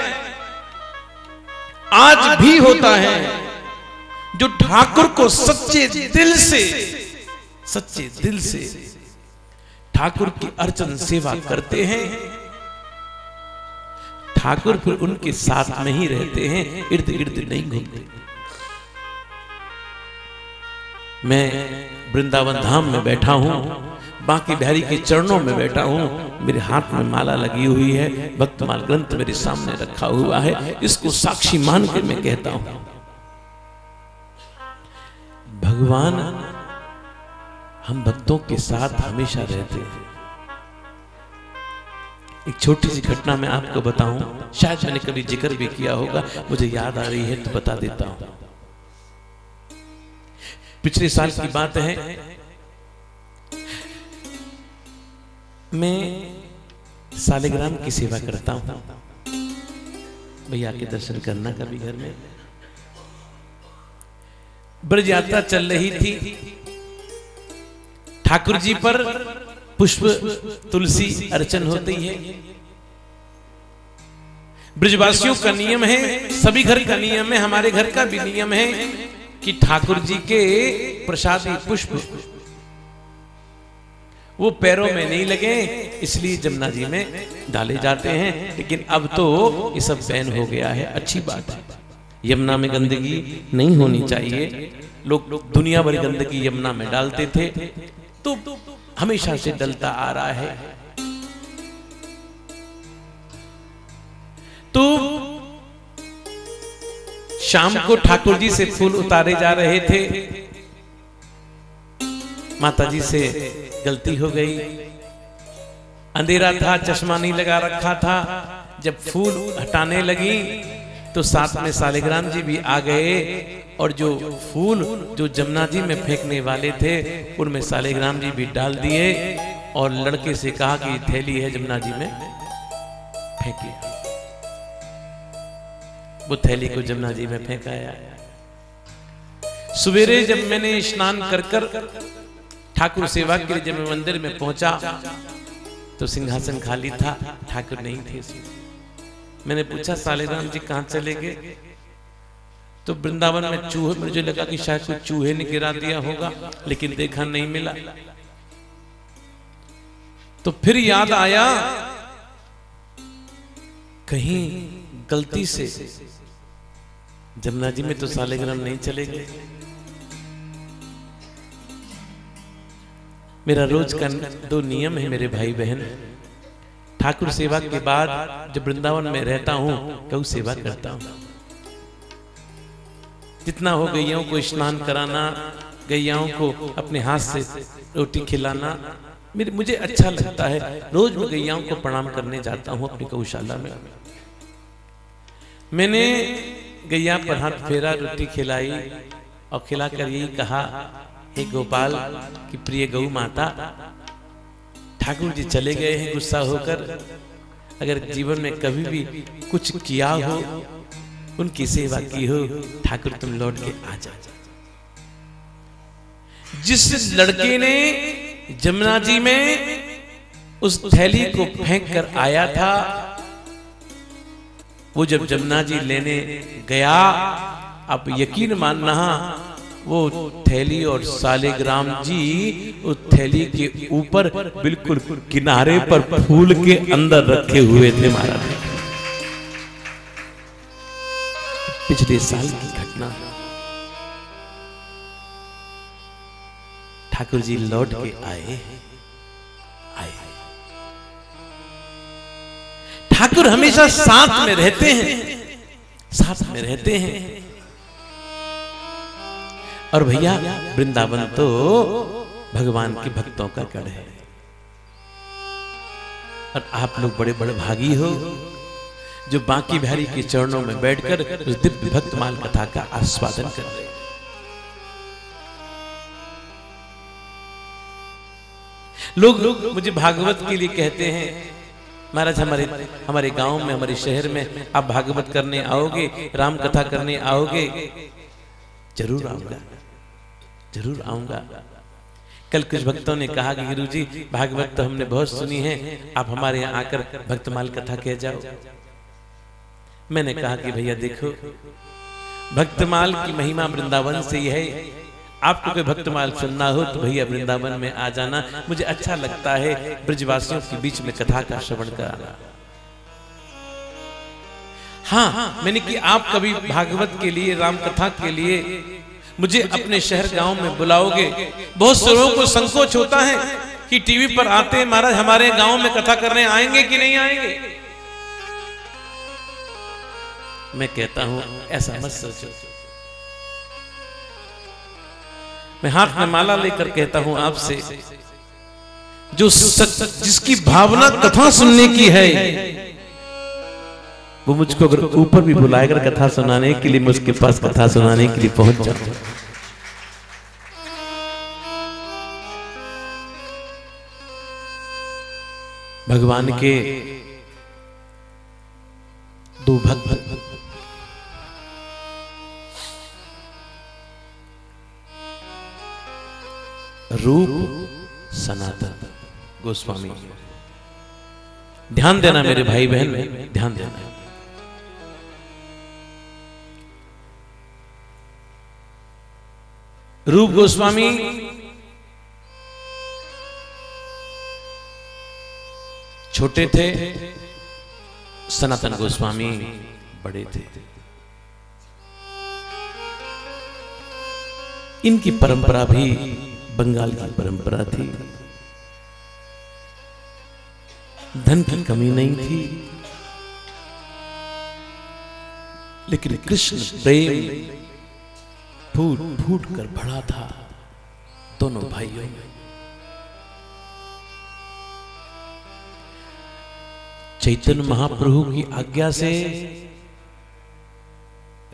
आज भी होता है। जो ठाकुर को सच्चे दिल से सच्चे दिल से ठाकुर की अर्चन सेवा करते हैं। ठाकुर फिर उनके साथ में ही रहते हैं इर्द गिर्द नहीं घूमते। मैं वृंदावन धाम में बैठा हूँ बाकी बिहारी के चरणों में बैठा हूँ मेरे हाथ में माला लगी हुई है भक्तमाल ग्रंथ मेरे सामने रखा हुआ है इसको साक्षी मान के मैं कहता हूँ। भगवान हम भक्तों के साथ हमेशा रहते हैं। एक छोटी सी घटना मैं आपको बताऊँ। शायद मैंने कभी ज़िक्र भी किया होगा। मुझे याद आ रही है तो बता देता हूँ। पिछले साल की बात है। मैं सालिग्राम की सेवा करता हूँ। भैया के दर्शन करना कभी घर में। ब्रज यात्रा चल रही थी। ठाकुर जी पर पुष्प, तुलसी अर्चन होती है। ब्रजवासियों का नियम है, सभी घर का नियम है, हमारे घर का भी नियम है कि ठाकुर जी के प्रसादी पुष्प, वो पैरों में नहीं लगे, इसलिए जमुना जी में डाले जाते हैं। लेकिन अब तो ये सब बैन हो गया है, अच्छी बात है। यमुना में गंदगी नहीं होनी चाहिए। लोग दुनिया भर गंदगी यमुना में डालते थे। तो हमेशा से डलता आ रहा है। तो शाम को ठाकुर जी से फूल उतारे जा रहे थे। माता जी से गलती हो गई। अंधेरा था, चश्मा नहीं लगा रखा था। जब फूल हटाने लगी तो साथ में सालिग्राम जी भी आ गए और जो फूल जो जमुना जी में फेंकने वाले थे, उनमें सालिग्राम जी भी डाल दिए और लड़के से कहा कि थैली है जमुना जी में, फेंकी वो थैली को जमुना जी में फेंकाया। सवेरे जब मैंने स्नान कर कर ठाकुर सेवा के लिए जब मैं मंदिर में पहुँचा तो सिंहासन खाली था, ठाकुर नहीं थे मैंने पूछा सालेराम जी कहाँ चले गए? तो वृंदावन में चूहे, मुझे लगा कि शायद कोई चूहे ने गिरा दिया होगा, लेकिन देखा नहीं मिला। तो फिर याद आया, कहीं गलती से जमुना जी में तो सालेग्राम नहीं चले गए। मेरा रोज का दो नियम है, मेरे भाई बहन। ठाकुर सेवा के बाद जब वृंदावन में रहता हूँ गौ सेवा करता हूँ। जितना हो गैयाओं को स्नान कराना गैयाओं को अपने हाथ से रोटी खिलाना मेरे मुझे अच्छा लगता है। रोज मैं गैयाओं को प्रणाम करने जाता हूँ अपनी गौशाला में। मैंने गैया पर हाथ फेरा रोटी खिलाई और खिलाकर यही कहा हे गोपाल की प्रिय गौ माता ठाकुर जी चले गए हैं गुस्सा होकर। अगर जीवन में कभी भी कुछ किया हो, उनकी सेवा की हो, ठाकुर तुम लौट के आ जा जिस लड़के ने जमुना जी में उस थैली को फेंक कर आया था, वो जब जमुना जी लेने गया, आप यकीन मानना वो थैली और सालेग्राम जी उस थैली के ऊपर बिल्कुल किनारे पर फूल के अंदर रखे हुए थे महाराज। पिछले साल की घटना। ठाकुर जी लौट के आए। आए। ठाकुर हमेशा साथ में रहते हैं। साथ में रहते हैं। और भैया, वृंदावन तो भगवान के भक्तों का गढ़ है। और आप लोग बड़े बड़े भागी हो, जो बाकी बिहारी के चरणों में बैठकर उस दिव्य भक्तमाल कथा का आस्वादन कर रहे लोग लोग मुझे भागवत के लिए कहते हैं, महाराज, हमारे हमारे गाँव में, हमारे शहर में आप भागवत करने आओगे राम कथा करने आओगे, ज़रूर आऊँगा। ज़रूर आऊँगा। कल कुछ भक्तों ने कहा कि गुरु जी भागवत तो हमने बहुत सुनी है, आप हमारे यहाँ आकर भक्तमाल कथा कह जाओ। मैंने कहा कि भैया देखो भक्तमाल की महिमा वृंदावन से ही है। आपको कोई भक्तमाल सुनना हो तो भैया वृंदावन में आ जाना। मुझे अच्छा लगता है ब्रजवासियों के बीच में कथा का श्रवण कराना। हाँ मैंने कि आप कभी भागवत के लिए राम कथा के लिए मुझे अपने शहर गाँव में बुलाओगे? बहुत से लोगों को संकोच होता है कि टीवी पर आते हैं महाराज हमारे गाँव में कथा करने आएँगे कि नहीं आएँगे? मैं कहता हूँ ऐसा मत सोचो। मैं हाथ में माला लेकर कहता हूँ आपसे जो सच जिसकी भावना कथा सुनने की है वो मुझको अगर ऊपर भी बुलाएगा कथा सुनाने के लिए, मैं उसके पास कथा सुनाने के लिए पहुँच जाऊँ भगवान के दो भक्त रूप सनातन, गोस्वामी। ध्यान देना मेरे भाई बहन, ध्यान देना। रूप गोस्वामी। छोटे थे, सनातन गोस्वामी, बड़े थे। इनकी परंपरा भी बंगाल की परंपरा थी। धन की कमी नहीं थी। लेकिन कृष्ण प्रेम फूट फूट कर भरा था दोनों भाइयों में। चैतन्य महाप्रभु की आज्ञा से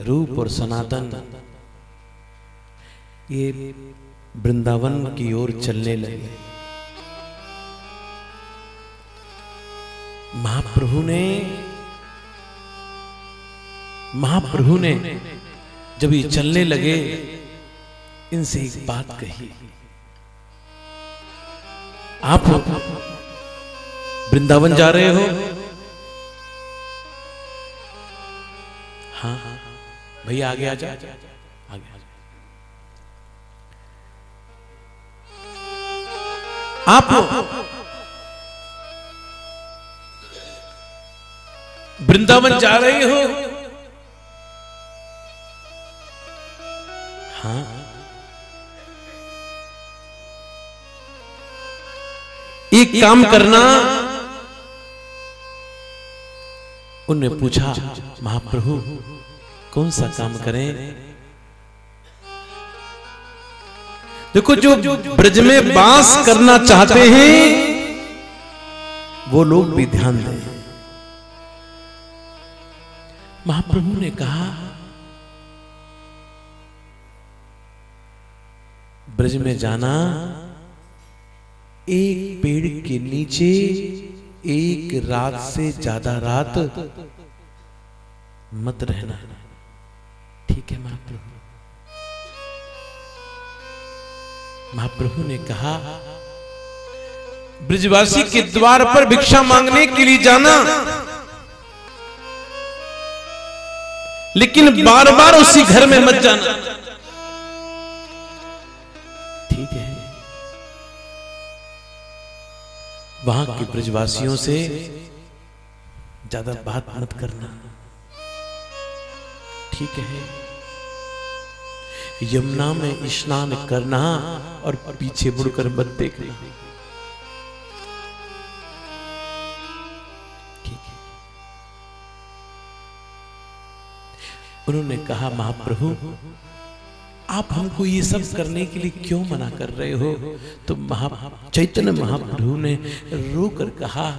रूप और सनातन ये वृंदावन की ओर चलने लगे। महाप्रभु ने महाप्रभु ने जब ये चलने लगे, इनसे एक बात कही। आप वृंदावन जा रहे हो? हाँ हाँ। भैया, आगे आ जा आगे आप वृंदावन जा रहे हो? हाँ। एक काम करना। उनने पूछा महाप्रभु कौन सा काम करें? देखो जो ब्रज में बास करना चाहते हैं वो लोग भी ध्यान दें। महाप्रभु ने कहा ब्रज में जाना, एक पेड़ के नीचे, एक रात से ज़्यादा रात मत रहना। ठीक है महाप्रभु। महाप्रभु ने कहा, ब्रिजवासी के द्वार पर भिक्षा मांगने के लिए जाना। लेकिन बार बार उसी घर में मत जाना। वहाँ के ब्रजवासियों से ज़्यादा बात मत करना। ठीक है। यमुना में स्नान करना और पीछे मुड़कर मत देखना। ठीक है। उन्होंने कहा, महाप्रभु आप हमको ये सब करने के लिए क्यों मना कर रहे हो? तो महा चैतन्य महाप्रभु ने रो कर कहा,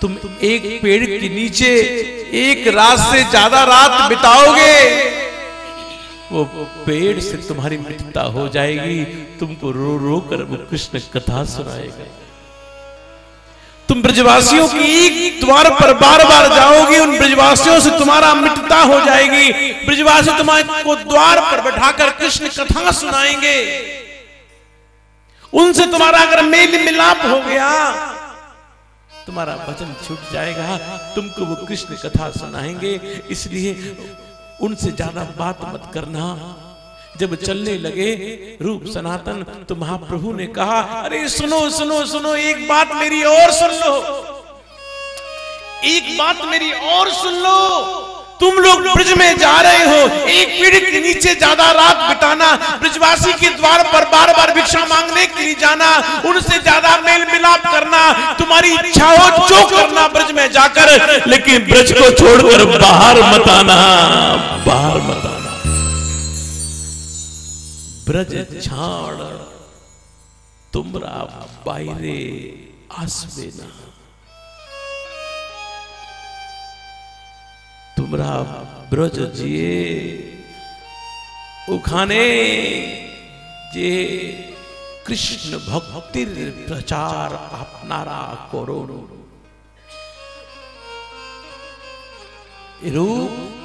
तुम एक पेड़ के नीचे एक रात से ज़्यादा रात बिताओगे। वो पेड़ से तुम्हारी मित्रता हो जाएगी। तुमको रो रो कर वो कृष्ण कथा सुनाएगा। तुम ब्रजवासियों की द्वार पर बार बार जाओगी, उन ब्रजवासियों से तुम्हारा मित्रता हो जाएगी। ब्रजवासी तुम्हारे को द्वार पर बैठाकर कृष्ण कथा सुनाएँगे। उनसे तुम्हारा अगर मेल मिलाप हो गया, तुम्हारा वचन छूट जाएगा, तुमको वो कृष्ण कथा सुनाएँगे। इसलिए उनसे ज़्यादा बात मत करना। जब चलने लगे रूप सनातन तो महाप्रभु ने कहा, अरे, सुनो सुनो सुनो, एक बात मेरी और सुन लो। एक बात मेरी और सुन लो। तुम लोग ब्रज में जा रहे हो। एक पीढ़ी के नीचे ज़्यादा रात बिताना, ब्रजवासी के द्वार पर बार बार भिक्षा मांगने के लिए जाना, उनसे ज़्यादा मेल मिलाप करना, तुम्हारी इच्छा हो जो करना ब्रज में जाकर, लेकिन ब्रज को छोड़कर बाहर मत आना, बाहर मत आना। ब्रज छाड़ तुमरा बाहरे आसबे ना तुमरा ब्रज जिए उखाने जे कृष्ण भक्ति प्रचार अपनारा करो रूप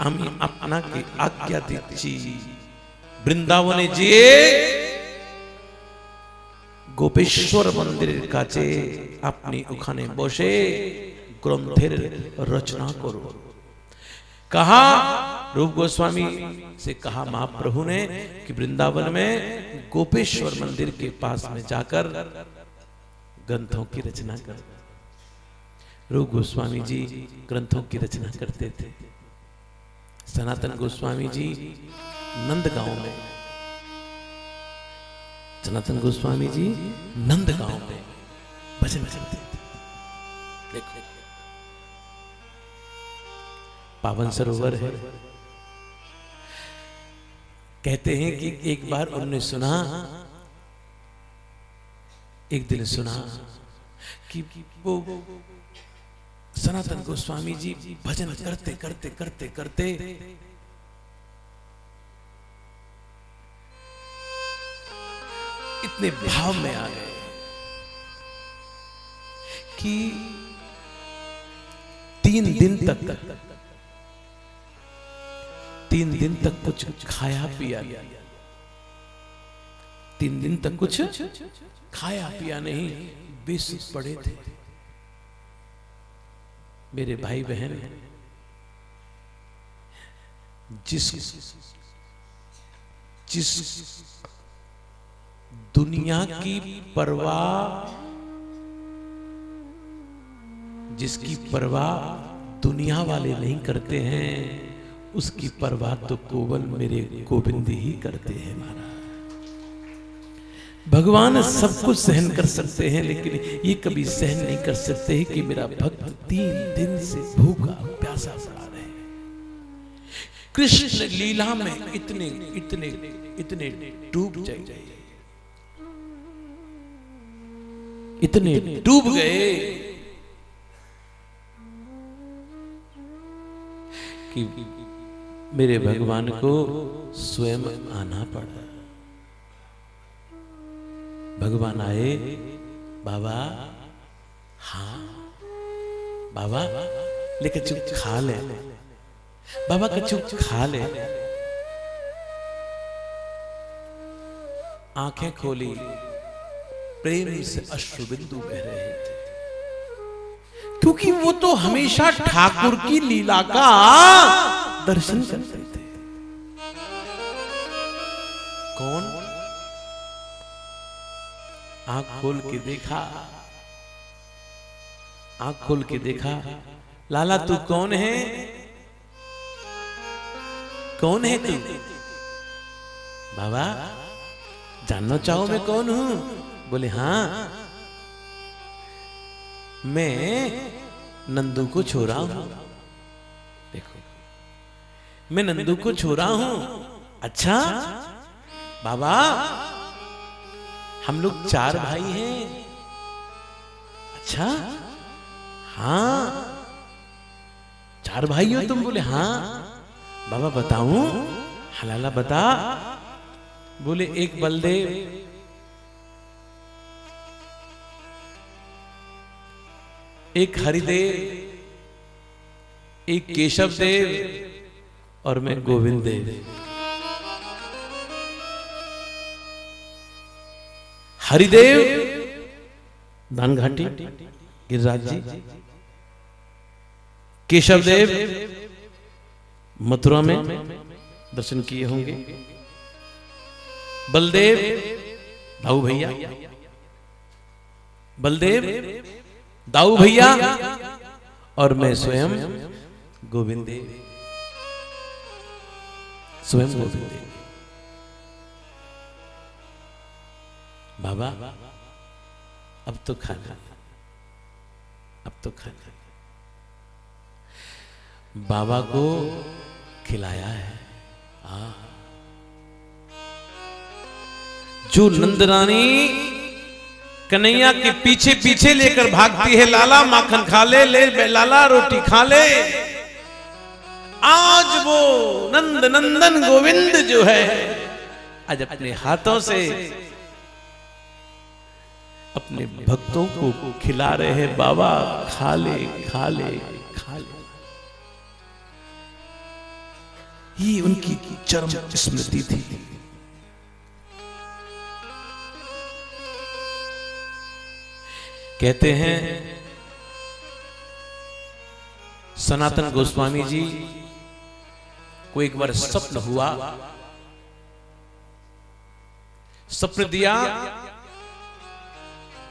আমি আপনাকে আজ্ঞা দিচ্ছি বৃন্দাবনে যেয়ে গোপেশ্বর মন্দিরের কাছে আপনি ওখানে বসে ग्रंथेर रचना करो कहा रूप गोस्वामी से कहा महाप्रभु ने कि वृंदावन में गोपेश्वर मंदिर के पास में जाकर ग्रंथों की रचना कर रूप गोस्वामी जी ग्रंथों की रचना करते थे सनातन गोस्वामी जी नंदगांव में। सनातन गोस्वामी जी नंदगांव में। भजन करते थे। देखो। पावन सरोवर है। कहते हैं कि एक बार उन्होंने सुना, एक दिन सुना कि वो सनातन गोस्वामी जी भजन करते करते करते करते। इतने भाव में आ गए कि तीन दिन तक, तीन दिन तक कुछ खाया पिया तीन दिन तक कुछ खाया पिया नहीं, बेसुध पड़े थे। मेरे भाई बहन जिस जिस दुनिया की परवाह, जिसकी परवाह दुनिया वाले नहीं करते हैं, उसकी परवाह तो केवल मेरे गोविंद ही करते हैं, महाराज। भगवान सब कुछ सहन कर सकते हैं, लेकिन ये कभी सहन नहीं कर सकते कि मेरा भक्त तीन दिन से भूखा, प्यासा पड़ा रहे कृष्ण लीला में इतने इतने इतने डूब जाए। इतने डूब गए। कि मेरे भगवान को स्वयं आना पड़ा। भगवान आए, बाबा हाँ बाबा लेकिन चुप खा ले। बाबा का चुप खा ले। आँखें खोली, प्रेम से अश्रु बिंदु बह रहे थे। क्योंकि वो तो हमेशा ठाकुर की लीला का दर्शन करते थे। कौन? आँख खोल के देखा। आँख खोल के देखा, लाला तू कौन है? कौन है तू? बाबा, जानना चाहो मैं कौन हूँ? बोले हाँ। मैं नंदू को छोरा हूँ। देखो, मैं नंदू को छोरा हूँ। अच्छा? बाबा हम लोग चार भाई हैं। अच्छा? हाँ। चार भाई हो तुम बोले हाँ। बाबा, बताऊँ? हलाला, बता। बोले, एक बलदेव। एक हरिदेव। एक केशव देव और मैं गोविंद देव हरिदेव, धानघाटी, गिरिराज जी केशव देव मथुरा में दर्शन किए होंगे। बलदेव भाऊ भैया, बलदेव, दाऊ भैया और मैं स्वयं गोविंद देव स्वयं गोविंद। देव बाबा, अब तो खाना। अब तो खाना। बाबा को खिलाया है। हाँ। जो नंदरानी कन्हैया के पीछे पीछे लेकर भागती है, लाला माखन खा ले ले, लाला रोटी खा ले, आज वो नंद नंदन गोविंद जो है, आज अपने हाथों से अपने भक्तों को खिला रहे हैं, बाबा, खा ले खा ले खा ले। ये उनकी चरम स्मृति थी। कहते हैं, सनातन गोस्वामी जी, को एक बार स्वप्न हुआ। स्वप्न दिया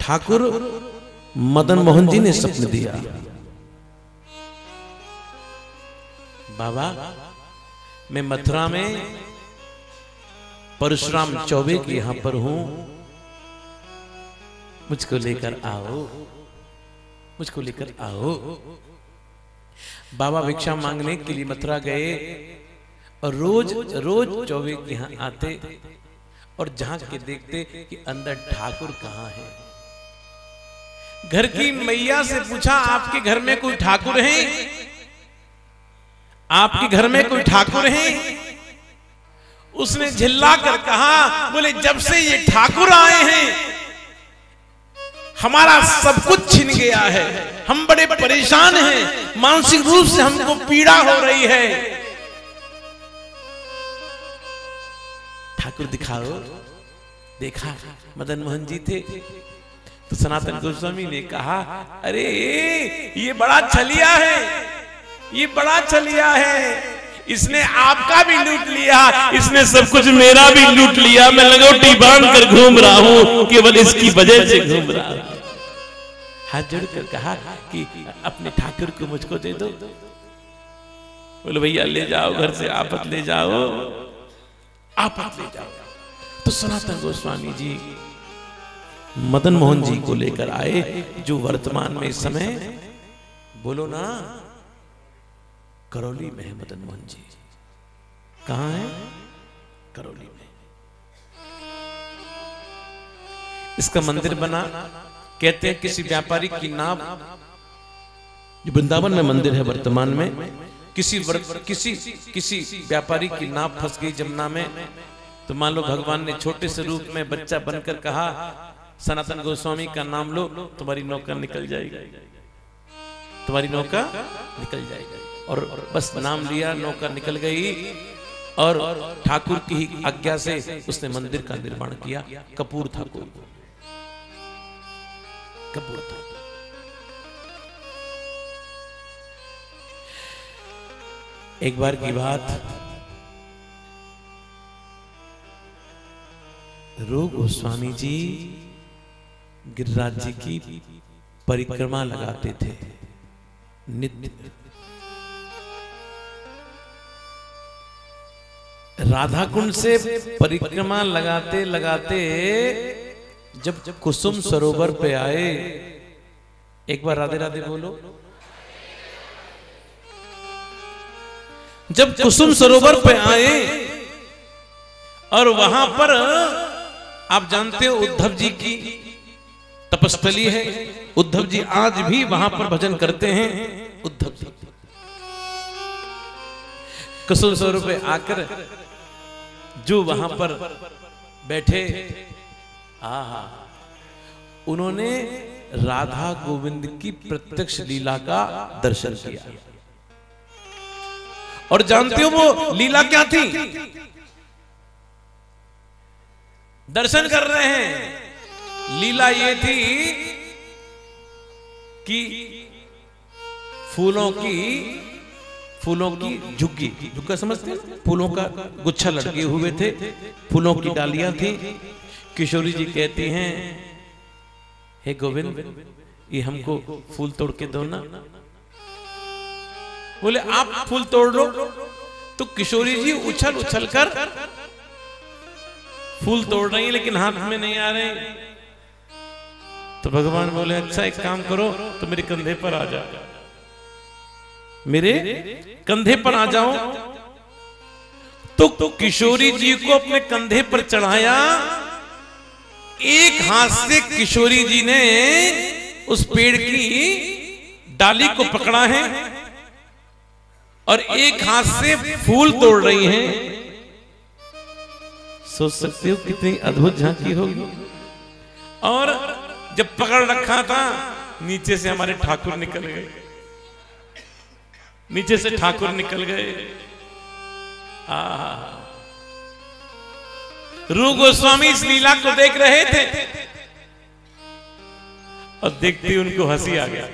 ठाकुर मदन मोहन जी ने स्वप्न दिया। बाबा, मैं मथुरा में परशुराम चौबे के यहाँ पर हूँ। मुझको लेकर आओ। मुझको लेकर आओ। बाबा भिक्षा मांगने के लिए मथुरा गए और रोज रोज चौबे के यहाँ आते और झाँक के देखते कि अंदर ठाकुर कहाँ है। घर की मैया से पूछा आपके घर में कोई ठाकुर है? आपके घर में कोई ठाकुर है? उसने झिल्ला कर कहा बोले जब से ये ठाकुर आए हैं हमारा सब कुछ छिन गया है। हम बड़े परेशान हैं। मानसिक रूप से हमको पीड़ा हो रही है। ठाकुर दिखाओ। देखा मदन मोहन जी थे। तो सनातन गोस्वामी ने कहा अरे ये बड़ा छलिया है ये बड़ा छलिया है। इसने आपका भी लूट लिया इसने सब कुछ मेरा भी लूट लिया। मैं लगोटी बाँध कर घूम रहा हूँ केवल इसकी वजह से घूम रहा हूँ। हाथ जोड़कर कहा कि अपने ठाकुर को मुझको दे दो। बोले भैया ले जाओ घर से आपत ले जाओ। आपत ले जाओ। तो सनातन गोस्वामी जी मदन मोहन जी को लेकर आए जो वर्तमान में इस समय बोलो ना करौली में है मदन मोहन जी। कहा है? करौली में। इसका मंदिर बना कहते हैं किसी व्यापारी की नाव। जो वृंदावन में मंदिर है वर्तमान में। किसी वर, किसी किसी व्यापारी की नाव फंस गई जमुना में। तो मान लो भगवान ने छोटे से रूप में बच्चा बनकर कहा सनातन गोस्वामी का नाम लो, तुम्हारी नौका निकल जाएगी। तुम्हारी नौका निकल जाएगी। और बस नाम लिया, नौका निकल गई। और ठाकुर की ही आज्ञा से उसने मंदिर का निर्माण किया, कपूर कोई कपूर था एक बार की बात। रूप गोस्वामी जी गिरिराज जी की परिक्रमा लगाते थे। नित्य राधा कुंड से परिक्रमा लगाते लगाते जब जब कुसुम सरोवर पे आए, एक बार राधे राधे बोलो। जब कुसुम सरोवर पे आए, और वहाँ पर आप जानते हो उद्धव जी की तपस्थली है। उद्धव जी आज भी वहाँ पर भजन करते हैं। उद्धव जी। कुसुम स्वरूप आकर जो वहाँ पर बैठे। आहा। उन्होंने राधा गोविंद की प्रत्यक्ष लीला का दर्शन किया। और जानते हो वो लीला क्या थी? दर्शन कर रहे हैं। लीला ये थी कि फूलों की फूलों की झुग्गी। झुग्गा समझते हैं? फूलों का गुच्छा लटके हुए थे, फूलों की डालियाँ थी। किशोरी जी कहती हैं, हे गोविंद, ये हमको फूल तोड़ के दो ना। बोले, आप फूल तोड़ लो। तो किशोरी जी उछल उछल कर, फूल तोड़ रही है, लेकिन हाथ में नहीं आ रहे तो भगवान बोले अच्छा एक काम करो तो मेरे कंधे पर आ जाओ। मेरे कंधे पर आ जाओ। तो किशोरी जी को अपने कंधे पर चढ़ाया। एक हाथ से किशोरी जी ने उस पेड़ की डाली को पकड़ा है और एक हाथ से फूल तोड़ रही हैं। सोच सकते हो कितनी अद्भुत झांकी होगी। और जब पकड़ रखा था, नीचे से हमारे ठाकुर निकल गए। नीचे से ठाकुर निकल गए। रू गोस्वामी इस लीला को देख रहे थे और देखते उनको हँसी आ गया।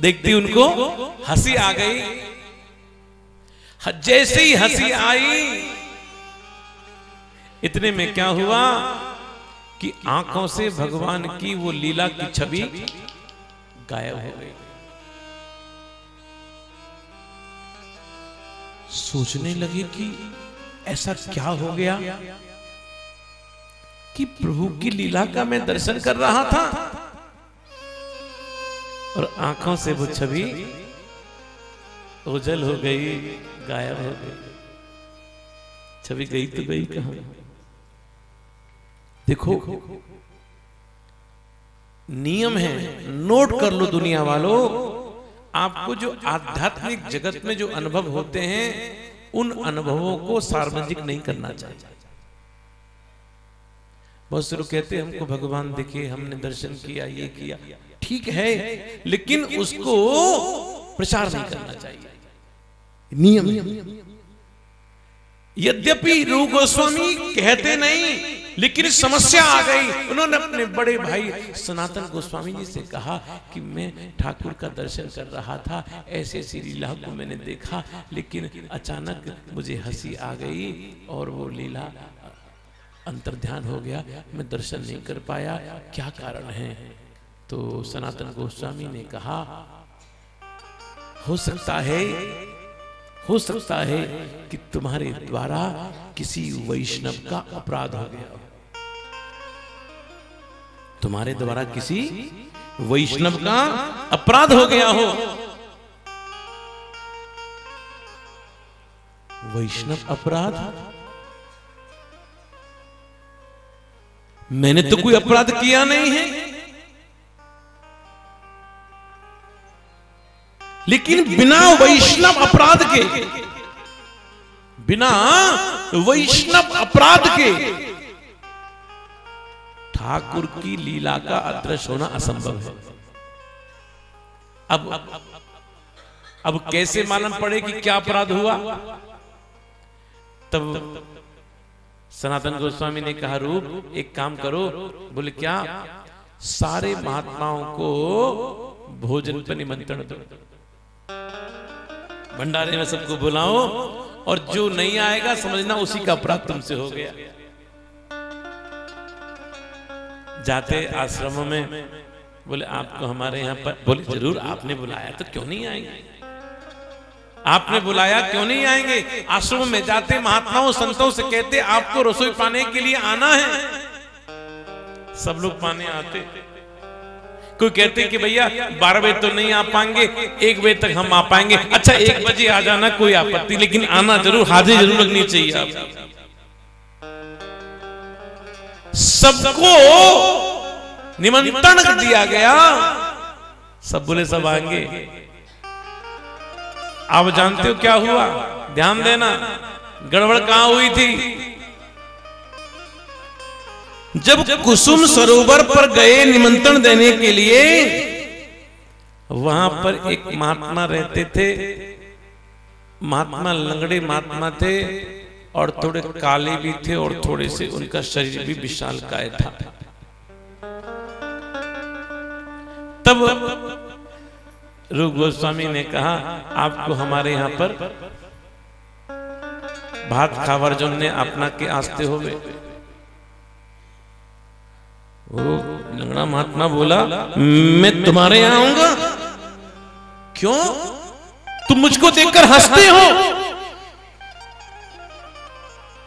देखते उनको हँसी आ गई। जैसे ही हँसी आई, इतने में क्या हुआ? कि आँखों से भगवान की वो लीला की छवि गायब हो गई। सोचने लगे कि ऐसा क्या हो गया कि प्रभु की लीला का मैं दर्शन कर रहा था और आँखों से वो छवि ओझल हो गई, गायब हो गई। छवि गई तो गई कहाँ? देखो, नियम है, नोट कर लो दुनिया वालों। आपको जो आध्यात्मिक जगत में जो अनुभव होते हैं, उन अनुभवों को सार्वजनिक नहीं करना चाहिए। बहुत से लोग कहते हैं, हमको भगवान दिखे हमने दर्शन किया, ये किया। ठीक है, लेकिन उसको प्रचार नहीं करना चाहिए। नियम यद्यपि रू गोस्वामी कहते नहीं लेकिन समस्या आ गई। उन्होंने अपने बड़े भाई सनातन गोस्वामी जी से कहा कि मैं ठाकुर का दर्शन कर रहा था ऐसे ऐसी लीला को मैंने देखा लेकिन अचानक मुझे हँसी आ गई और वो लीला अंतर ध्यान हो गया। मैं दर्शन नहीं कर पाया। क्या कारण है? तो सनातन गोस्वामी ने कहा हो सकता है हो सकता है कि तुम्हारे द्वारा किसी वैष्णव का अपराध हो गया तुम्हारे द्वारा किसी वैष्णव का अपराध हो गया हो। वैष्णव अपराध? मैंने तो कोई अपराध किया नहीं है। लेकिन बिना वैष्णव अपराध के बिना वैष्णव अपराध के ठाकुर की लीला का अदृश्य होना असंभव है। अब अब कैसे मालूम पड़े कि क्या अपराध हुआ? तब सनातन गोस्वामी ने कहा, रूप, एक काम करो। बोले, क्या? सारे महात्माओं को भोजन पर निमंत्रण दो। भंडारे में सबको बुलाओ और जो नहीं आएगा समझना उसी का अपराध तुमसे हो गया। जाते आश्रमों में बोले आपको हमारे यहाँ पर बोले ज़रूर आपने बुलाया तो क्यों नहीं आएँगे? आपने बुलाया क्यों नहीं आएँगे? आश्रम में जाते महात्माओं संतों से कहते आपको रसोई पाने के लिए आना है। सब लोग पाने आते। कोई कहते कि भैया बारह बजे तो नहीं आ पाएँगे एक बजे तक हम आ पाएँगे। अच्छा एक बजे आ जाना कोई आपत्ति लेकिन आना ज़रूर हाजिर ज़रूर लगनी चाहिए आप सबको निमंत्रण दिया गया। सब बोले, सब आएँगे। आप जानते हो क्या हुआ? ध्यान देना, गड़बड़ कहाँ हुई थी? जब कुसुम सरोवर पर गए निमंत्रण देने के लिए, वहाँ पर एक महात्मा रहते थे। महात्मा लंगड़े महात्मा थे। और थोड़े काले भी थे और थोड़े से उनका शरीर भी विशाल काय था। तब रूप गोस्वामी ने कहा, आपको हमारे यहाँ पर भात खावर जो ने अपना के आस्ते हो गए लंगड़ा महात्मा बोला, मैं तुम्हारे यहाँ आऊँगा? क्यों? तुम मुझको देखकर हँसते हो?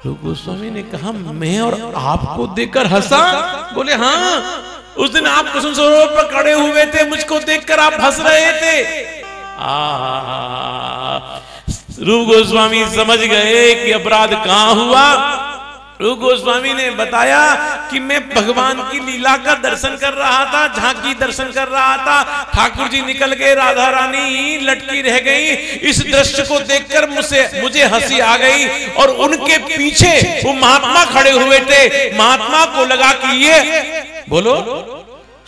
रूप गोस्वामी ने कहा, मैं और आपको देखकर हंसा? बोले हाँ उस दिन आप कुसुम सरोवर पर खड़े हुए थे, मुझको देखकर आप हंस रहे थे। रूप गोस्वामी समझ गए कि अपराध कहाँ हुआ। रूप गोस्वामी ने बताया कि मैं भगवान की लीला का दर्शन कर रहा था, झांकी दर्शन कर रहा था। ठाकुर जी निकल गए, राधा रानी लटकी रह गई। इस दृश्य को देखकर मुझे मुझे हँसी आ गई और उनके पीछे वो महात्मा खड़े हुए थे। महात्मा को लगा कि ये, बोलो?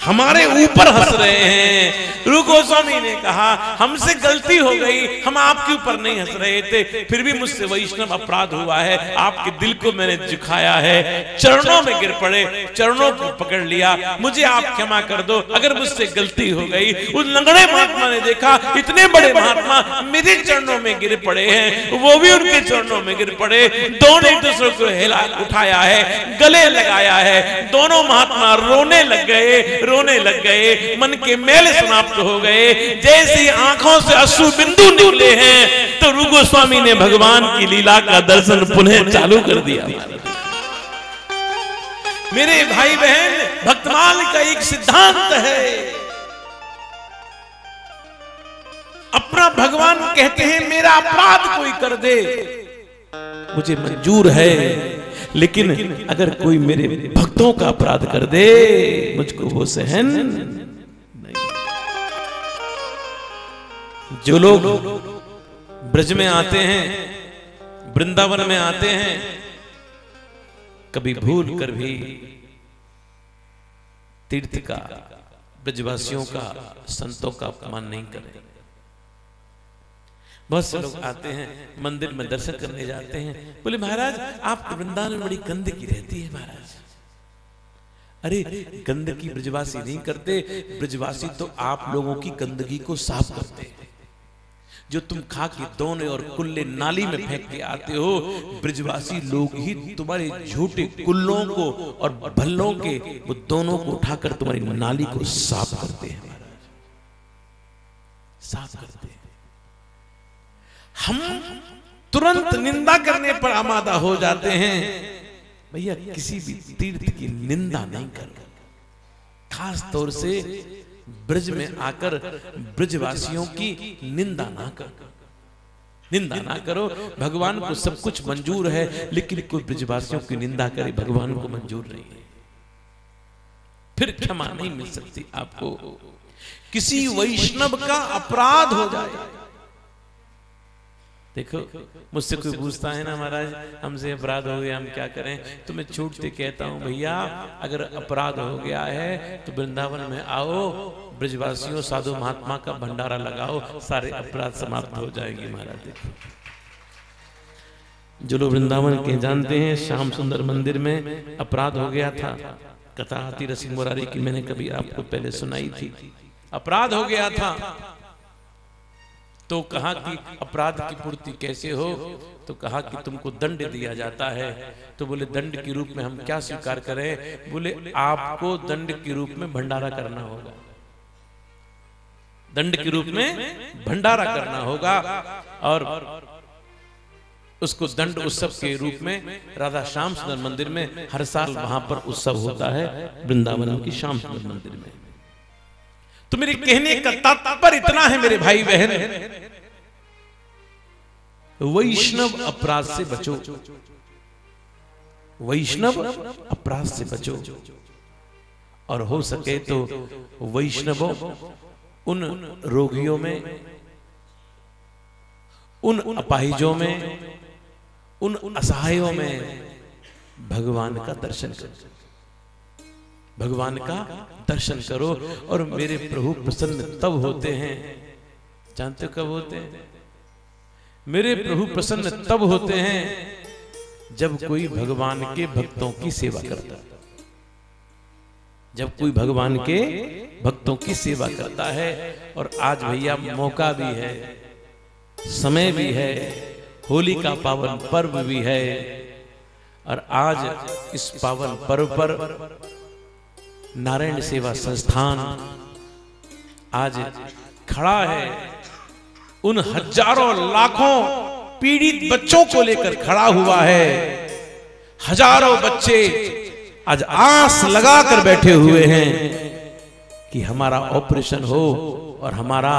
हमारे ऊपर हंस रहे हैं। रूप गोस्वामी ने कहा हमसे गलती हो गई। हम आपके ऊपर नहीं हंस रहे थे फिर भी मुझसे वैष्णव अपराध हुआ है। आपके दिल को मैंने झुकाया है। चरणों में गिर पड़े। चरणों को पकड़ लिया। मुझे आप क्षमा कर दो। अगर मुझसे गलती हो गई उस लंगड़े महात्मा ने देखा इतने बड़े महात्मा मेरे चरणों में गिर पड़े हैं। वो भी उनके चरणों में गिर पड़े। दोनों एक दूसरे को हिला उठाया है। गले लगाया है दोनों महात्मा रोने लग गए रोने लग गए, मन के मेल समाप्त हो गए। जैसी आँखों से अश्रु बिंदु निकले हैं तो रूप गोस्वामी ने भगवान की लीला का दर्शन पुनः चालू कर दिया। मेरे भाई बहन भक्तमाल का एक सिद्धांत है। अपना भगवान कहते हैं, मेरा अपराध कोई कर दे। मुझे मंजूर है। लेकिन अगर कोई मेरे भक्तों का अपराध कर दे, मुझको वो सहन जो लोग ब्रज में आते हैं, वृंदावन में आते हैं, कभी भूल कर भी तीर्थ का, ब्रजवासियों का, संतों का अपमान नहीं करें। बहुत से लोग आते हैं, मंदिर में दर्शन करने जाते हैं। बोले, महाराज, आप वृंदावन में बड़ी गंदगी रहती है, महाराज। अरे, गंदगी ब्रजवासी नहीं करते। ब्रजवासी तो आप लोगों की गंदगी को साफ़ करते हैं। जो तुम खा के दोने और कुल्ले नाली में फेंक के आते हो, ब्रजवासी लोग ही तुम्हारे झूठे कुल्लों को और भल्लों के, वो दोनों को उठाकर तुम्हारी नाली को साफ़ करते हैं साफ़ करते हम तुरंत निंदा करने पर आमादा हो जाते हैं। भैया, किसी भी तीर्थ की निंदा नहीं कर खास तौर से ब्रज में आकर ब्रजवासियों की निंदा ना कर निंदा ना करो, भगवान को सब कुछ मंजूर है, लेकिन कोई ब्रजवासियों की निंदा करे, भगवान को मंजूर नहीं है। फिर क्षमा नहीं मिल सकती आपको। किसी वैष्णव का अपराध हो जाए। देखो, मुझसे कोई पूछता है ना महाराज, हमसे अपराध हो गया, हम क्या करें? तो मैं छूटते कहता हूँ, भैया, अगर अपराध हो गया है तो वृंदावन में आओ, ब्रजवासियों, साधु महात्मा का भंडारा लगाओ, सारे अपराध समाप्त हो जाएगी महाराज देखो। जो लोग वृंदावन के जानते हैं, श्याम सुंदर मंदिर में अपराध हो गया था। कथा रसी मुरारी की मैंने कभी आपको पहले सुनाई थी। अपराध हो गया था। तो कहा कि, अपराध की पूर्ति कैसे हो? तो कहा कि, तुमको दंड दिया जाता है। तो बोले, दंड के रूप में हम क्या स्वीकार करें? बोले, आपको दंड के रूप में भंडारा करना होगा। दंड के रूप में भंडारा करना होगा और उसको दंड उत्सव के रूप में राधा श्याम सुंदर मंदिर में हर साल वहाँ पर उत्सव होता है, वृंदावन की श्याम सुंदर मंदिर में। तो मेरे कहने का तात्पर्य इतना है, मेरे भाई बहन। वैष्णव अपराध से बचो। वैष्णव अपराध से बचो। और हो सके तो वैष्णवों, उन रोगियों में, उन अपाहिजों में, उन असहायों में भगवान का दर्शन करो। भगवान का दर्शन करो और मेरे प्रभु प्रसन्न तब होते हैं। जानते कब होते हैं? मेरे प्रभु प्रसन्न तब होते हैं जब कोई भगवान के भक्तों की सेवा करता है। जब कोई भगवान के भक्तों की सेवा करता है और आज भैया मौका भी है, समय भी है, होली का पावन पर्व भी है और आज इस पावन पर्व पर नारायण सेवा संस्थान आज खड़ा है। उन हज़ारों लाखों पीड़ित बच्चों को लेकर खड़ा हुआ है। हज़ारों बच्चे आज आस लगा कर बैठे हुए हैं कि हमारा ऑपरेशन हो और हमारा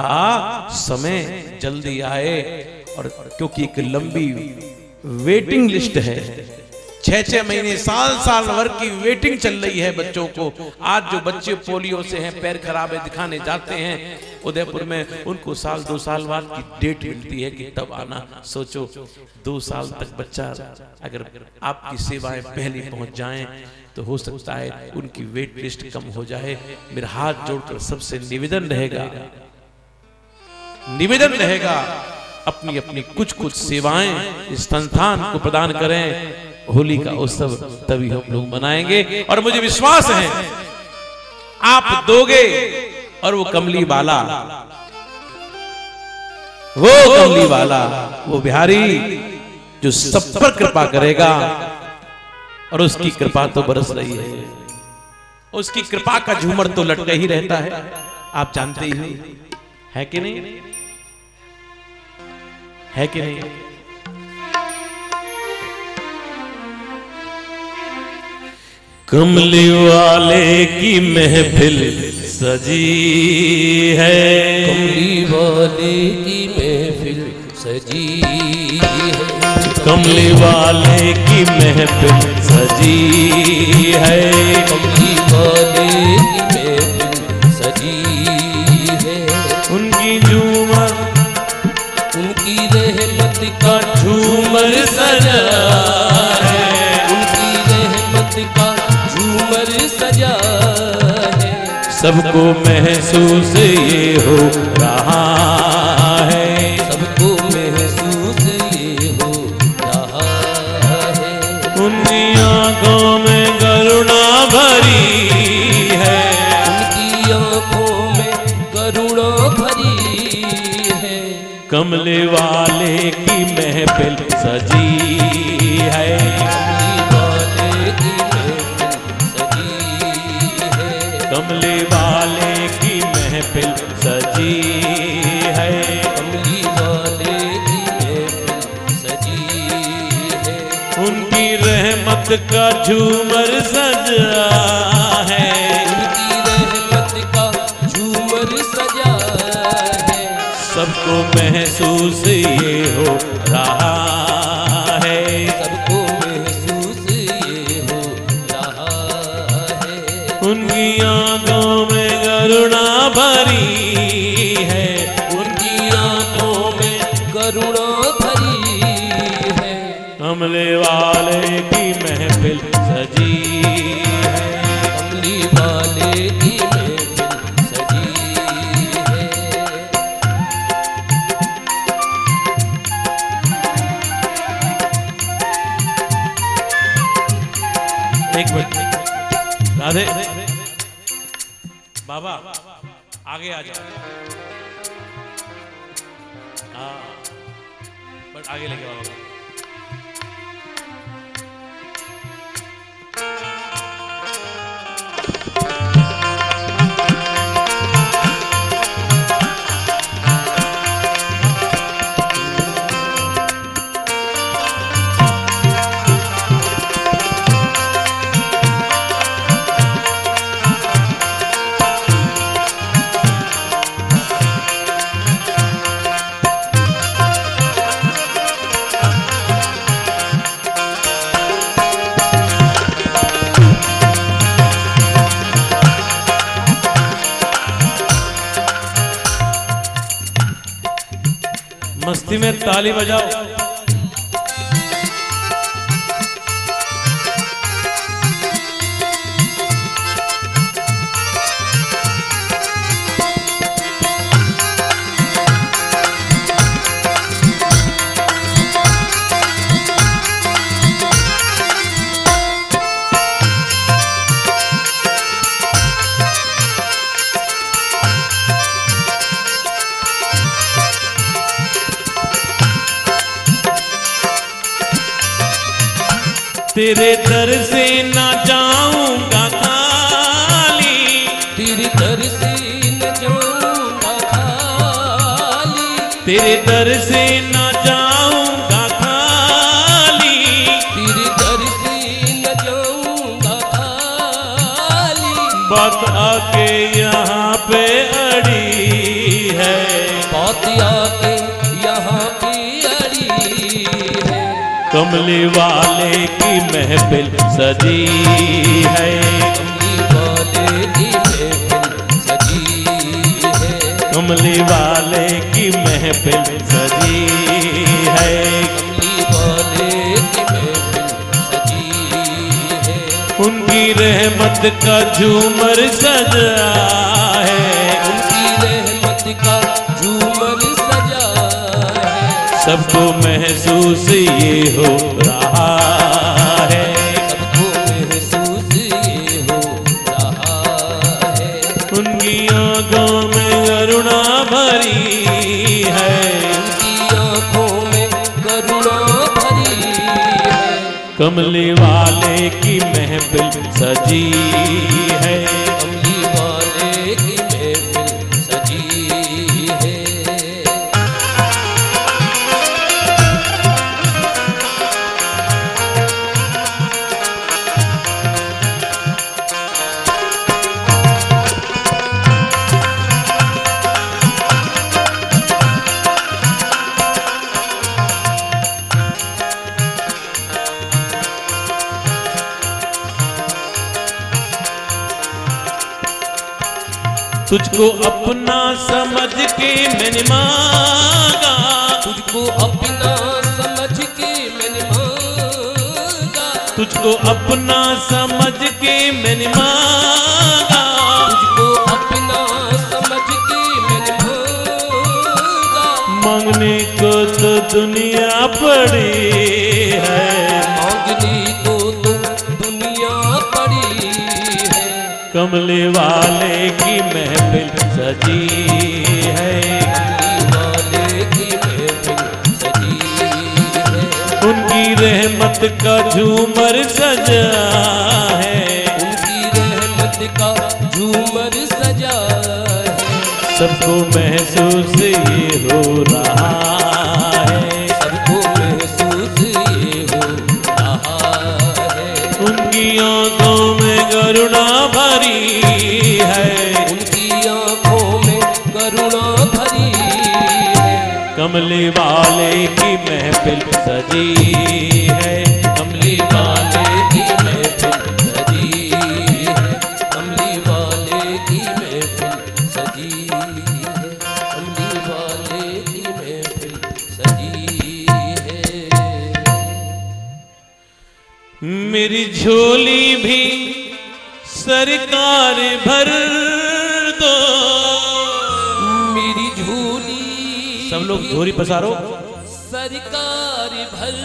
समय जल्दी आए और क्योंकि एक लंबी वेटिंग लिस्ट है। छह छह महीने साल साल भर की वेटिंग चल रही है बच्चों को। आज जो बच्चे पोलियो से हैं पैर खराब है दिखाने जाते हैं। उदयपुर में उनको साल दो साल बाद की डेट मिलती है कि तब आना। सोचो दो साल तक बच्चा अगर आपकी सेवाएँ पहले पहुँच जाएँ तो हो सकता है उनकी वेट लिस्ट कम हो जाए। मेरा हाथ जोड़कर सबसे निवेदन रहेगा। निवेदन रहेगा। अपनी अपनी कुछ कुछ सेवाएँ इस संस्थान को प्रदान करें होली का उत्सव तभी हम लोग मनाएँगे। और मुझे विश्वास है आप दोगे और वो कमली वाला वो कमली वाला वो बिहारी जो सब पर कृपा करेगा और उसकी कृपा तो बरस रही है। उसकी कृपा का झूमर तो लटका ही रहता है। आप जानते ही हो। है कि नहीं? है कि नहीं? कमली वाले की महफिल सजी है। कमली वाले की महफिल सजी है। कमली वाले की महफिल सजी है। कमली वाले की महफिल सजी सबको महसूस ये हो रहा है। सबको महसूस ये हो रहा है। उनकी आँखों में करुणा भरी है। उनकी आँखों में करुणा भरी है। कमले वाले की महफिल सजी है। का झूमर सजा है। उनकी रहमत का झूमर सजा है। सबको महसूस ये हो रहा है। सबको महसूस ये हो रहा है। उनकी आँखों में करुणा भरी है। उनकी आँखों में करुणा भरी कमले वाले की महफिल सजी राधे। बाबा, आगे आ जाओ। हाँ बट आगे लेके बाबा ताली बजाओ। कमली वाले की महफिल सजी है। कमली वाले की महफिल सजी है। उनकी रहमत का झूमर सजा सबको महसूस ये हो रहा है। सबको महसूस ये हो रहा है। उनकी आँखों में करुणा भरी है। उनकी आँखों में करुणा भरी है। कमली वाले की महफिल सजी है। तुझको अपना समझ के मैंने मांगा। तुझको अपना समझ के मैंने मांगा। तुझको अपना समझ के मैंने मांगा। तुझको अपना समझ के मैंने मांगा। मांगने को तो दुनिया पड़ी है। मांगने कमले वाले की महफिल सजी है। उनकी रहमत का झूमर सजा है। उनकी रहमत का झूमर सजा सबको महसूस ये हो रहा है। सबको महसूस ये हो रहा है उनकी आँखों में करुणा भरी है। उनकी आँखों में करुणा भरी है। कमले वाले की महफिल सजी है। कमली वाले की महफिल सजी है। कमली वाले की महफिल सजी है। कमली वाले की महफिल सजी है। मेरी झोली सरकार भर दो। मेरी झोली सब लोग झोरी पसारो। सरकार भर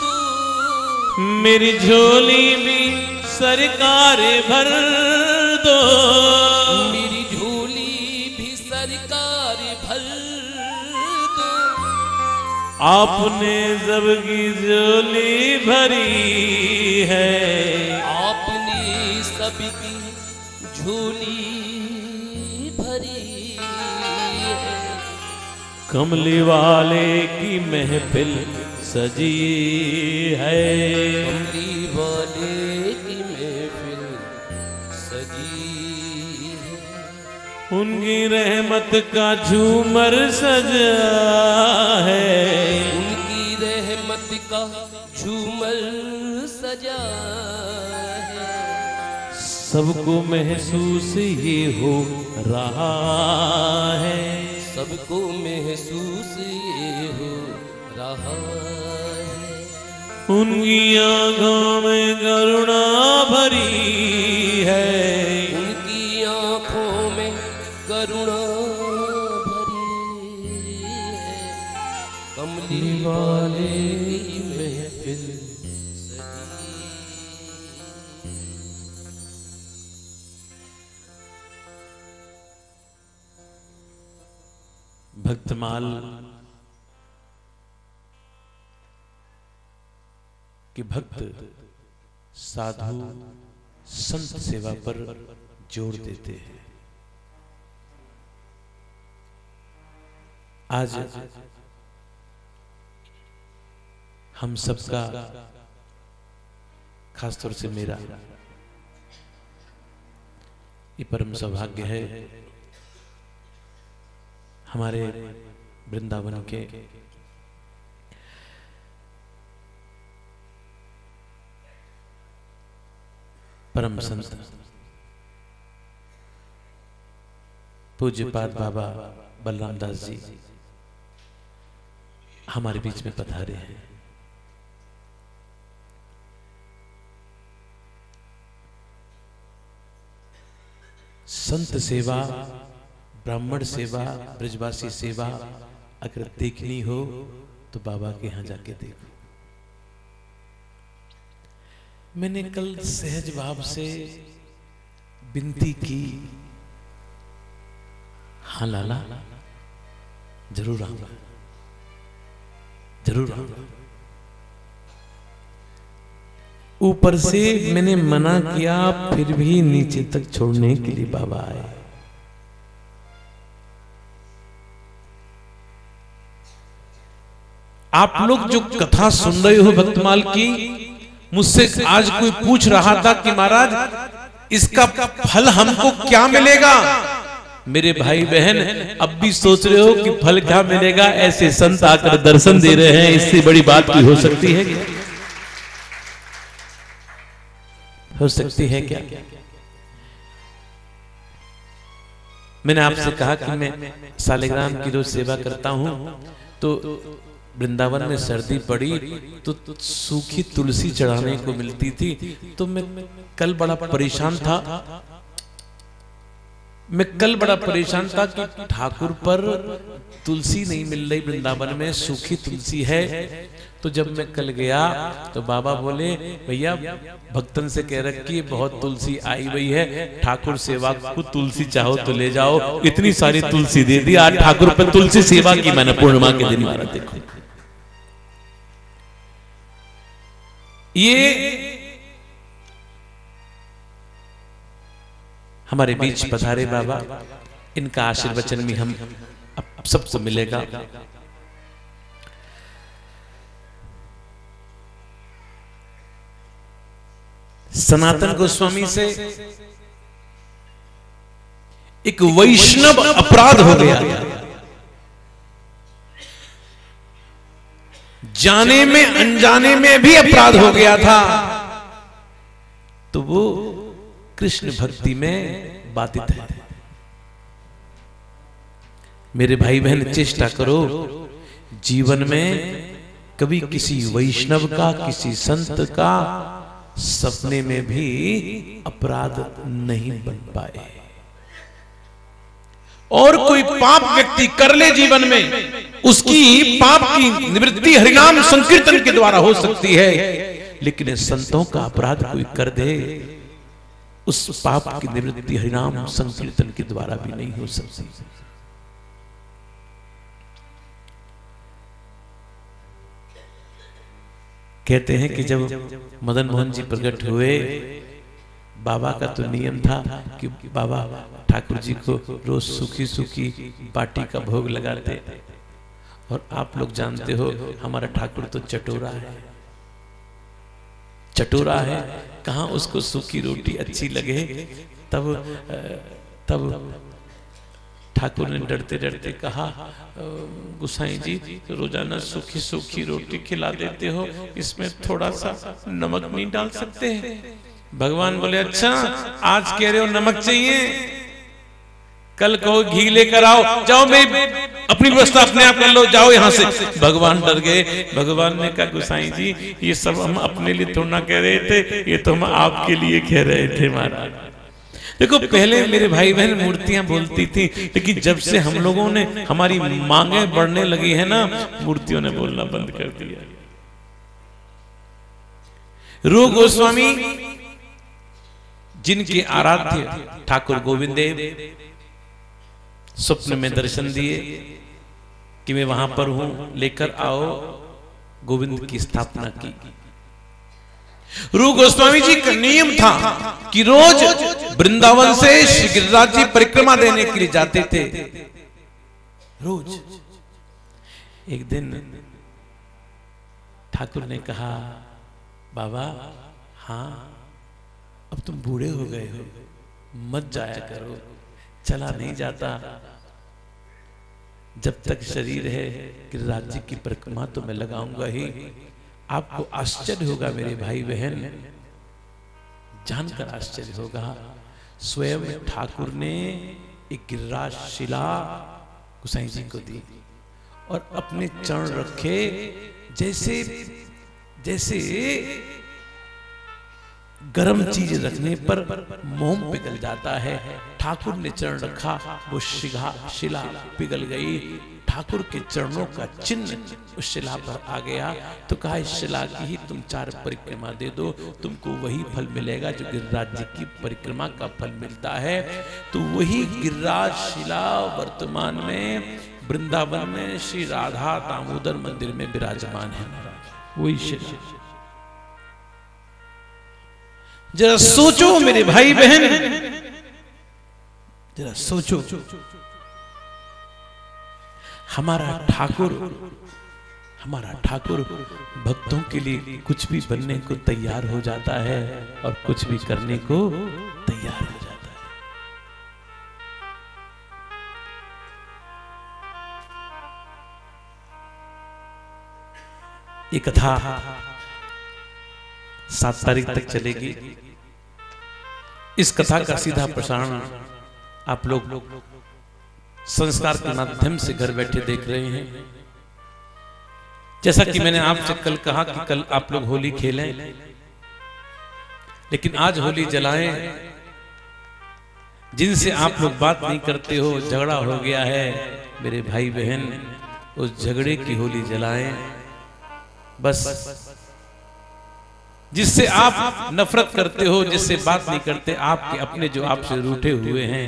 दो। मेरी झोली भी सरकार भर दो। मेरी झोली भी सरकार भर दो। आपने सबकी झोली भरी है कमली वाले की महफिल सजी है। कमली वाले की महफिल सजी है। उनकी रहमत का झूमर सजा है। उनकी रहमत का झूमर सजा सबको महसूस ये हो रहा है। सबको महसूस ये हो रहा है। उनकी आँखों में करुणा भरी है। उनकी आँखों में करुणा भरी है। कमली वाले भक्तमाल कि भक्त साधु संत सेवा पर ज़ोर देते हैं। आज हम सबका, खासतौर से मेरा, ये परम सौभाग्य है हमारे वृंदावन के। परम संत। पूज्यपाद बाबा बलराम दास जी हमारे बीच में पधारे हैं। संत सेवा ब्राह्मण सेवा, ब्रजवासी सेवा अगर देखनी हो तो बाबा के यहाँ जाके देखो। मैंने कल सहज भाव से विनती की हाँ लाला, ज़रूर आऊँगा। ज़रूर आऊँगा। ऊपर से मैंने मना किया, फिर भी नीचे तक छोड़ने के लिए बाबा आए। आप लोग जो कथा सुन रहे हो भक्तमाल की मुझसे आज कोई पूछ रहा था कि महाराज, इसका फल हमको क्या मिलेगा? मेरे भाई बहन, अब भी सोच रहे हो कि फल क्या मिलेगा? ऐसे संत आकर दर्शन दे रहे हैं, इससे बड़ी बात कोई हो सकती है क्या? हो सकती है क्या? मैंने आपसे कहा कि मैं सालिग्राम की रोज सेवा करता हूँ तो वृंदावन में सर्दी पड़ी तो सूखी तुलसी चढ़ाने को मिलती थी तो मैं कल बड़ा परेशान था। मैं कल बड़ा परेशान था कि ठाकुर पर तुलसी नहीं मिल रही वृंदावन में, सूखी तुलसी है। तो जब मैं कल गया तो बाबा बोले, भैया, भक्तन से कह रखी बहुत तुलसी आई हुई है, ठाकुर सेवा को तुलसी चाहो तो ले जाओ। इतनी सारी तुलसी दे दी, आज ठाकुर पर तुलसी सेवा की मैंने पूर्णिमा के दिन मारा, देखो। ये हमारे बीच पधारे बाबा इनका आशीर्वचन भी हम अब सबको मिलेगा। सनातन गोस्वामी से एक वैष्णव अपराध हो गया। जाने में अनजाने में भी अपराध हो गया था। तो वो कृष्ण भक्ति में बाधित है। मेरे भाई बहन चेष्टा करो जीवन में कभी किसी वैष्णव का किसी संत का सपने में भी अपराध नहीं बन पाए। और कोई पाप व्यक्ति कर ले जीवन में, उसकी पाप की निवृत्ति हरिनाम संकीर्तन के द्वारा हो सकती है। लेकिन संतों का अपराध कोई कर दे, उस पाप की निवृत्ति हरिनाम संकीर्तन के द्वारा भी नहीं हो सकती। कहते हैं कि जब मदन मोहन जी प्रकट हुए, बाबा का तो नियम था कि बाबा ठाकुर जी को रोज सुखी सुखी बाटी का भोग लगाते और आप लोग जानते हो, हमारा ठाकुर तो चटोरा है। चटोरा है, कहा उसको सूखी रोटी अच्छी लगे? तब तब ठाकुर ने डरते डरते कहा, गुसाई जी, रोज़ाना सूखी सूखी रोटी खिला देते हो, इसमें थोड़ा सा नमक नहीं डाल सकते? हैं भगवान बोले अच्छा आज कह रहे हो नमक चाहिए। कल कहो घी लेकर आओ। जाओ मैं अपनी व्यवस्था अपने आप कर लो। जाओ यहाँ से। भगवान डर गए। भगवान ने कहा गुसाई जी ये सब हम अपने लिए थोड़ा कह रहे थे। ये तो हम आपके लिए कह रहे थे महाराज। देखो पहले मेरे भाई बहन मूर्तियाँ बोलती थी लेकिन जब से हम लोगों ने हमारी मांगे बढ़ने लगी है ना मूर्तियों ने बोलना बंद कर दिया। रू गोस्वामी जिनके आराध्य ठाकुर गोविंद देव स्वप्न में दर्शन दिए कि मैं वहाँ पर हूँ, लेकर आओ, गोविंद की स्थापना की। रू गोस्वामी जी का नियम था कि रोज वृंदावन से श्री गिरिराज जी परिक्रमा देने के लिए जाते थे। रोज। एक दिन ठाकुर ने कहा, बाबा हाँ अब तुम बूढ़े हो गए हो, मत जाया करो। चला नहीं जाता। जब तक शरीर है गिरिराज जी की परिक्रमा तो मैं लगाऊँगा ही। आपको आश्चर्य होगा मेरे भाई बहन। जानकर आश्चर्य होगा। स्वयं ठाकुर ने एक गिरिराज शिला गुसाई जी को दी और अपने चरण रखे जैसे जैसे गर्म चीज़ रखने पर मोम पिघल जाता है। ठाकुर ने चरण रखा, वो शिला शिला पिघल गई। ठाकुर के चरणों का चिन्ह उस शिला पर आ गया। तो कहा, इस शिला की ही तुम चार परिक्रमा दे दो। तुमको वही फल मिलेगा जो गिरिराज जी की परिक्रमा का फल मिलता है। तो वही गिरिराज शिला वर्तमान में वृंदावन में श्री राधा दामोदर मंदिर में विराजमान है। वही शिला। जरा सोचो मेरे भाई बहन। जरा सोचो। हमारा ठाकुर हमारा ठाकुर भक्तों के लिए कुछ भी बनने को तैयार हो जाता है और कुछ भी करने को तैयार हो जाता है। ये कथा सात तारीख तक चलेगी। इस कथा का सीधा प्रसारण आप लोग संस्कार के माध्यम से घर बैठे देख रहे हैं। जैसा कि मैंने आपसे कल कहा कि कल आप लोग होली खेलें, लेकिन आज होली जलाएँ। जिनसे आप लोग बात नहीं करते हो, झगड़ा हो गया है, मेरे भाई बहन, उस झगड़े की होली जलाएँ। बस जिससे आप नफरत करते हो, जिससे बात नहीं करते, आपके अपने जो आपसे रूठे हुए हैं,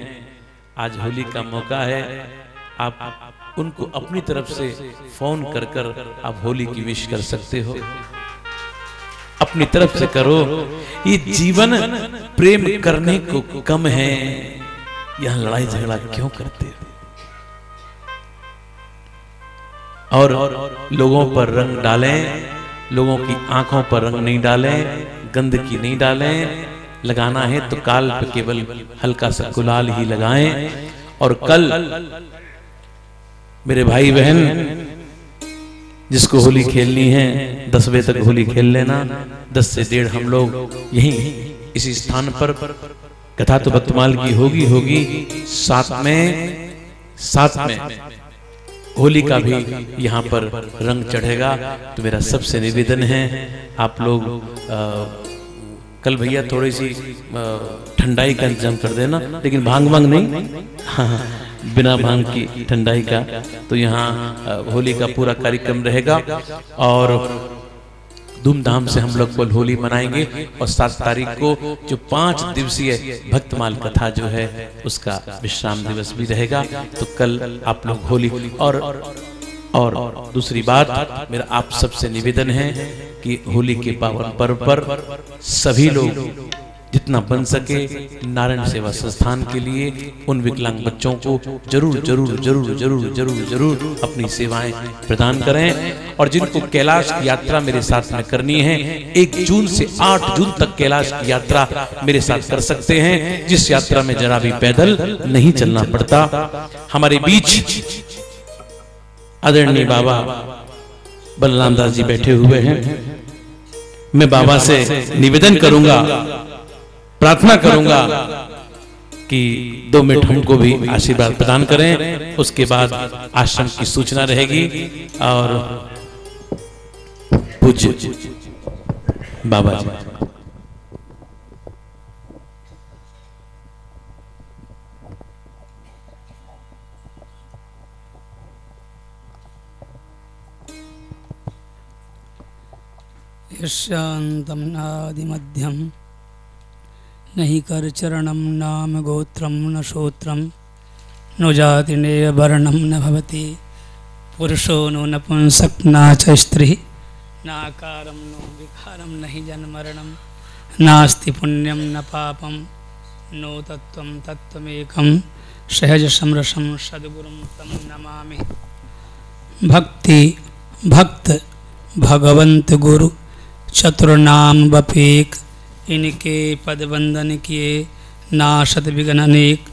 आज होली का मौका है। आप उनको अपनी तरफ़ से फ़ोन कर कर आप होली की विश कर सकते हो। अपनी तरफ़ से करो, ये जीवन प्रेम करने को कम है। यहाँ लड़ाई झगड़ा क्यों करते हो? और लोगों पर रंग डालें। लोगों की आँखों पर रंग नहीं डालें, गंदगी नहीं डालें। लगाना है तो काल पे केवल हल्का सा गुलाल ही लगाएँ। और कल, मेरे भाई बहन, जिसको होली खेलनी है दस बजे तक होली खेल लेना, दस से डेढ़ हम लोग यहीं इसी स्थान पर। कथा तो बत्तमाल की होगी होगी। साथ में साथ में। होली का भी यहाँ पर रंग चढ़ेगा। तो मेरा सबसे निवेदन है आप लोग कल भैया थोड़ी सी ठंडाई का इंतज़ाम कर देना लेकिन भाँग भाँग नहीं। हाँ, बिना भाँग की ठंडाई का। तो यहाँ होली का पूरा कार्यक्रम रहेगा। और धूमधाम से हम लोग कल होली मनाएँगे और सात तारीख को जो पाँच दिवसीय भक्तमाल कथा जो है, उसका विश्राम दिवस भी रहेगा। तो कल आप लोग होली और और दूसरी बात, मेरा आप सबसे निवेदन है कि होली के पावन पर्व पर सभी लोग जितना बन सके नारायण सेवा संस्थान के लिए उन विकलांग बच्चों को ज़रूर ज़रूर ज़रूर ज़रूर ज़रूर ज़रूर अपनी सेवाएँ प्रदान करें और जिनको कैलाश की यात्रा मेरे साथ में करनी है एक जून से आठ जून तक कैलाश की यात्रा मेरे साथ कर सकते हैं जिस यात्रा में जरा भी पैदल नहीं चलना पड़ता। हमारे बीच आदरणीय बाबा बलराम दास जी बैठे हुए हैं। मैं बाबा से निवेदन करूँगा। प्रार्थना करूँगा कि दो मिनट हमको भी आशीर्वाद प्रदान करें। उसके बाद आश्रम की सूचना रहेगी और पूज्य बाबा जी। यशान्तं नादिमध्यं न हि करचरणं नाम गोत्रं न श्रोत्रं नो जातिनेयवर्णं न भवति। पुरुषो नो नपुंसक् न च स्त्रीः। नाकारं नो विकारं नहि जन्मरणं। नास्ति पुण्यं न पापं। नो तत्व तत्त्वं तत्त्वमेकं। सहजसमरसं सद्गुरुं तं नमामि। भक्ति, भक्त भगवंत गुरु, चतुर्नाम बपेक। इनके पद वंदन किए। नाशत विघ्न अनेक।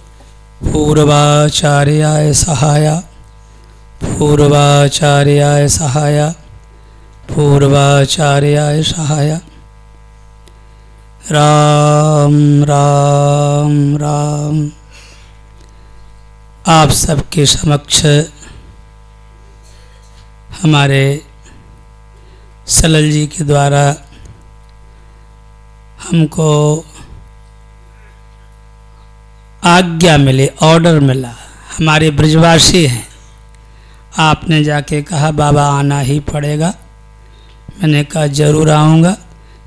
पूर्वाचार्याय सहाया। पूर्वाचार्याय सहाया। पूर्वाचार्याय सहाया। राम राम राम। आप सबके समक्ष हमारे सलल जी के द्वारा हमको आज्ञा मिली ऑर्डर मिला। हमारे ब्रजवासी हैं। आपने जाके कहा, बाबा, आना ही पड़ेगा। मैंने कहा, ज़रूर आऊँगा,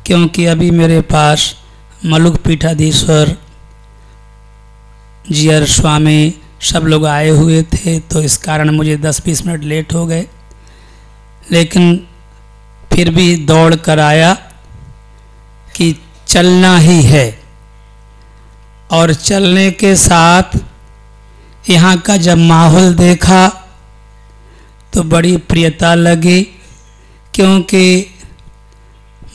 क्योंकि अभी मेरे पास मलुक पीठाधीश्वर, जियर स्वामी सब लोग आए हुए थे तो इस कारण मुझे 10-20 मिनट लेट हो गए। लेकिन फिर भी दौड़ कर आया कि चलना ही है। और चलने के साथ यहाँ का जब माहौल देखा तो बड़ी प्रियता लगी, क्योंकि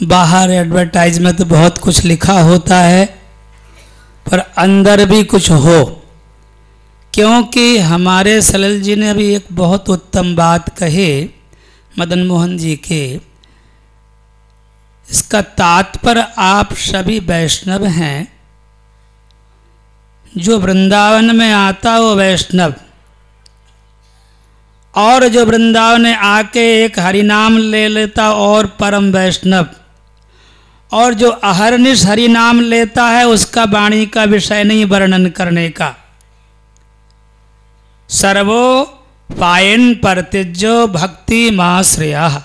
बाहर एडवर्टाइज में तो बहुत कुछ लिखा होता है, पर अंदर भी कुछ हो। क्योंकि हमारे सलल जी ने अभी एक बहुत उत्तम बात कही, मदन मोहन जी के इसका तात्पर्य आप सभी वैष्णव हैं, जो वृंदावन में आता वो वैष्णव। और जो वृंदावन आके एक हरिनाम ले लेता और परम वैष्णव। और जो अहरनिश हरिनाम लेता है, उसका वाणी का विषय नहीं वर्णन करने का। सर्वो पायन परतिजो भक्ति माश्रया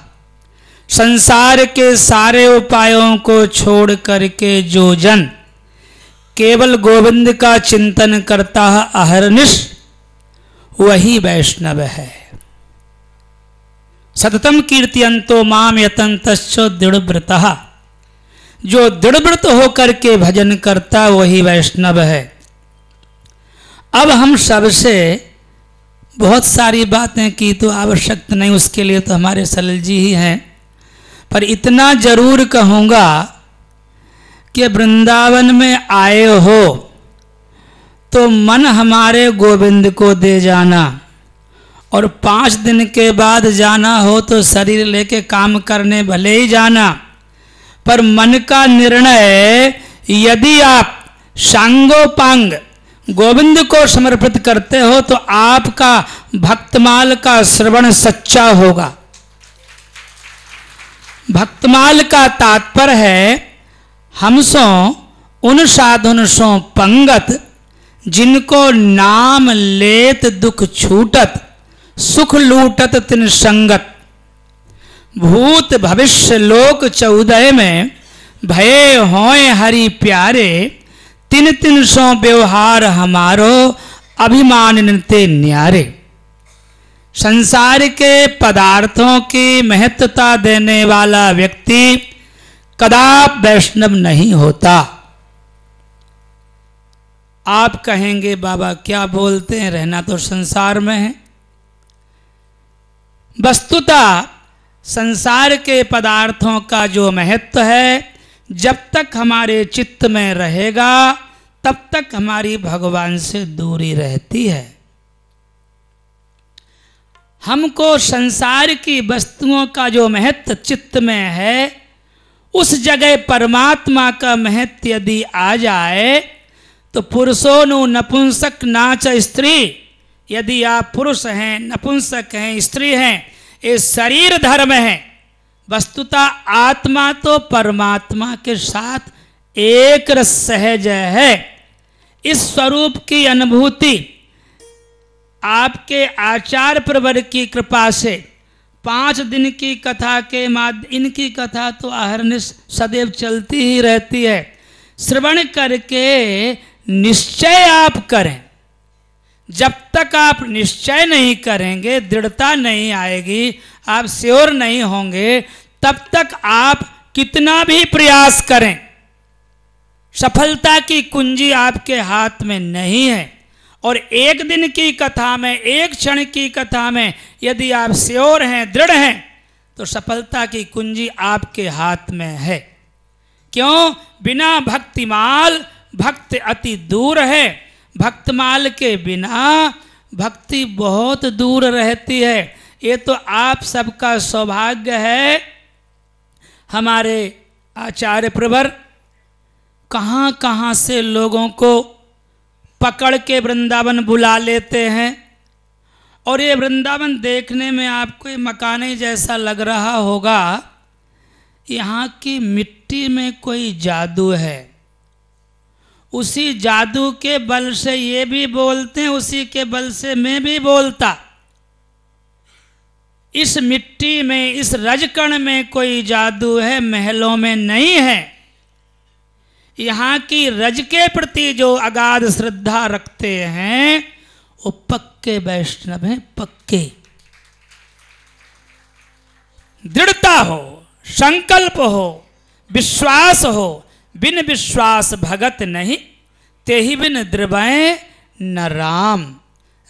संसार के सारे उपायों को छोड़ करके जो जन केवल गोविंद का चिंतन करता है, अहरनिश, वही वैष्णव है। सततम कीर्तियंतो माम यतंतो दृढ़व्रत। जो दृढ़व्रत होकर के भजन करता, वही वैष्णव है। अब हम सबसे बहुत सारी बातें की तो आवश्यक नहीं, उसके लिए तो हमारे सलल जी ही हैं। पर इतना ज़रूर कहूँगा कि वृंदावन में आए हो तो मन हमारे गोविंद को दे जाना और पाँच दिन के बाद जाना हो तो शरीर लेके काम करने भले ही जाना। पर मन का निर्णय, यदि आप सांगोपांग गोविंद को समर्पित करते हो तो आपका भक्तमाल का श्रवण सच्चा होगा। भक्तमाल का तात्पर्य है, हमसो उन साधुन सो पंगत, जिनको नाम लेत दुख छूटत, सुख लूटत तिन संगत। भूत भविष्य लोक चौदह में, भय होए हरि प्यारे, तिन तिन सो व्यवहार हमारो अभिमान निते न्यारे। संसार के पदार्थों की महत्वता देने वाला व्यक्ति कदाप वैष्णव नहीं होता। आप कहेंगे, बाबा, क्या बोलते हैं? रहना तो संसार में है। वस्तुता संसार के पदार्थों का जो महत्व है, जब तक हमारे चित्त में रहेगा, तब तक हमारी भगवान से दूरी रहती है। हमको संसार की वस्तुओं का जो महत्व चित्त में है, उस जगह परमात्मा का महत्व यदि आ जाए तो पुरुषों नु नपुंसक नाच स्त्री। यदि आप पुरुष हैं, नपुंसक हैं, स्त्री हैं, ये शरीर धर्म है। वस्तुता आत्मा तो परमात्मा के साथ एक रस सहज है। इस स्वरूप की अनुभूति आपके आचार प्रवर की कृपा से पाँच दिन की कथा के माध्यम इनकी कथा तो आहरनिश सदैव चलती ही रहती है। श्रवण करके निश्चय आप करें। जब तक आप निश्चय नहीं करेंगे, दृढ़ता नहीं आएगी, आप श्योर नहीं होंगे, तब तक आप कितना भी प्रयास करें। सफलता की कुंजी आपके हाथ में नहीं है। और एक दिन की कथा में, एक क्षण की कथा में यदि आप श्योर हैं, दृढ़ हैं तो सफलता की कुंजी आपके हाथ में है। क्यों? बिना भक्तिमाल, भक्त अति दूर है। भक्तमाल के बिना भक्ति बहुत दूर रहती है। ये तो आप सबका सौभाग्य है। हमारे आचार्य प्रवर कहाँ कहाँ से लोगों को पकड़ के वृंदावन बुला लेते हैं। और ये वृंदावन देखने में आपको ये मकाने जैसा लग रहा होगा, यहाँ की मिट्टी में कोई जादू है। उसी जादू के बल से ये भी बोलते हैं, उसी के बल से मैं भी बोलता। इस मिट्टी में, इस रजकण में कोई जादू है, महलों में नहीं है। यहाँ की रज के प्रति जो अगाध श्रद्धा रखते हैं, वो पक्के वैष्णव हैं, पक्के। दृढ़ता हो, संकल्प हो, विश्वास हो, बिन विश्वास भगत नहीं ते ही बिन द्रवय न राम।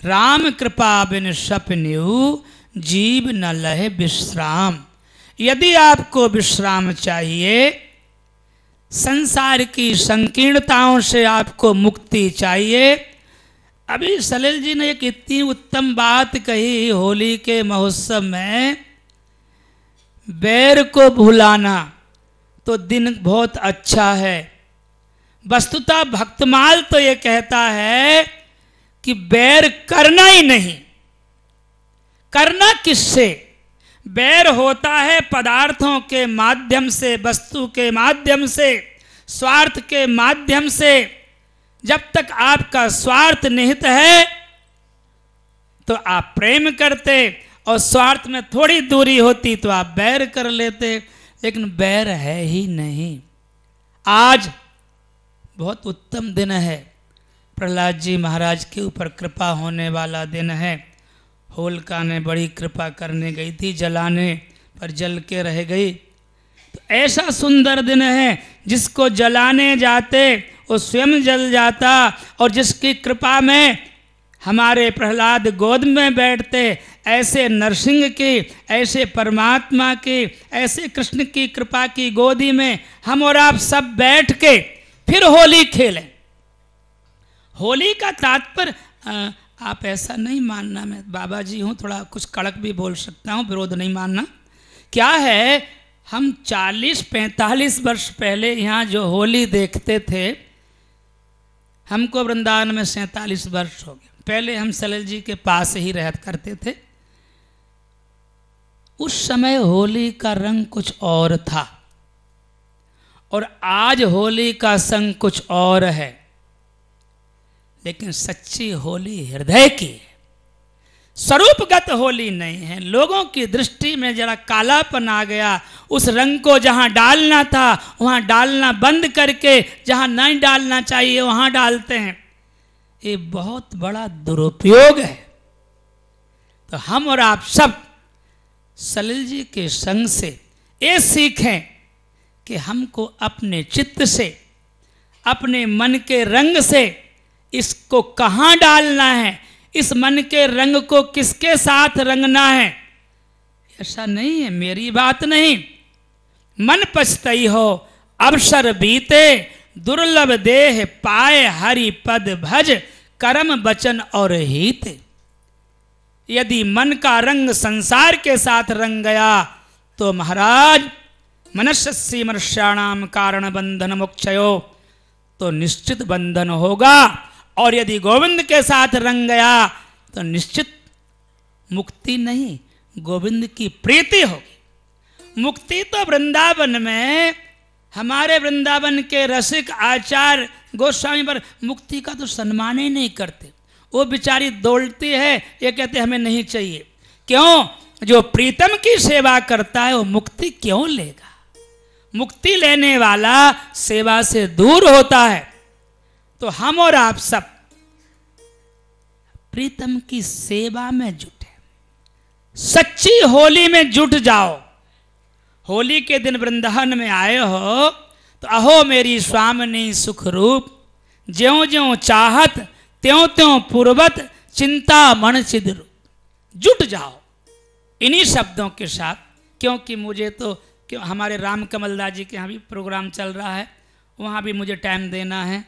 राम कृपा बिन सपन्यु जीव न लहे विश्राम। यदि आपको विश्राम चाहिए संसार की संकीर्णताओं से आपको मुक्ति चाहिए। अभी सलिल जी ने एक इतनी उत्तम बात कही होली के महोत्सव में, बैर को भुलाना तो दिन बहुत अच्छा है। वस्तुतः भक्तमाल तो ये कहता है कि बैर करना ही नहीं। करना किससे? बैर होता है पदार्थों के माध्यम से, वस्तु के माध्यम से, स्वार्थ के माध्यम से। जब तक आपका स्वार्थ निहित है तो आप प्रेम करते और स्वार्थ में थोड़ी दूरी होती तो आप बैर कर लेते, लेकिन बैर है ही नहीं। आज बहुत उत्तम दिन है। प्रहलाद जी महाराज के ऊपर कृपा होने वाला दिन है। होलिका ने बड़ी कृपा करने गई थी, जलाने पर जल के रह गई। तो ऐसा सुंदर दिन है, जिसको जलाने जाते, वो स्वयं जल जाता, और जिसकी कृपा में हमारे प्रहलाद गोद में बैठते, ऐसे नरसिंह की, ऐसे परमात्मा की, ऐसे कृष्ण की कृपा की गोदी में हम और आप सब बैठ के फिर होली खेलें। होली का तात्पर्य आप ऐसा नहीं मानना, मैं बाबा जी हूँ, थोड़ा कुछ कड़क भी बोल सकता हूँ, विरोध नहीं मानना। क्या है, हम 40-45 वर्ष पहले यहाँ जो होली देखते थे, हमको वृंदावन में सैंतालीस वर्ष हो गए। पहले हम सलल जी के पास ही रह करते थे। उस समय होली का रंग कुछ और था। और आज होली का संग कुछ और है। लेकिन सच्ची होली हृदय की, स्वरूपगत होली नहीं है। लोगों की दृष्टि में जरा कालापन आ गया। उस रंग को जहाँ डालना था, वहाँ डालना बंद करके जहाँ नहीं डालना चाहिए, वहाँ डालते हैं। ये बहुत बड़ा दुरुपयोग है। तो हम और आप सब सलिल जी के संग से ये सीखें कि हमको अपने चित्त से, अपने मन के रंग से इसको कहाँ डालना है? इस मन के रंग को किसके साथ रंगना है? ऐसा नहीं है, मेरी बात नहीं। मन पछतई हो, अवसर बीते, दुर्लभ देह पाए हरि पद भज, कर्म बचन और हित। यदि मन का रंग संसार के साथ रंग गया तो महाराज मनस्य मनुष्याणाम कारण बंधन मोक्षयो तो निश्चित बंधन होगा। और यदि गोविंद के साथ रंग गया तो निश्चित मुक्ति नहीं, गोविंद की प्रीति होगी। मुक्ति तो वृंदावन में, हमारे वृंदावन के रसिक आचार गोस्वामी पर मुक्ति का तो सम्मान ही नहीं करते। वो बेचारी दौड़ती है, ये कहते हमें नहीं चाहिए। क्यों? जो प्रीतम की सेवा करता है, वो मुक्ति क्यों लेगा? मुक्ति लेने वाला सेवा से दूर होता है। तो हम और आप सब प्रीतम की सेवा में जुटे। सच्ची होली में जुट जाओ। होली के दिन वृंदावन में आए हो तो अहो मेरी स्वामिनी सुख रूप ज्यो ज्यो चाहत त्यों त्यों पूर्वत, चिंता मन चिद जुट जाओ। इन्हीं शब्दों के साथ, क्योंकि मुझे तो क्यों, हमारे राम कमल दास जी के यहाँ भी प्रोग्राम चल रहा है, वहाँ भी मुझे टाइम देना है।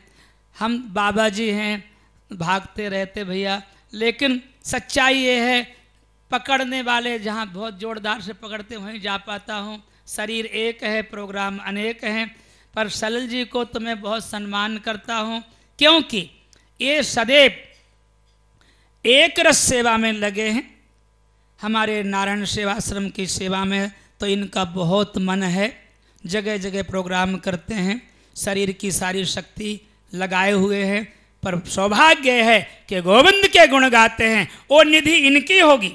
हम बाबा जी हैं, भागते रहते भैया। लेकिन सच्चाई ये है, पकड़ने वाले जहाँ बहुत जोरदार से पकड़ते वहीं जा पाता हूँ। शरीर एक है, प्रोग्राम अनेक हैं, पर सलल जी को तो मैं बहुत सम्मान करता हूँ, क्योंकि ये सदैव एक रस सेवा में लगे हैं। हमारे नारायण सेवाश्रम की सेवा में तो इनका बहुत मन है जगह जगह प्रोग्राम करते हैं। शरीर की सारी शक्ति लगाए हुए हैं, पर सौभाग्य है कि गोविंद के गुण गाते हैं वो निधि इनकी होगी।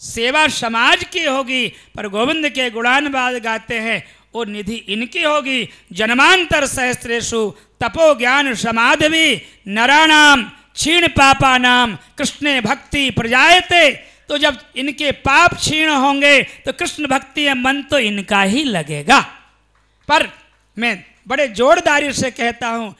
सेवा समाज की होगी, पर गोविंद के गुणानुवाद गाते हैं वो निधि इनकी होगी। जन्मांतर सहस्त्रेशु तपो ज्ञान समाधि, नराणाम, क्षीण पापा नाम कृष्ण भक्ति प्रजायते। तो जब इनके पाप क्षीण होंगे तो कृष्ण भक्ति मन तो इनका ही लगेगा। पर मैं बड़े जोरदारी से कहता हूँ